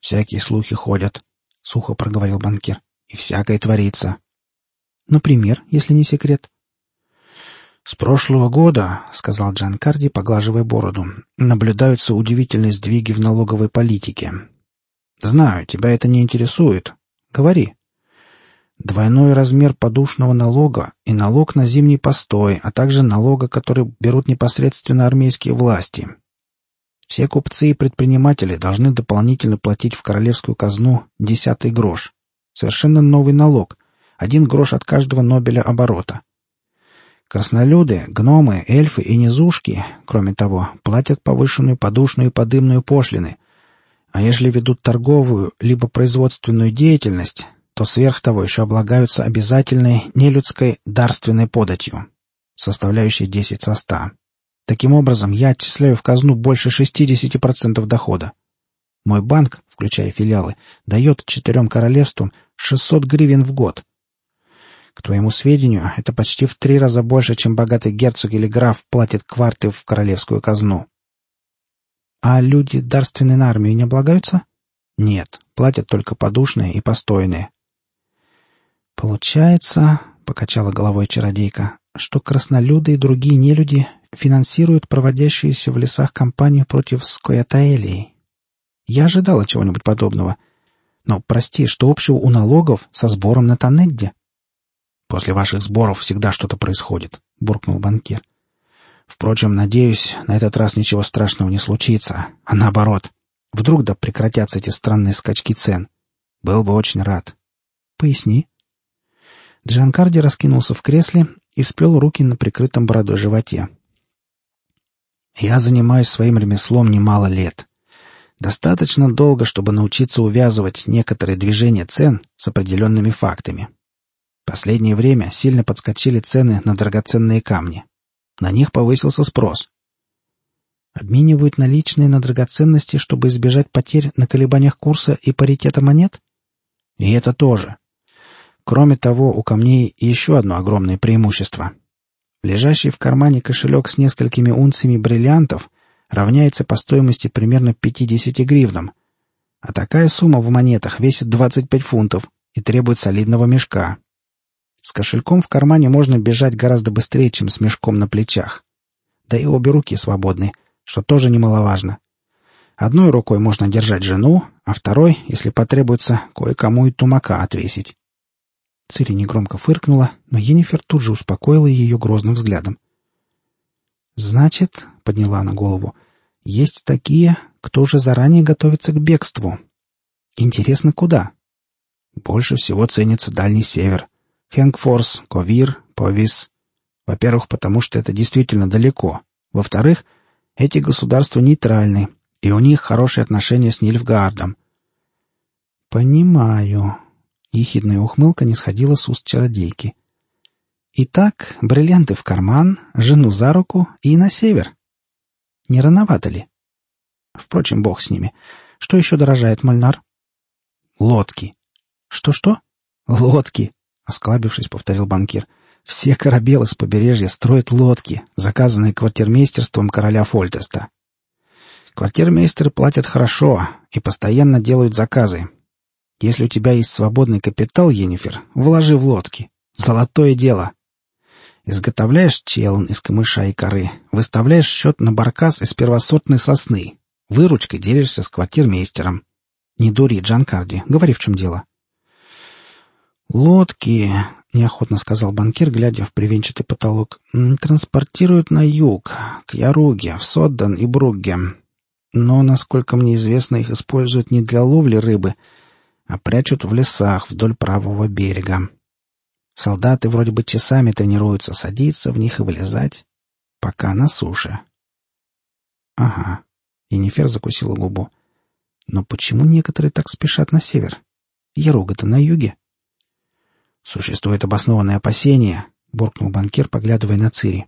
«Всякие слухи ходят», — сухо проговорил банкир. «И всякое творится». «Например, если не секрет?» «С прошлого года, — сказал Джан Карди, поглаживая бороду, — наблюдаются удивительные сдвиги в налоговой политике. Знаю, тебя это не интересует. Говори. Двойной размер подушного налога и налог на зимний постой, а также налога, который берут непосредственно армейские власти. Все купцы и предприниматели должны дополнительно платить в королевскую казну десятый грош. Совершенно новый налог. Один грош от каждого нобеля оборота. Краснолюды, гномы, эльфы и низушки, кроме того, платят повышенную подушную и подымную пошлины. А если ведут торговую либо производственную деятельность, то сверх того еще облагаются обязательной нелюдской дарственной податью, составляющей 10 со 100. Таким образом, я отчисляю в казну больше 60% дохода. Мой банк, включая филиалы, дает четырем королевствам 600 гривен в год — к твоему сведению, это почти в три раза больше, чем богатый герцог или граф платит кварты в королевскую казну. А люди дарственной на армию не облагаются? Нет, платят только подушные и постойные. Получается, — покачала головой чародейка, — что краснолюды и другие нелюди финансируют проводящуюся в лесах кампанию против Скоятаэлии. Я ожидала чего-нибудь подобного. Но, прости, что общего у налогов со сбором на Танедде? После ваших сборов всегда что-то происходит», — буркнул банкир. «Впрочем, надеюсь, на этот раз ничего страшного не случится, а наоборот. Вдруг да прекратятся эти странные скачки цен. Был бы очень рад». «Поясни». Джанкарди раскинулся в кресле и сплел руки на прикрытом бородой животе. «Я занимаюсь своим ремеслом немало лет. Достаточно долго, чтобы научиться увязывать некоторые движения цен с определенными фактами. Последнее время сильно подскочили цены на драгоценные камни. На них повысился спрос. Обменивают наличные на драгоценности, чтобы избежать потерь на колебаниях курса и паритета монет? И это тоже. Кроме того, у камней еще одно огромное преимущество. Лежащий в кармане кошелек с несколькими унциями бриллиантов равняется по стоимости примерно 50 гривнам, а такая сумма в монетах весит 25 фунтов и требует солидного мешка. С кошельком в кармане можно бежать гораздо быстрее, чем с мешком на плечах. Да и обе руки свободны, что тоже немаловажно. Одной рукой можно держать жену, а второй, если потребуется, кое-кому и тумака отвесить. Цири негромко фыркнула, но Енифер тут же успокоила ее грозным взглядом. «Значит, — подняла она голову, — есть такие, кто уже заранее готовится к бегству. Интересно, куда?» «Больше всего ценится Дальний Север. Хенгфорс, Ковир, Повис. Во-первых, потому что это действительно далеко. Во-вторых, эти государства нейтральны, и у них хорошие отношения с Нильфгаардом. «Понимаю», Ехидная ухмылка не сходила с уст чародейки. «Итак, бриллианты в карман, жену за руку и на север. Не рановато ли? Впрочем, бог с ними. Что еще дорожает Мальнар?» «Лодки». «Что-что?» «Лодки», — осклабившись, повторил банкир. «Все корабелы с побережья строят лодки, заказанные квартирмейстерством короля Фольтеста. Квартирмейстеры платят хорошо и постоянно делают заказы, если у тебя есть свободный капитал, Енифер, вложи в лодки. Золотое дело. Изготовляешь челн из камыша и коры, выставляешь счет на баркас из первосортной сосны. Выручкой делишься с квартирмейстером. Не дури, Джанкарди, говори, в чем дело. «Лодки», — неохотно сказал банкир, глядя в привенчатый потолок, — «транспортируют на юг, к Яруге, в Соддан и Бругге. Но, насколько мне известно, их используют не для ловли рыбы, а прячут в лесах вдоль правого берега. Солдаты вроде бы часами тренируются садиться в них и вылезать, пока на суше. Ага. Енифер закусила губу. Но почему некоторые так спешат на север? Яруга-то на юге. Существует обоснованное опасение, буркнул банкир, поглядывая на Цири,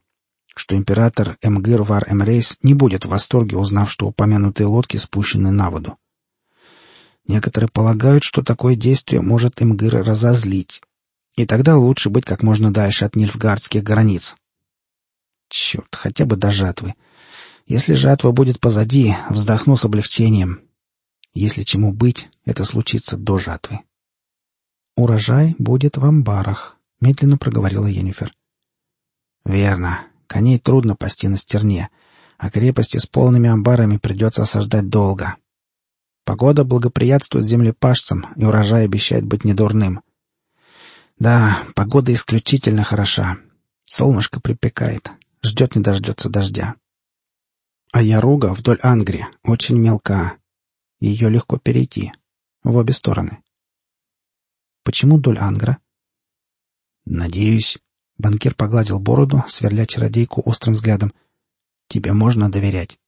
что император Эмгир Вар Эмрейс не будет в восторге, узнав, что упомянутые лодки спущены на воду. Некоторые полагают, что такое действие может Имгыра разозлить. И тогда лучше быть как можно дальше от нильфгардских границ. Черт, хотя бы до жатвы. Если жатва будет позади, вздохну с облегчением. Если чему быть, это случится до жатвы. «Урожай будет в амбарах», — медленно проговорила Енифер. «Верно. Коней трудно пасти на стерне, а крепости с полными амбарами придется осаждать долго. Погода благоприятствует землепашцам, и урожай обещает быть недурным. Да, погода исключительно хороша. Солнышко припекает, ждет не дождется дождя. А яруга вдоль Ангри очень мелка. Ее легко перейти. В обе стороны. Почему вдоль Ангра? Надеюсь. Банкир погладил бороду, сверля чародейку острым взглядом. Тебе можно доверять.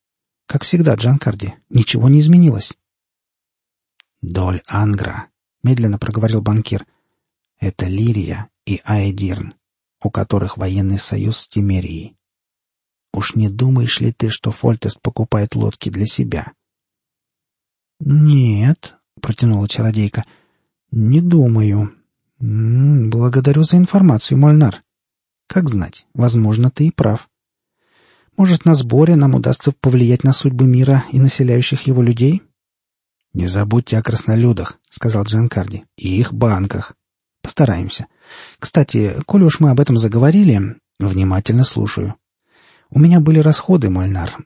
Как всегда, Джанкарди, ничего не изменилось. «Доль Ангра», — медленно проговорил банкир, — «это Лирия и Аэдирн, у которых военный союз с Тимерией. Уж не думаешь ли ты, что Фольтест покупает лодки для себя?» «Нет», — протянула чародейка, — «не думаю. М -м, благодарю за информацию, Мольнар. Как знать, возможно, ты и прав. Может, на сборе нам удастся повлиять на судьбы мира и населяющих его людей?» «Не забудьте о краснолюдах», — сказал Джанкарди, — «и их банках. Постараемся. Кстати, коли уж мы об этом заговорили, внимательно слушаю. У меня были расходы, Мальнар.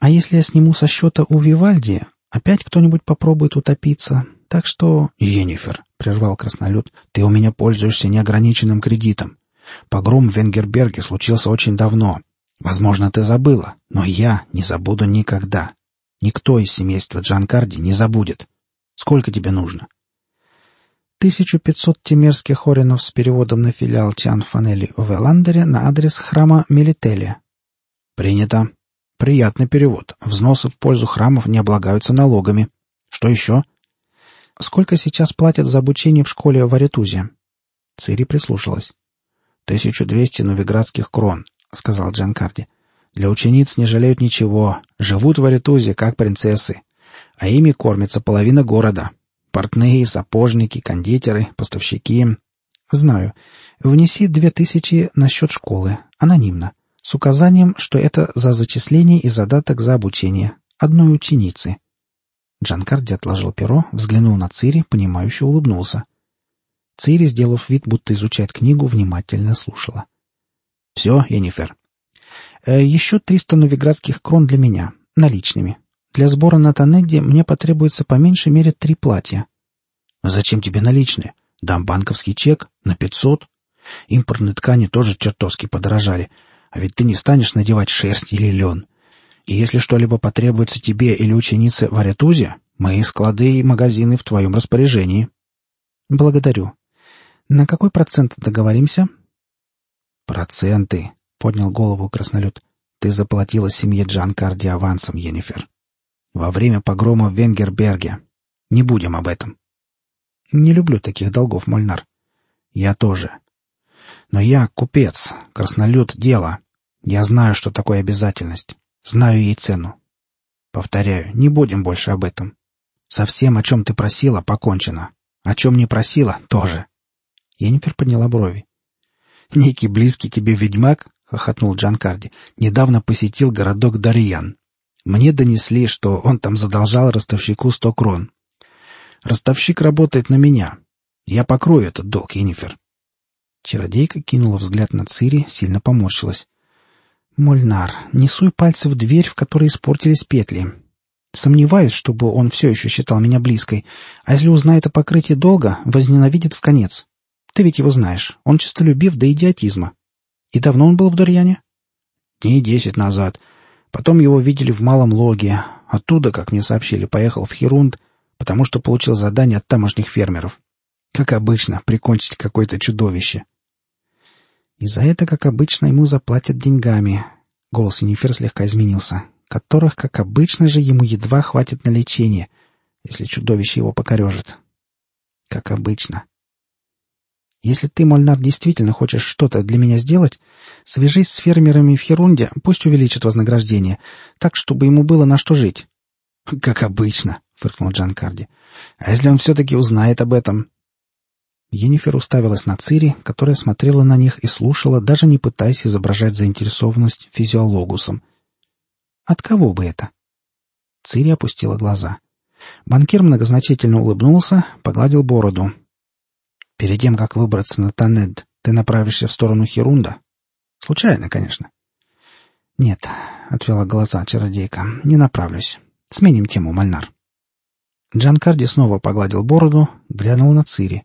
А если я сниму со счета у Вивальди, опять кто-нибудь попробует утопиться. Так что...» «Енифер», — прервал краснолюд, — «ты у меня пользуешься неограниченным кредитом. Погром в Венгерберге случился очень давно. Возможно, ты забыла, но я не забуду никогда. Никто из семейства Джанкарди не забудет. Сколько тебе нужно? 1500 темерских оренов с переводом на филиал Чан Фанели в Эландере на адрес храма Мелители. Принято. Приятный перевод. Взносы в пользу храмов не облагаются налогами. Что еще? Сколько сейчас платят за обучение в школе в Аритузе? Цири прислушалась. «Тысячу двести новиградских крон», — сказал Джанкарди. «Для учениц не жалеют ничего. Живут в Аритузе, как принцессы. А ими кормится половина города. Портные, сапожники, кондитеры, поставщики. Знаю. Внеси две тысячи на счет школы. Анонимно. С указанием, что это за зачисление и задаток за обучение. Одной ученицы. Джанкарди отложил перо, взглянул на Цири, понимающе улыбнулся. Цири, сделав вид, будто изучает книгу, внимательно слушала. «Все, Енифер?» Э, «Еще триста новиградских крон для меня, наличными. Для сбора на Танедде мне потребуется по меньшей мере три платья. Зачем тебе наличные? Дам банковский чек на пятьсот. Импортные ткани тоже чертовски подорожали. А ведь ты не станешь надевать шерсть или лен. И если что-либо потребуется тебе или ученице в Аретузе, мои склады и магазины в твоем распоряжении. Благодарю. На какой процент договоримся? Проценты, — поднял голову краснолюд. Ты заплатила семье Джан Карди авансом, Енифер во время погрома в Венгерберге. Не будем об этом. Не люблю таких долгов, Мольнар. Я тоже. Но я купец, краснолюд дело. Я знаю, что такое обязательность. Знаю ей цену. Повторяю, не будем больше об этом. Со всем, о чем ты просила, покончено. О чем не просила, тоже. Енифер подняла брови. «Некий близкий тебе ведьмак, — хохотнул Джанкарди, — недавно посетил городок Дарьян. Мне донесли, что он там задолжал ростовщику сто крон. Ростовщик работает на меня. Я покрою этот долг, Енифер. Чародейка кинула взгляд на Цири, сильно поморщилась. «Мольнар, не суй пальцы в дверь, в которой испортились петли. Сомневаюсь, чтобы он все еще считал меня близкой, а если узнает о покрытии долга, возненавидит в конец. Ты ведь его знаешь, он честолюбив до идиотизма. И давно он был в Дурьяне?» «Дней десять назад. Потом его видели в Малом Логе. Оттуда, как мне сообщили, поехал в Херунд, потому что получил задание от тамошних фермеров. Как обычно, прикончить какое-то чудовище. И за это, как обычно, ему заплатят деньгами. Голос Енифер слегка изменился. Которых, как обычно же, ему едва хватит на лечение, если чудовище его покорежит. Как обычно. Если ты, Мольнар, действительно хочешь что-то для меня сделать, свяжись с фермерами в Херунде, пусть увеличат вознаграждение, так, чтобы ему было на что жить. — Как обычно, — фыркнул Джан Карди. — А если он все-таки узнает об этом? Енифер уставилась на Цири, которая смотрела на них и слушала, даже не пытаясь изображать заинтересованность физиологусом. «От кого бы это?» Цири опустила глаза. Банкир многозначительно улыбнулся, погладил бороду. Перед тем, как выбраться на Танед, ты направишься в сторону Херунда? Случайно, конечно. Нет, — отвела глаза чародейка, — не направлюсь. Сменим тему, Мальнар. Джанкарди снова погладил бороду, глянул на Цири.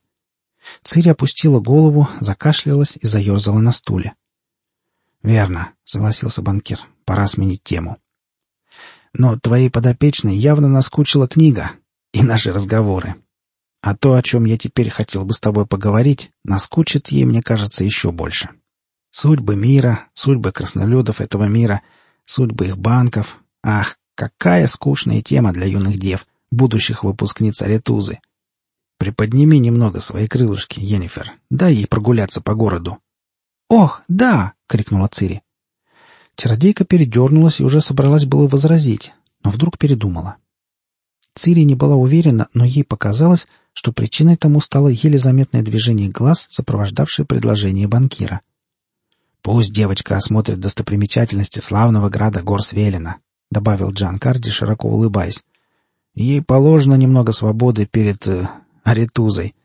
Цири опустила голову, закашлялась и заерзала на стуле. — Верно, — согласился банкир, — пора сменить тему. Но твоей подопечной явно наскучила книга и наши разговоры. А то, о чем я теперь хотел бы с тобой поговорить, наскучит ей, мне кажется, еще больше. Судьбы мира, судьбы краснолюдов этого мира, судьбы их банков. Ах, какая скучная тема для юных дев, будущих выпускниц Аретузы. Приподними немного свои крылышки, Енифер. Дай ей прогуляться по городу. «Ох, да!» — крикнула Цири. Чародейка передернулась и уже собралась было возразить, но вдруг передумала. Цири не была уверена, но ей показалось, что причиной тому стало еле заметное движение глаз, сопровождавшее предложение банкира. «Пусть девочка осмотрит достопримечательности славного града гор Свелина», — добавил Джан Карди, широко улыбаясь. «Ей положено немного свободы перед э, Аретузой.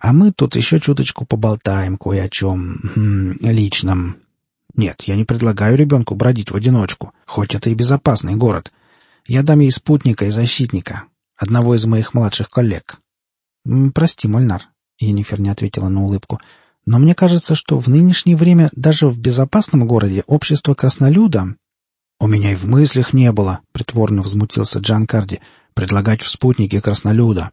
А мы тут еще чуточку поболтаем кое о чем хм, личном. Нет, я не предлагаю ребенку бродить в одиночку, хоть это и безопасный город. Я дам ей спутника и защитника, одного из моих младших коллег. «Прости, Мольнар», — Енифер не ответила на улыбку, «но мне кажется, что в нынешнее время даже в безопасном городе общество краснолюда...» «У меня и в мыслях не было», — притворно взмутился Джан Карди, — «предлагать в спутнике краснолюда.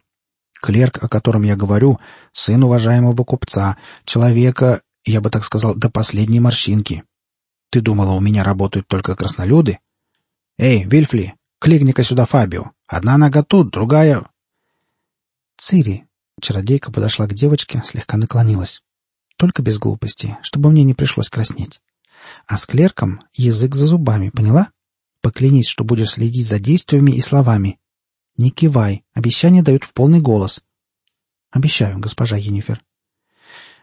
Клерк, о котором я говорю, сын уважаемого купца, человека, я бы так сказал, до последней морщинки. Ты думала, у меня работают только краснолюды? Эй, Вильфли, кликни-ка сюда Фабио. Одна нога тут, другая... Цири. Чародейка подошла к девочке, слегка наклонилась. Только без глупости, чтобы мне не пришлось краснеть. А с клерком язык за зубами, поняла? Поклянись, что будешь следить за действиями и словами. Не кивай, обещания дают в полный голос. Обещаю, госпожа Енифер.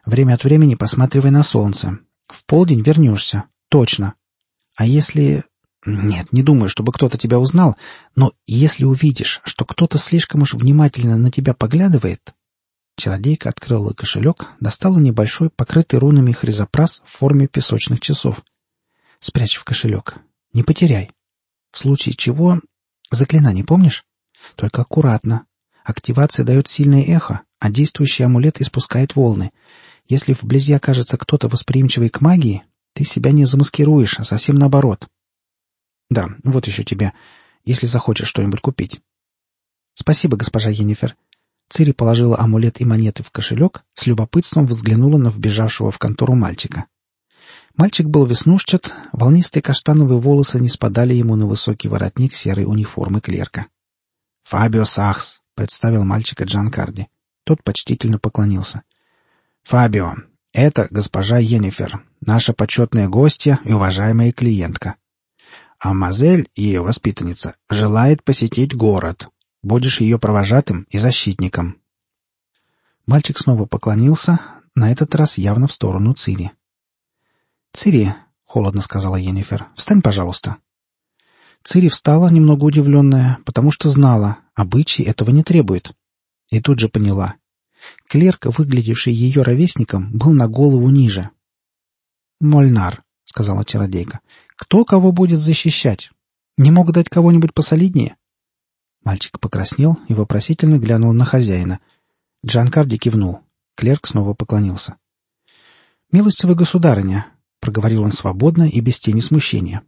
Время от времени посматривай на солнце. В полдень вернешься. Точно. А если... Нет, не думаю, чтобы кто-то тебя узнал, но если увидишь, что кто-то слишком уж внимательно на тебя поглядывает... Чародейка открыла кошелек, достала небольшой, покрытый рунами хризопрас в форме песочных часов. Спрячь в кошелек. Не потеряй. В случае чего... Заклинание помнишь? Только аккуратно. Активация дает сильное эхо, а действующий амулет испускает волны. Если вблизи окажется кто-то восприимчивый к магии, ты себя не замаскируешь, а совсем наоборот. Да, вот еще тебе, если захочешь что-нибудь купить. Спасибо, госпожа Енифер. Цири положила амулет и монеты в кошелек, с любопытством взглянула на вбежавшего в контору мальчика. Мальчик был веснушчат, волнистые каштановые волосы не спадали ему на высокий воротник серой униформы клерка. «Фабио Сахс», — представил мальчика Джан Карди. Тот почтительно поклонился. «Фабио, это госпожа Енифер, наша почетная гостья и уважаемая клиентка. А Мазель, ее воспитанница, желает посетить город. Будешь ее провожатым и защитником». Мальчик снова поклонился, на этот раз явно в сторону Цири. «Цири», — холодно сказала Енифер, — «встань, пожалуйста». Цири встала, немного удивленная, потому что знала, обычай этого не требует. И тут же поняла. Клерк, выглядевший ее ровесником, был на голову ниже. «Мольнар», — сказала чародейка, — «кто кого будет защищать? Не мог дать кого-нибудь посолиднее?» Мальчик покраснел и вопросительно глянул на хозяина. Джанкарди кивнул. Клерк снова поклонился. «Милостивая государыня», — проговорил он свободно и без тени смущения.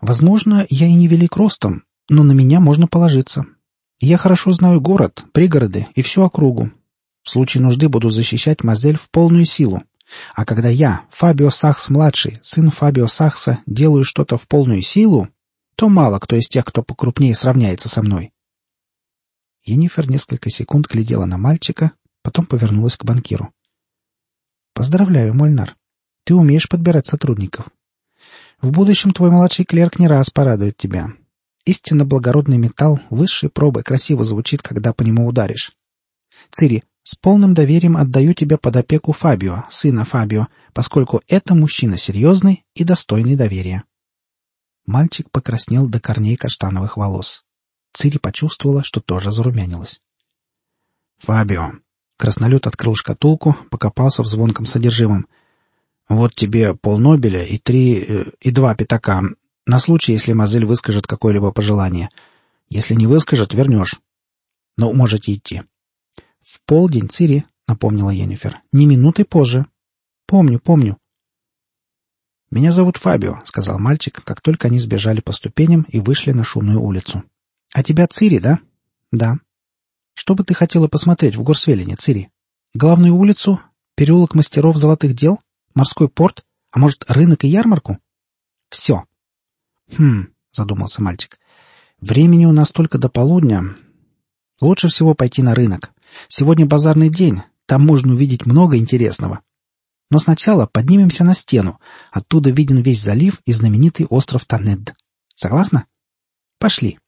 «Возможно, я и не велик ростом, но на меня можно положиться. Я хорошо знаю город, пригороды и всю округу. В случае нужды буду защищать Мазель в полную силу. А когда я, Фабио Сахс-младший, сын Фабио Сахса, делаю что-то в полную силу, то мало кто из тех, кто покрупнее, сравняется со мной. Енифер несколько секунд глядела на мальчика, потом повернулась к банкиру. «Поздравляю, Мольнар. Ты умеешь подбирать сотрудников. В будущем твой младший клерк не раз порадует тебя. Истинно благородный металл высшей пробы красиво звучит, когда по нему ударишь. Цири, с полным доверием отдаю тебя под опеку Фабио, сына Фабио, поскольку это мужчина серьезный и достойный доверия. Мальчик покраснел до корней каштановых волос. Цири почувствовала, что тоже зарумянилась. «Фабио!» Краснолет открыл шкатулку, покопался в звонком содержимом. «Вот тебе полнобеля и три... Э, и два пятака, на случай, если Мазель выскажет какое-либо пожелание. Если не выскажет, вернешь. Но можете идти». «В полдень, Цири», — напомнила Йеннифер. «Не минуты позже». «Помню, помню». «Меня зовут Фабио», — сказал мальчик, как только они сбежали по ступеням и вышли на шумную улицу. «А тебя Цири, да?» «Да». «Что бы ты хотела посмотреть в Горсвелине, Цири? Главную улицу? Переулок мастеров золотых дел? Морской порт? А может, рынок и ярмарку?» «Все». «Хм», — задумался мальчик. «Времени у нас только до полудня. Лучше всего пойти на рынок. Сегодня базарный день, там можно увидеть много интересного. Но сначала поднимемся на стену. Оттуда виден весь залив и знаменитый остров Танед. Согласна? Пошли.